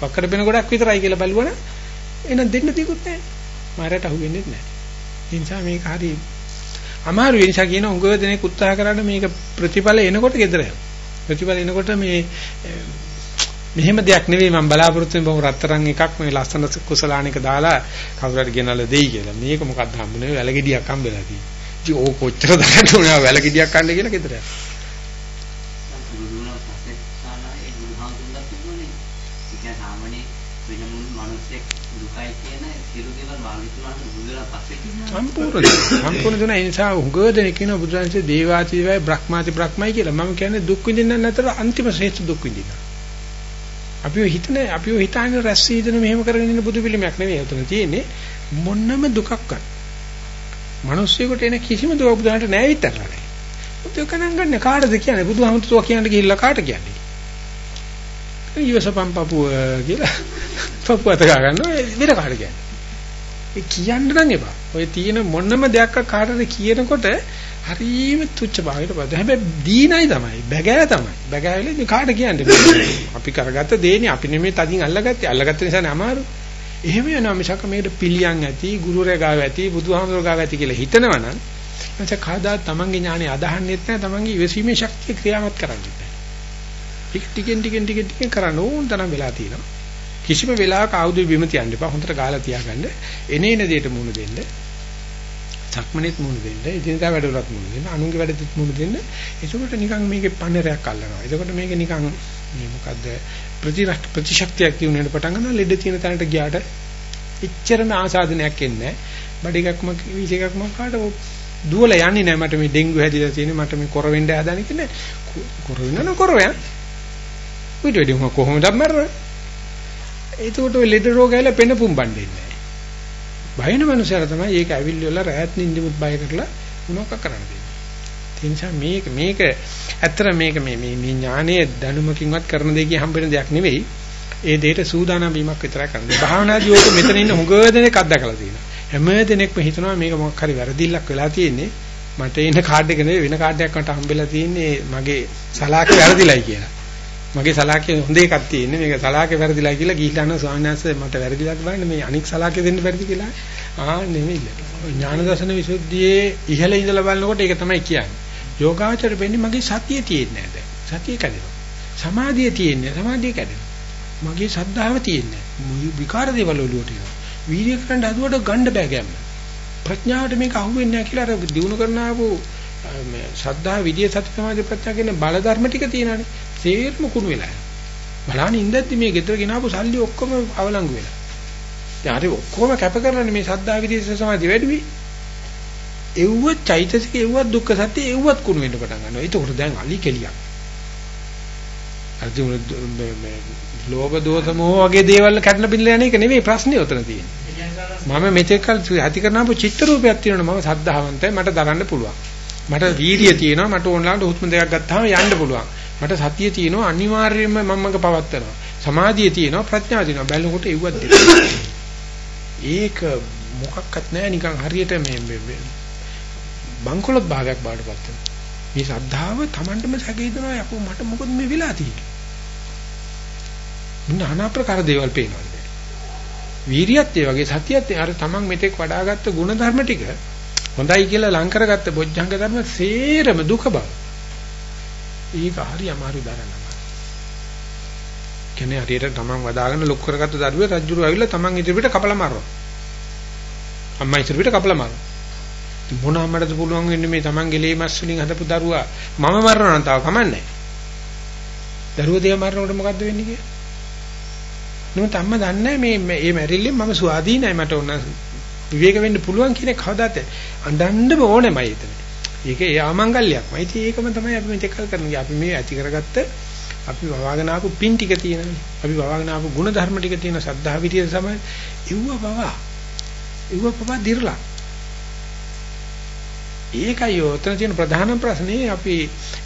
වක්කඩ බෙන ගොඩක් විතරයි කියලා බලුවනම් එහෙනම් දෙන්න තියකුත් නැහැ. මාරයට අහු වෙන්නේ නැහැ. ඒ නිසා මේක හරි අමාරු ඒ නිසා කියන උගව දෙනෙක් උත්සාහ කරන්න මේක ප්‍රතිඵල එනකොට gedera යනවා. ප්‍රතිඵල එනකොට මේ මෙහෙම දෙයක් නෙවෙයි මම බලාපොරොත්තු වෙන බව රත්තරන් එකක් මේ ලස්සන කුසලානික දාලා කවුරු හරි ගෙනල්ලා දෙයි කියලා. මේක මොකක්ද හම්බුනේ වැලගෙඩියක් හම්බෙලා තියෙන්නේ. ඉතින් ඕක කොච්චර දරන්න ඕනේ වැලගෙඩියක් කන්න කියලා gedera යනවා. සම්පූර්ණ සම්පූර්ණ දුන ඒ නිසා උගව දෙනෙක් කියන බුදුරජාණන්සේ දේවාති දේවයි බ්‍රහ්මාති බ්‍රහ්මයි කියලා මම කියන්නේ දුක් විඳින්න නැතර අන්තිම ශ්‍රේෂ්ඨ දුක් විඳින්න. අපිව හිතන අපිව හිතාගෙන රැස් වීදෙන මෙහෙම කරගෙන ඉන්න බුදු පිළිමයක් නෙවෙයි උතන තියෙන්නේ මොන්නම දුකක්වත්. මිනිස්සුෙකුට එන කිසිම දුක බුදුහාමට නෑ විතරලා නෑ. ඒක ගණන් ගන්න කාටද කියන්නේ බුදුහාමතුවා කියන්න ගිහිල්ලා කාට කියන්නේ? ඊවසපම් පපුව කියලා (laughs) පපුව අත ගන්නවා වෙන කාට කියන්නේ? ඒ කියන්න නම් එපා. ඔය තියෙන මොනම දෙයක් කාටද කියනකොට හරීම තුච්ච භාවයට පද. හැබැයි දීනයි තමයි. බැගෑ තමයි. බැගෑවිල ඉතින් කාට කියන්නේ? අපි කරගත්ත දේනේ අපි නෙමෙයි තදින් අල්ලගත්තේ. අල්ලගත්ත නිසානේ අමාරු. එහෙම වෙනවා මිසක මේකට පිළියම් ඇති, ගුරුරයා ගාව ඇති, බුදුහාමුදුරුවෝ ගාව ඇති කියලා හිතනවනම් එතකොට කවදා තමන්ගේ ඥානෙ අදහන්නෙත් නැහැ, තමන්ගේ ඉවසීමේ ශක්තිය ක්‍රියාවත් කරන්නේ නැහැ. ටික ටිකෙන් ටිකෙන් ටිකෙන් ටිකෙන් කරන්න ඕන තරම් වෙලා තියෙනවා. කිසිම වෙලාවක ආයුධ බිම තියන්න එපා. හොඳට ගාලා තියාගන්න. එනේන දෙයට මුණ දෙන්න. සක්මනේත් මුණ දෙන්න. ඉදිනදා වැඩවලත් මුණ දෙන්න. අනුන්ගේ වැඩෙත් මුණ දෙන්න. එතකොට නිකන් මේකේ පන්නරයක් අල්ලනවා. එතකොට මේක නිකන් මේ මොකද්ද ප්‍රතිරක්ෂ ප්‍රතිශක්තියක් කියුණාට පටන් ගන්නවා. ලෙඩ තියෙන තැනට ගියාට එච්චරම ආසාදනයක් එන්නේ නැහැ. බඩ එකක්ම වීස එකක්ම කාට දුවල යන්නේ නැහැ. මට මේ ඩෙන්ගු හැදිලා තියෙන්නේ. මට මේ කොර වෙන්න හදන කියන්නේ. කොර වෙනන කොර වෙන. ඊට වෙඩි කොහොමද මරන්නේ? එතකොට ඔය ලෙඩ රෝග ඇවිල්ලා පෙන පුම්බන්නේ නැහැ. බයින මනුස්සයලා තමයි ඒක ඇවිල්ලා රැත් නින්දමුත් බය කරලා මොනවක් කරන්න දෙන්නේ. ඒ නිසා මේක මේක ඇත්තට මේක මේ මේ ඥානයේ දැනුමකින්වත් කරන දෙයකින් හම්බෙන දෙයක් නෙවෙයි. ඒ දෙයට සූදානම් වීමක් විතරයි කරන්නේ. භාවනාදී ඕක මෙතන ඉන්න හුඟ දෙනෙක් අත්දකලා තියෙනවා. හැම දෙනෙක්ම හිතනවා මේක මොකක් හරි වැරදිල්ලක් වෙලා තියෙන්නේ. මට එන කාඩ් එක නෙවෙයි වෙන කාඩ් එකක් මට හම්බෙලා තියෙන්නේ මගේ සලාකේ වැරදිලයි කියලා. මගේ සලාකේ හොඳ එකක් තියෙන්නේ. මේක සලාකේ වැරදිලා කියලා ගිහිල්ලා අහන ස්වාමීන් වහන්සේ මට වැරදිලා බලන්න. මේ අනික් සලාකේ දෙන්න බැරිද කියලා? ආ නෙමෙයි. ඥාන දර්ශන විසුද්ධියේ ඉහළ ඉඳලා බලනකොට ඒක තමයි කියන්නේ. යෝගාචර වෙන්නේ මගේ සතිය තියෙන්නේ නැහැ සතිය කැඩෙනවා. සමාධිය තියෙන්නේ සමාධිය කැඩෙනවා. මගේ සද්ධාව තියෙන්නේ විකාර දේවල් වලට එනවා. වීර්ය කරන්න හදුවට ගන්න බෑ ගැම්ම. ප්‍රඥාවට මේක අහුවෙන්නේ නැහැ කියලා අර දිනු කරන ආපු මේ ශ්‍රද්ධා විද්‍ය සති සමාධි ප්‍රඥා කියන බල ධර්ම ටික තියෙනවානේ. තේරම කුණු වෙලා යනවා. බලන්න ඉඳද්දි මේ ගෙදර ගෙනාවු සල්ලි ඔක්කොම අවලංගු වෙලා. දැන් හරි ඔක්කොම කැප කරලානේ මේ සද්දා විදේශ සමාධිය වැඩිවි. එව්ව චෛතසික එව්ව දුක්ඛ සත්‍ය එව්වත් කුණු වෙන්න පටන් ගන්නවා. ඒකෝට දැන් අලි කෙලියක්. අර්ජුන මේ ලෝභ දෝෂ මොහ වගේ දේවල් කැඩලා බින්දලා යන එක නෙවෙයි ප්‍රශ්නේ උතන තියෙන්නේ. මම මෙතෙක් කල ඇති කරනාපු චිත්ත රූපයක් තියෙනවා මම සද්ධාවන්තයි මට දරන්න පුළුවන්. මට වීරිය තියෙනවා මට ඕනලාට හුස්ම දෙකක් ගත්තාම යන්න පුළුවන්. මට සතිය තියෙනවා අනිවාර්යයෙන්ම මමක පවත්නවා. සමාධිය තියෙනවා ප්‍රඥාව තියෙනවා. බැලුකොට එව්වත් ඒක මොකක්වත් නැහැ නිකන් හරියට මේ බංකොලොත් භාගයක් බාටපත් වෙනවා. මේ ශ්‍රද්ධාව Tamanටම සැකේදනවා යකෝ මට මොකද මේ වෙලා තියෙන්නේ. নানা ප්‍රකාර දේවල් පේනවා. වීරියත් ඒ වගේ සතියත් අර Taman මෙතෙක් වඩාගත්ත ගුණ ධර්ම ටික හොඳයි කියලා ලං කරගත්ත බොජ්ජංග ධර්ම සේරම දුක බව. ඒක හරි අමාරු දරන්න. කියන්නේ හරියට තමන් වදාගෙන ලොක් කරගත්ත දරුවේ රජුරු ඇවිල්ලා තමන් ඉදිරියට කපලා මාරනවා. අම්මා ඉදිරියට කපලා මාරනවා. මොන අම්මටද පුළුවන් වෙන්නේ මේ තමන් ගෙලේ මස් වලින් හදපු දරුවා මම මරනවා නම් තාම කමන්නේ. දරුවා දිහා මරනකොට මොකද්ද වෙන්නේ කියලා? නමුත් අම්මා දන්නේ මේ මේ මැරිල්ලෙන් මම ස්වාධීනයි මට ඕන විවේක වෙන්න පුළුවන් කියන කවදාද අඬන්නම ඕනෙමයි එතන. ඒක ඒ ආමංගල්‍යයක්මයි. ඉතින් ඒකම තමයි අපි මෙතෙක් කල් කරන්නේ. අපි මේ ඇති කරගත්ත අපි වවාගෙන ආපු පින් ටික තියෙනනේ. අපි වවාගෙන ආපු ගුණ ධර්ම ටික තියෙන සද්ධා විදියේ තමයි ඉව්ව පවා. ඉව්ව පවා දිරලා. ඒකයි ඔතන තියෙන ප්‍රධාන ප්‍රශ්නේ අපි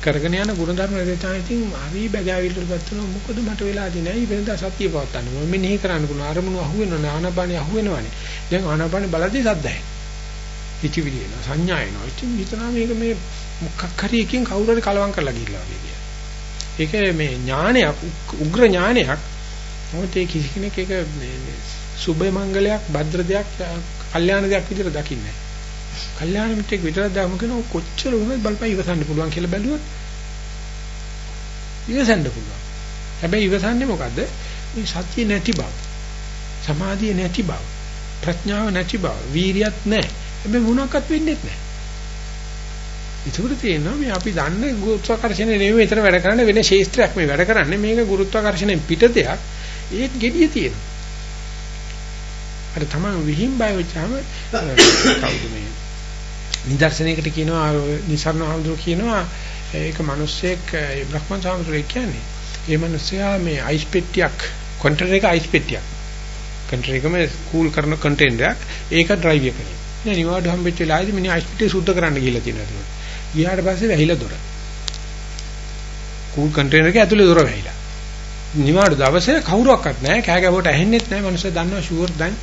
කරගෙන යන ගුණධර්ම රචනා ඉතින් හරි බගාවිල්ලටපත් වෙනවා මොකද මට වෙලාදී නැහැ වෙනදා සතිය පවත්තන්න මම මෙනෙහි කරන්න පුළුවන් අරමුණු අහුවෙනවා ආනාපානිය අහුවෙනවානේ දැන් ආනාපානිය බලද්දී සද්දයි පිටිවිලි එනවා සංඥා එනවා ඉතින් හිතනවා මේක මේ මොකක් හරි එකකින් කවුරු හරි කලවම් කරලා ගිහිල්ලා වගේ කියලා ඒක මේ ඥානයක් උග්‍ර ඥානයක් මොකද ඒ කිසි කෙනෙක් ඒක මේ සුබ මංගලයක් භද්‍ර දෙයක් කල්යාණ දෙයක් විදිහට දකින්නේ නැහැ කල්යාණ මිත්‍රෙක් විතරක් දාමු කියන කොච්චර වුණත් බලපෑ ඉවසන්න පුළුවන් කියලා බැලුවොත් ඉවසන්න පුළුවන්. හැබැයි ඉවසන්නේ මොකද්ද? මේ සත්‍ය නැති බව. සමාධිය නැති බව. ප්‍රඥාව නැති බව. වීරියත් නැහැ. හැබැයි මොනක්වත් වෙන්නේ නැහැ. ඒකට තියෙනවා මේ අපි දන්නේ ගුරුත්වාකර්ෂණය නෙමෙයි මෙතන වැඩ කරන්නේ වෙන ශේස්ත්‍රයක් මේ වැඩ කරන්නේ. මේක ගුරුත්වාකර්ෂණයෙන් පිට දෙයක්. ඒත් gediya තියෙනවා. අර තමයි විහිං බය වෙච්චාම (coughs) කවුද මේ? නිදර්ශනයකට කියනවා නිසරණ හඳුර කියනවා ඒක මිනිස්සෙක් ඒ බ්‍රහ්මන් සාමුද්‍රය කියන්නේ. ඒ මිනිස්සයා මේ අයිස් පෙට්ටියක් කන්ටේනර් එක අයිස් පෙට්ටියක්. කන්ටේනර් එකම කූල් කරන කන්ටේනරයක් ඒක ඩ්‍රයිව් එක නේ නිවාඩු හම්බෙච්ච වෙලාවේදී මිනිහ අයිස් පෙට්ටිය සුද්ධ කරන්න ගිහලා තියෙනවා ගියාට පස්සේ වැහිලා දොර. කූල් කන්ටේනර් එක ඇතුලේ දොර වැහිලා. නිවාඩු දවසේ කවුරක්වත් නැහැ කෑ ගැවුවට ඇහෙන්නෙත් නැහැ මිනිස්සු දන්නවා ෂුවර් දැන්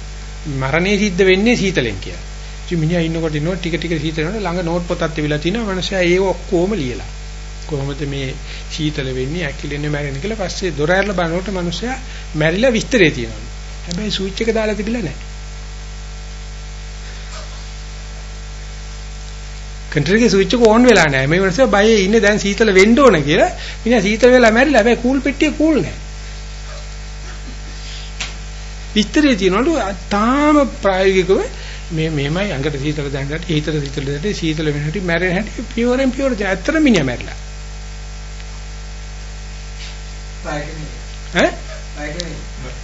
මරණේ සිද්ධ වෙන්නේ සීතලෙන් කියලා. ඉතින් මිනිහා ඉන්නකොට ඉන්නකොට ටික ටික සීතල වෙනවා ළඟ නෝට් පොතක් තිබිලා තිනවා මනුස්සයා ඒක ඔක්කොම ලියලා. කොහොමද මේ සීතල වෙන්නේ ඇකිලෙන්නේ මැරෙන්නේ කියලා පස්සේ දොර ඇරලා බලනකොට මනුස්සයා මැරිලා විස්තරේ තියෙනවා. හැබැයි ස්විච් එක දාලා තිබිලා නැහැ කන්ට්‍රල් එකේ ස්විච් එක ඕන් වෙලා නැහැ. මේ මනුස්සයා බයේ ඉන්නේ දැන් සීතල වෙන්න ඕන කියලා. මිනිහා සීතල වෙලා මැරිලා හැබැයි කූල් පෙට්ටිය කූල් නැහැ. විස්තරේ තියෙනවලු තාම ප්‍රායෝගිකව මේ මෙහෙමයි අඟට සීතල දැනගට හිතට සීතල දැනට සීතල වෙන හැටි මැරෙන හැටි පියවරෙන් පියවර ඇත්තට මිනිහා මැරිලා. ඈ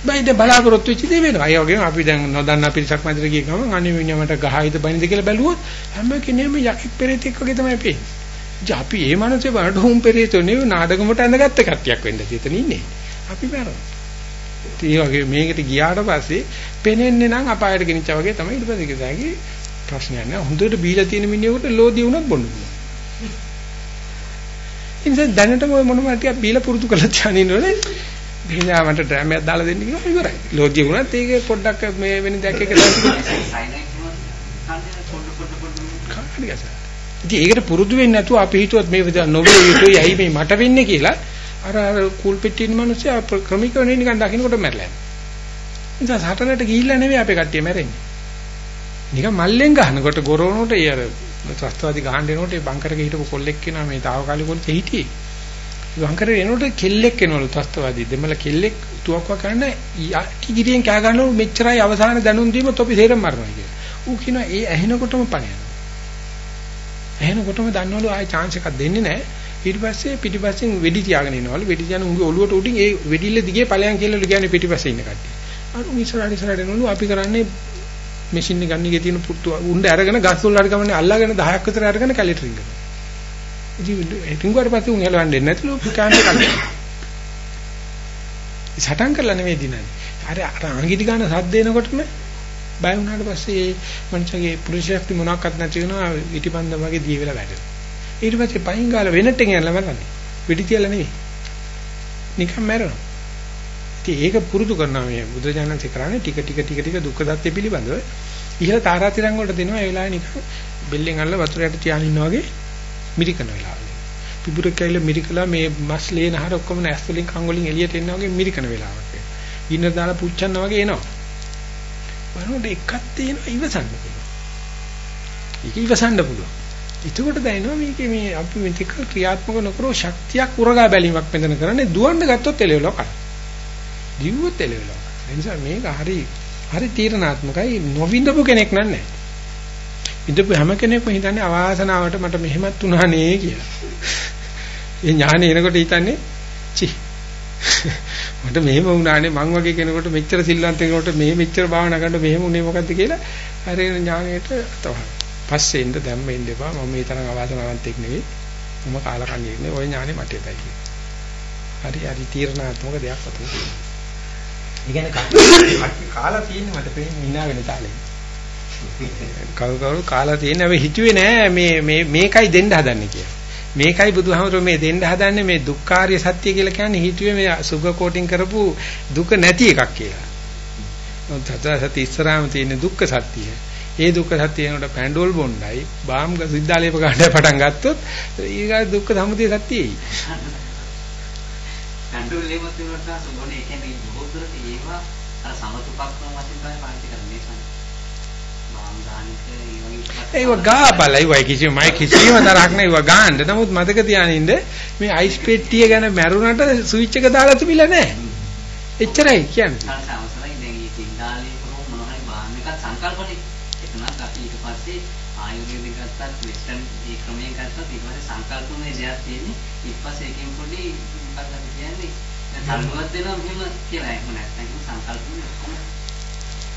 බයිද බලාපොරොත්තු වෙච්ච දේ වෙනවා. ඒ වගේම අපි දැන් නොදන්න පිරිසක් මැදට ගිය ගමන් අනේ මිනිහමට ගහයිද බනින්ද කියලා බැලුවොත් හැම කෙනෙම යකෙක් පෙරේතෙක් වගේ තමයි පේන්නේ. අපි ඒ මනසේ බලට හුම් පෙරේතෝ නෙවෙයි නාඩගමට ඇඳගත්ත කට්ටියක් වෙන්න තියෙන ඉන්නේ. අපි බැලුවා. ඒ වගේ මේකට ගියාට පස්සේ පෙනෙන්නේ නම් අපායට ගෙනිච්චා වගේ තමයි ඊට පස්සේ කිව්වාගේ ප්‍රශ්නයක් නෑ හොඳට බීලා තියෙන මිනිහෙකුට ලෝදිය වුණත් බොන්න පුළුවන්. ඉතින් දැනටම මොන මාටියක් බීලා පුරුදු කරලා තියානිනෝනේ. දෙහිනා මට ඩ්‍රෑම් එකක් දාලා දෙන්න කිව්වා ඉවරයි. ලෝදිය වුණත් ඒක පොඩ්ඩක් මේ වෙන දෙයක් එක දාන්න. ඉතින් ඒකට පුරුදු වෙන්නේ නැතුව අපි හිතුවත් මේ විදිහ නොවේ යුතුයි ඇයි මේ මට වෙන්නේ කියලා අර අර කූල් පෙට්ටියේ ඉන්න මිනිස්සු ක්‍රමිකව නේ නිකන් දකින්නකොට මැරලා යනවා. නිසා සටනට ගිහිල්ලා නෙවෙයි අපේ කට්ටිය මැරෙන්නේ. නිකන් මල්ලෙන් ගහනකොට ගොරවනකොට ඒ අර ත්‍ස්තවාදී ගහන්න එනකොට ඒ බංකරක හිටපු කොල්ලෙක් කෙනා මේ తాවකාලික කොල්ලෙක් හිටියේ. බංකරේ එනකොට කෙල්ලෙක් එනවලු ත්‍ස්තවාදී දෙමළ කෙල්ලෙක් තුවක්වා කරන්න කිගිරියෙන් කෑ ගන්නවලු මෙච්චරයි අවසාන දැනුම් දීම තොපි සේරම මරනවා කියලා. ඌ කියනවා ඒ ඇහෙනකොටම පණ යනවා. ඇහෙනකොටම දන්නවලු ආයේ chance එකක් දෙන්නේ නැහැ. ඊට පස්සේ පිටිපස්සෙන් වෙඩි තියාගෙන ඉනවලු වෙඩි තියන උන්ගේ ඔළුවට උඩින් ඒ වෙඩිල්ල දිගේ ඵලයන් කියලාලු කියන්නේ පිටිපස්සේ ඉන්න කට්ටිය. අර උන් ඉස්සරහට ඉස්සරහට එනවලු අපි කරන්නේ මැෂින් එක ගන්න එකේ තියෙන පුට්ටු උණ්ඩ අරගෙන ගස් වල හරි ගමන්නේ අල්ලාගෙන 10ක් විතර අරගෙන කැලිටරින් කරනවා. ඉතින් ටින්ගුවට පස්සේ උන් හෙලවන්නේ නැතිලු කාන්ටේ කල්ලා. සටන් කරලා නෙවෙයි දිනන්නේ. අර අර අංගිටි ගන්න සද්ද එනකොටම බය වුණාට පස්සේ මනුස්සගේ පුරුෂයෙක් මොනවාක්වත් නැති වෙනවා ඉටිපන්ද වගේ දී වෙලා වැටෙනවා. ඊට පස්සේ පහින් ගාලා වෙනට ගෙනල්ලා මරන්නේ. වෙඩි තියලා නෙවෙයි. නිකන් මැරෙනවා. ඉතින් ඒක පුරුදු කරනවා මේ බුදුජානක කරන්නේ ටික ටික ටික ටික දුක්ඛ දත්‍ය පිළිබඳව ඉහළ තාරාතිරම් වලට දෙනවා ඒ වෙලාවේ නිකන් බෙල්ලෙන් අල්ල වතුර යට තියාගෙන ඉන්නා වගේ මිරිකන වෙලාවල. පිපුරක් කැයිලා මිරිකලා මේ මස් ලේන හර ඔක්කොම නැස් වලින් කන් වලින් එළියට එනවා වගේ මිරිකන වෙලාවක්. ඉන්න දාලා පුච්චන්නා වගේ එනවා. බලනකොට එකක් තියෙනවා ඉවසන්න පුළුවන්. ඒක ඉවසන්න පුළුවන්. එතකොට දැනෙනවා මේකේ මේ අපි මෙතෙක් ක්‍රියාත්මක නොකරෝ ශක්තියක් උරගා බැලීමක් මෙතන කරන්නේ දුවන්න ගත්තොත් එළවලු කන. දිව්වොත් එළවෙනවා. ඒ නිසා මේක හරි හරි තීරණාත්මකයි නොවිඳපු කෙනෙක් නන්නේ. විඳපු හැම කෙනෙක්ම හිතන්නේ අවාසනාවට මට මෙහෙමත් වුණා නේ කියලා. ඒ ඥානෙ එනකොට හිතන්නේ චි මට මෙහෙම වුණානේ මං වගේ කෙනෙකුට මෙච්චර සිල්වන්ත කෙනෙකුට මේ මෙච්චර භාවනා කරනකොට මෙහෙම උනේ මොකද්ද කියලා හරි ඥානෙට තවහන. පස්සේ ඉන්න දැම්ම ඉන්න එපා මම මේ තරම් අවාසනාවන්තෙක් නෙවෙයි. මම කාලකන්ණියෙක් නෙවෙයි. ওই ඥානෙ මට එපයි. හරි හරි තීරණාත්මක දෙයක් වතුන තියෙනවා. ඉගෙන කාලා තියෙන්නේ මට පේන්නේ ඉන්නා වෙන තාලේ. කවුරු කවුරු කාලා තියෙන්නේ අපි හිතුවේ නෑ මේ මේ මේකයි දෙන්න හදන්නේ කියලා. මේකයි බුදුහාමුදුරුවෝ මේ දෙන්න හදන්නේ මේ දුක්ඛාරිය සත්‍ය කියලා කියන්නේ හිතුවේ මේ සුග කෝටින් කරපු දුක නැති එකක් කියලා. තථා සති ඉස්සරහම තියෙන දුක්ඛ සත්‍යය. ඒ දුක්ඛ සත්‍යයනට පැන්ඩෝල් බොණ්ඩයි බාම් සිද්ධාලේප ගන්න පටන් ගත්තොත් ඊගා දුක්ඛ සමුදය සත්‍යයයි. පැන්ඩෝල් ලේමත් වෙනවා සුගෝනේ ඒ කියන්නේ බොහෝ දුරට ඒවා අර සමතුපක්කම වශයෙන් තමයි ඒව ගාපල ඒව කිසිම මයි කිසිම තරහක් නෑ ඒව ගාන්න. නමුත් මතක තියානින්න මේ අයිස් පෙට්ටිය ගැන මැරුණට ස්විච් එක දාලා තිබිලා නෑ. එච්චරයි කියන්නේ. සංසාරසලයි දැන් මේ සිංහාලේ කොහොම මොන හරි බාහන එකක් සංකල්පනේ. එතනත් අපි ඊට පස්සේ ආයුර්වේදික ගත්තත් වෙස්ටර්න් මේ ක්‍රමයෙන් ගත්තත් ඊට පස්සේ සංකල්පනේ දෙයක් තියෙන්නේ. ඊට පස්සේ එකකින් පොඩි මොකක්ද කියන්නේ? දැන් තරුණුවක් දෙනවා මෙහෙම කියලා එහෙම නැත්නම් සංකල්පනේ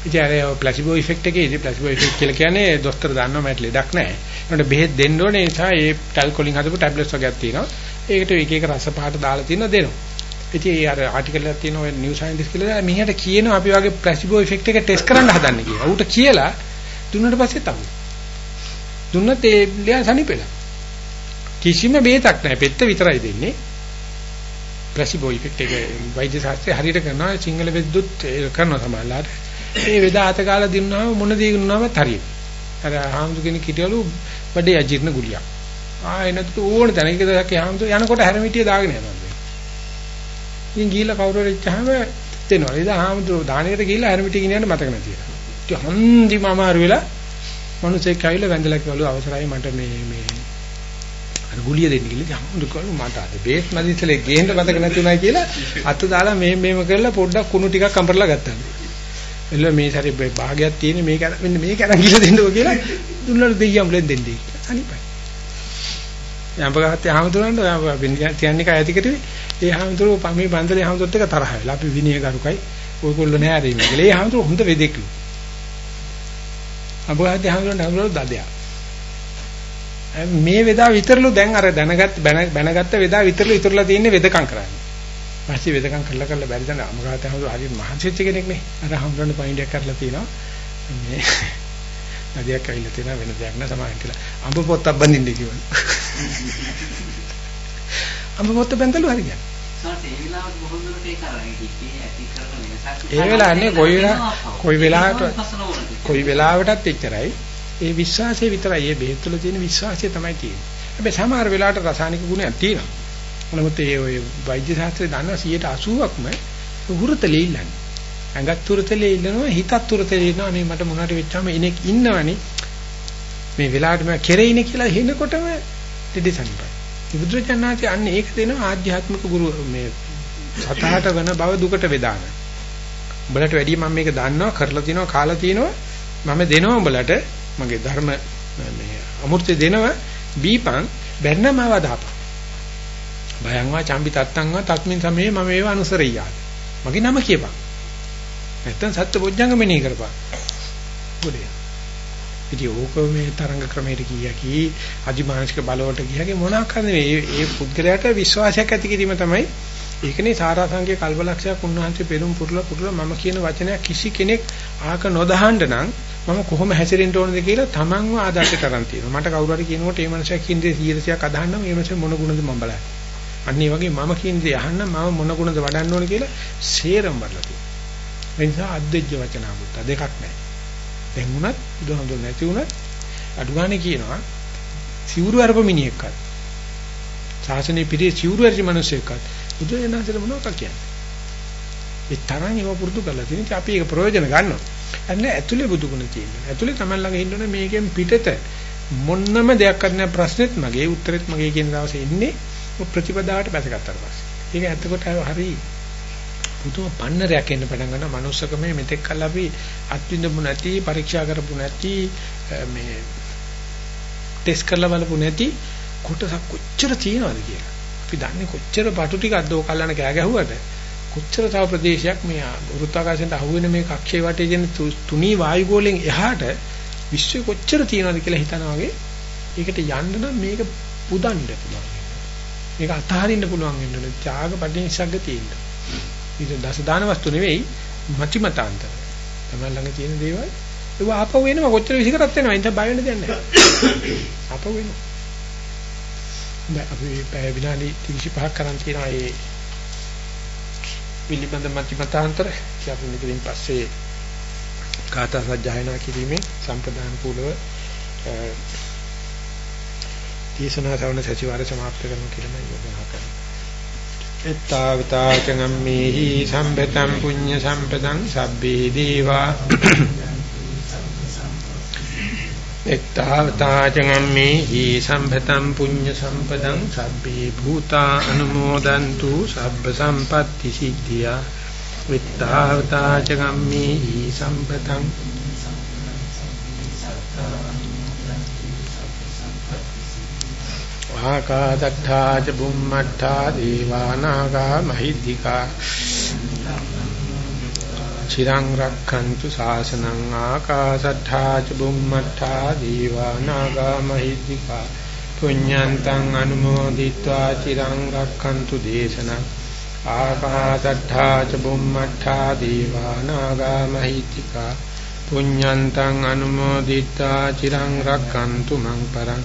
ඉතින් අර ප්ලාසිබෝ ඉෆෙක්ට් එකේදී ප්ලාසිබෝ ඉෆෙක්ට් කියලා කියන්නේ දොස්තර දන්නවා මට ලෙඩක් නැහැ. ඒකට බෙහෙත් දෙන්න ඕනේ ඒ නිසා ඒ ටැල්කොලින් හදපු ටැබ්ලට්ස් වගේක් තියෙනවා. ඒකට එක එක රස පහට දාලා තියෙනවා දෙනවා. ඉතින් ඒ අර ආටිකල් එකක් තියෙනවා නිව් සයන්ටිස්ට් කියලා මිනිහට කියනවා අපි වගේ ප්ලාසිබෝ ඉෆෙක්ට් එක ටෙස්ට් කරන්න හදන්නේ කියලා. ඌට කියලා දුන්නට පස්සේ තමයි. දුන්නත් ඒ ලියා සනිපෙලා. කිසිම බේතක් නැහැ. පෙත්ත විතරයි දෙන්නේ. ප්ලාසිබෝ ඉෆෙක්ට් එක වෛද්‍ය ශාස්ත්‍රයේ හරියට කරනවා සිංහල වෙද්දුත් කරනවා සමහරවිට. ඒ වේදා අත කාලා දිනුනම මොන දේ දුන්නාමත් හරියට. අර හාමුදුර කෙනෙක් හිටියලු බඩේ අජීර්ණ ගුලියක්. ආ එනත් ඕන තැනක දහක හාමුදුර යනකොට හැරමිටිය දාගෙන යනවා. ඉතින් ගිහිල්ලා කවුරු හරි ඉච්චාම දෙනවා. ඉතින් හාමුදුර දානෙකට ගිහිල්ලා හැරමිටිය ගෙනියන්න මතක නැති වෙනවා. ඉතින් හන්දිම අමාරු වෙලා මිනිස්සෙක් ඇවිල්ලා වැඳලා කිව්වලු අවසරයි මට මේ මේ අර ගුලිය දෙන්න කියලා හාමුදුර කිව්වලු මට අද බේස් මදිසලේ ගේන්න මතක නැති උනායි කියලා අත දාලා මෙහෙම මෙහෙම කරලා පොඩ්ඩක් කුණු ටිකක් අඹරලා ගත්තා. එළ මේ සැරේ භාගයක් තියෙන මේක මෙන්න මේක අරන් ගිහලා දෙන්නකෝ කියලා දුන්නලු දෙයියම් වලින් දෙන්නේ අනිපයි. යම්පගහත්තේ ආමතුරන්ට තියන්නේ කය ඇති කෙරුවේ ඒ ආමතුරු මේ බන්දලේ ආමතුරුත් එක තරහ වෙලා අපි විනය කරුකයි ඔයගොල්ලෝ නෑ අර ඉන්නේ කියලා. ඒ ආමතුරු හොඳ වෙදෙක්ලු. අබගහත්තේ ආමතුරන්ට ආමතුරු දදයා. මේ වෙදා විතරලු දැන් අර දැනගත් බැනගත්ත වෙදා විතරලු ඉතුරුලා තියෙන්නේ වෙදකම් කරන්නේ. පස්සේ වෙදකම් කරලා කරලා බැරි දැන් අමගාත හමුදු හරි මහන්සිච්ච කෙනෙක් නේ. අර හම්බුන පොයින්ට් එක කරලා තිනවා. මේ නදියක් ඇවිල්ලා තියෙනවා වෙන දෙයක් නෑ සමාවෙන් කියලා. අඹ පොත්තක් බඳින්න කිව්වා. අඹ පොත්ත බඳලු හරි ගියා. ඒ වෙලාවන්නේ කොයි කොයි වෙලාවට කොයි වෙලාවටත් එච්චරයි. ඒ විශ්වාසය විතරයි. ඒ බෙහෙත් වල තියෙන විශ්වාසය තමයි තියෙන්නේ. හැබැයි සමහර වෙලාවට රසායනික ගුණයක් තියෙනවා. නමුත් ඒ ඔය වෛද්‍ය ශාස්ත්‍රයේ දන්න 180ක්ම හුරුතලේ ඉල්ලන්නේ. ඇඟත් හුරුතලේ ඉල්ලනවා හිතත් හුරුතලේ ඉන්නවා. අනේ මට මොනවාට වෙච්චාම ඉනෙක් ඉන්නවනේ. මේ වෙලාවට මම කෙරෙයිනේ කියලා හිනකොටම දෙදසන්පයි. බුදුරජාණන්සේ අන්න ඒක දෙනවා ආධ්‍යාත්මික ගුරු මේ සතහට වෙන බව දුකට වේදාන. උඹලට වැඩිය මම මේක දන්නවා කරලා තිනවා කාලා තිනවා මම දෙනවා උඹලට මගේ ධර්ම මේ අමෘතය දෙනවා බීපං බැන්නම වදාපන්. භයං වා චම්බි තත්තං වා තස්මින් සමේ මම ඒව අනුසරියා. මගේ නම කියපන්. නැත්තම් සත්‍ය බොජ්ජංග මෙනෙහි කරපන්. බුදේ. ඉතින් ඕක මේ තරංග ක්‍රමයට කියකි අධිමානසික බලවට කියකි මොනක් හරි මේ ඒ පුද්ගලයාට විශ්වාසයක් ඇති කිරීම තමයි ඒකනේ සාරාංශික කල්පලක්ෂයක් උන්වහන්සේ පෙරුම් පුරුලා පුරුලා මම කියන වචනයක් කිසි කෙනෙක් ආක නොදහන්න නම් මම කොහොම හැසිරෙන්න ඕනද කියලා තමන්ව ආදර්ශ කරන් තියෙනවා මට කවුරු හරි කියනකොට මේ මනුස්සයා කියන දේ 100ක් අදහන්න මේ මනුස්සයා මොන ගුණද මම බලන්නේ අන්න ඒ වගේ මම කියන දේ අහන්න මම මොන ගුණද වඩන්න ඕන කියලා සේරම බලලා තියෙනවා. ඒ නිසා අද්දෙජ්ජ වචන අමුත්ත දෙකක් නැහැ. දැන් උනත් බුදුහාමුදුරු නැති උනත් අඩුගානේ කියනවා සිවුරු අරප මිනිහෙක්වත් ශාසනයේ පිළි සිවුරු අරප මිනිහෙක්වත් බුදුරජාණන්සේ මොනවද කියන්නේ ඒ තරම් ඒව පුරුදු කරලා තියෙනවා අපි ඒක ප්‍රයෝජන ගන්නවා. අන්න ඇතුලේ බුදුගුණ තියෙනවා. ඇතුලේ තමයි ළඟ ඉන්නෝනේ මේකෙන් පිටත මොන්නම දෙයක් කරන්න ප්‍රශ්නෙත් මගේ උත්තරෙත් මගේ කියන දවසේ ඉන්නේ ප්‍රතිපදාවට බැසගත්තාට පස්සේ ඒක ඇත්තකොට හරි පුදුම පන්නරයක් එන්න පටන් ගන්නවා මනුස්සකමේ මෙතෙක් කල් අපි අත්විඳපු නැති පරීක්ෂා කරපු නැති මේ ටෙස්ට් කරලා බලපු නැති කොටසක් කොච්චර තියෙනවද කියලා. අපි දන්නේ කොච්චර බටු ටිකක් දෝ කල්ලාන කෑ ගැහුවට කොච්චර තව ප්‍රදේශයක් මේ වෘත්තාකාශයට අහුවෙන මේ කක්ෂේ වටේ තියෙන තුනී වායු ගෝලෙන් එහාට විශ්වය කොච්චර තියෙනවද කියලා හිතනවා වගේ ඒකට යන්න නම් මේක පුදන්න පුළුවන්. මේක අතහරින්න පුළුවන් වෙන්න ඕනේ. ත්‍යාග පටිනිසග්ග තියෙන්න. ඒක දස දාන වස්තු නෙවෙයි මතිමතාන්තර. තමයි ළඟ තියෙන දේවල් ඒව ආපහු එනවා කොච්චර විසිකරත් වෙනවා. ඉතින් බය වෙන්න දෙයක් නැහැ. ආපහු එනවා. දැන් අපි පැය විනාඩි 35ක් කරන් තියෙනවා ඒ පිළිබඳ මතිමතාන්තර. අපි මෙතනින් පස්සේ කාථා සජ්ජායනා කිරීමේ සම්ප්‍රදාන කූලව දේශනා ශ්‍රවණ සතිವಾರ සමාප්ත කරමු කියලා මම යෝජනා කරනවා. එත්තාවතාචගම්මේහි සම්පතං පුඤ්ඤ සම්පතං සබ්බේ දීවා එත්තාවතාචගම්මේහි සම්පතං පුඤ්ඤ සම්පතං සබ්බේ භූතා අනුමෝදන්තු සබ්බ සම්පatti සිද්ධියා එත්තාවතාචගම්මේහි සම්පතං ආකාදත්තා ච බුම්මත්තා දීවානාගා මහිද්దికා චිරං රක්ඛන්තු ශාසනං ආකාසත්තා ච බුම්මත්තා දීවානාගා මහිද්దికා පුඤ්ඤන්තං අනුමෝදිත්වා චිරං රක්ඛන්තු දේශනං ආකාසත්තා ච බුම්මත්තා දීවානාගා මහිද්దికා පුඤ්ඤන්තං අනුමෝදිත්වා චිරං රක්ඛන්තු මං පරං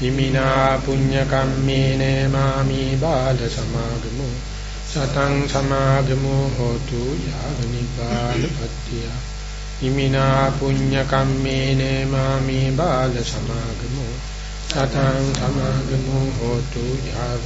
හිමිනා පුඤ්ඤ කම්මේන මාමි බාල සමාගමෝ සතං සමාගමෝ හෝතු යාව නිපාලපත්තිය හිමිනා පුඤ්ඤ කම්මේන මාමි බාල සමාගමෝ සතං සමාගමෝ හෝතු යාව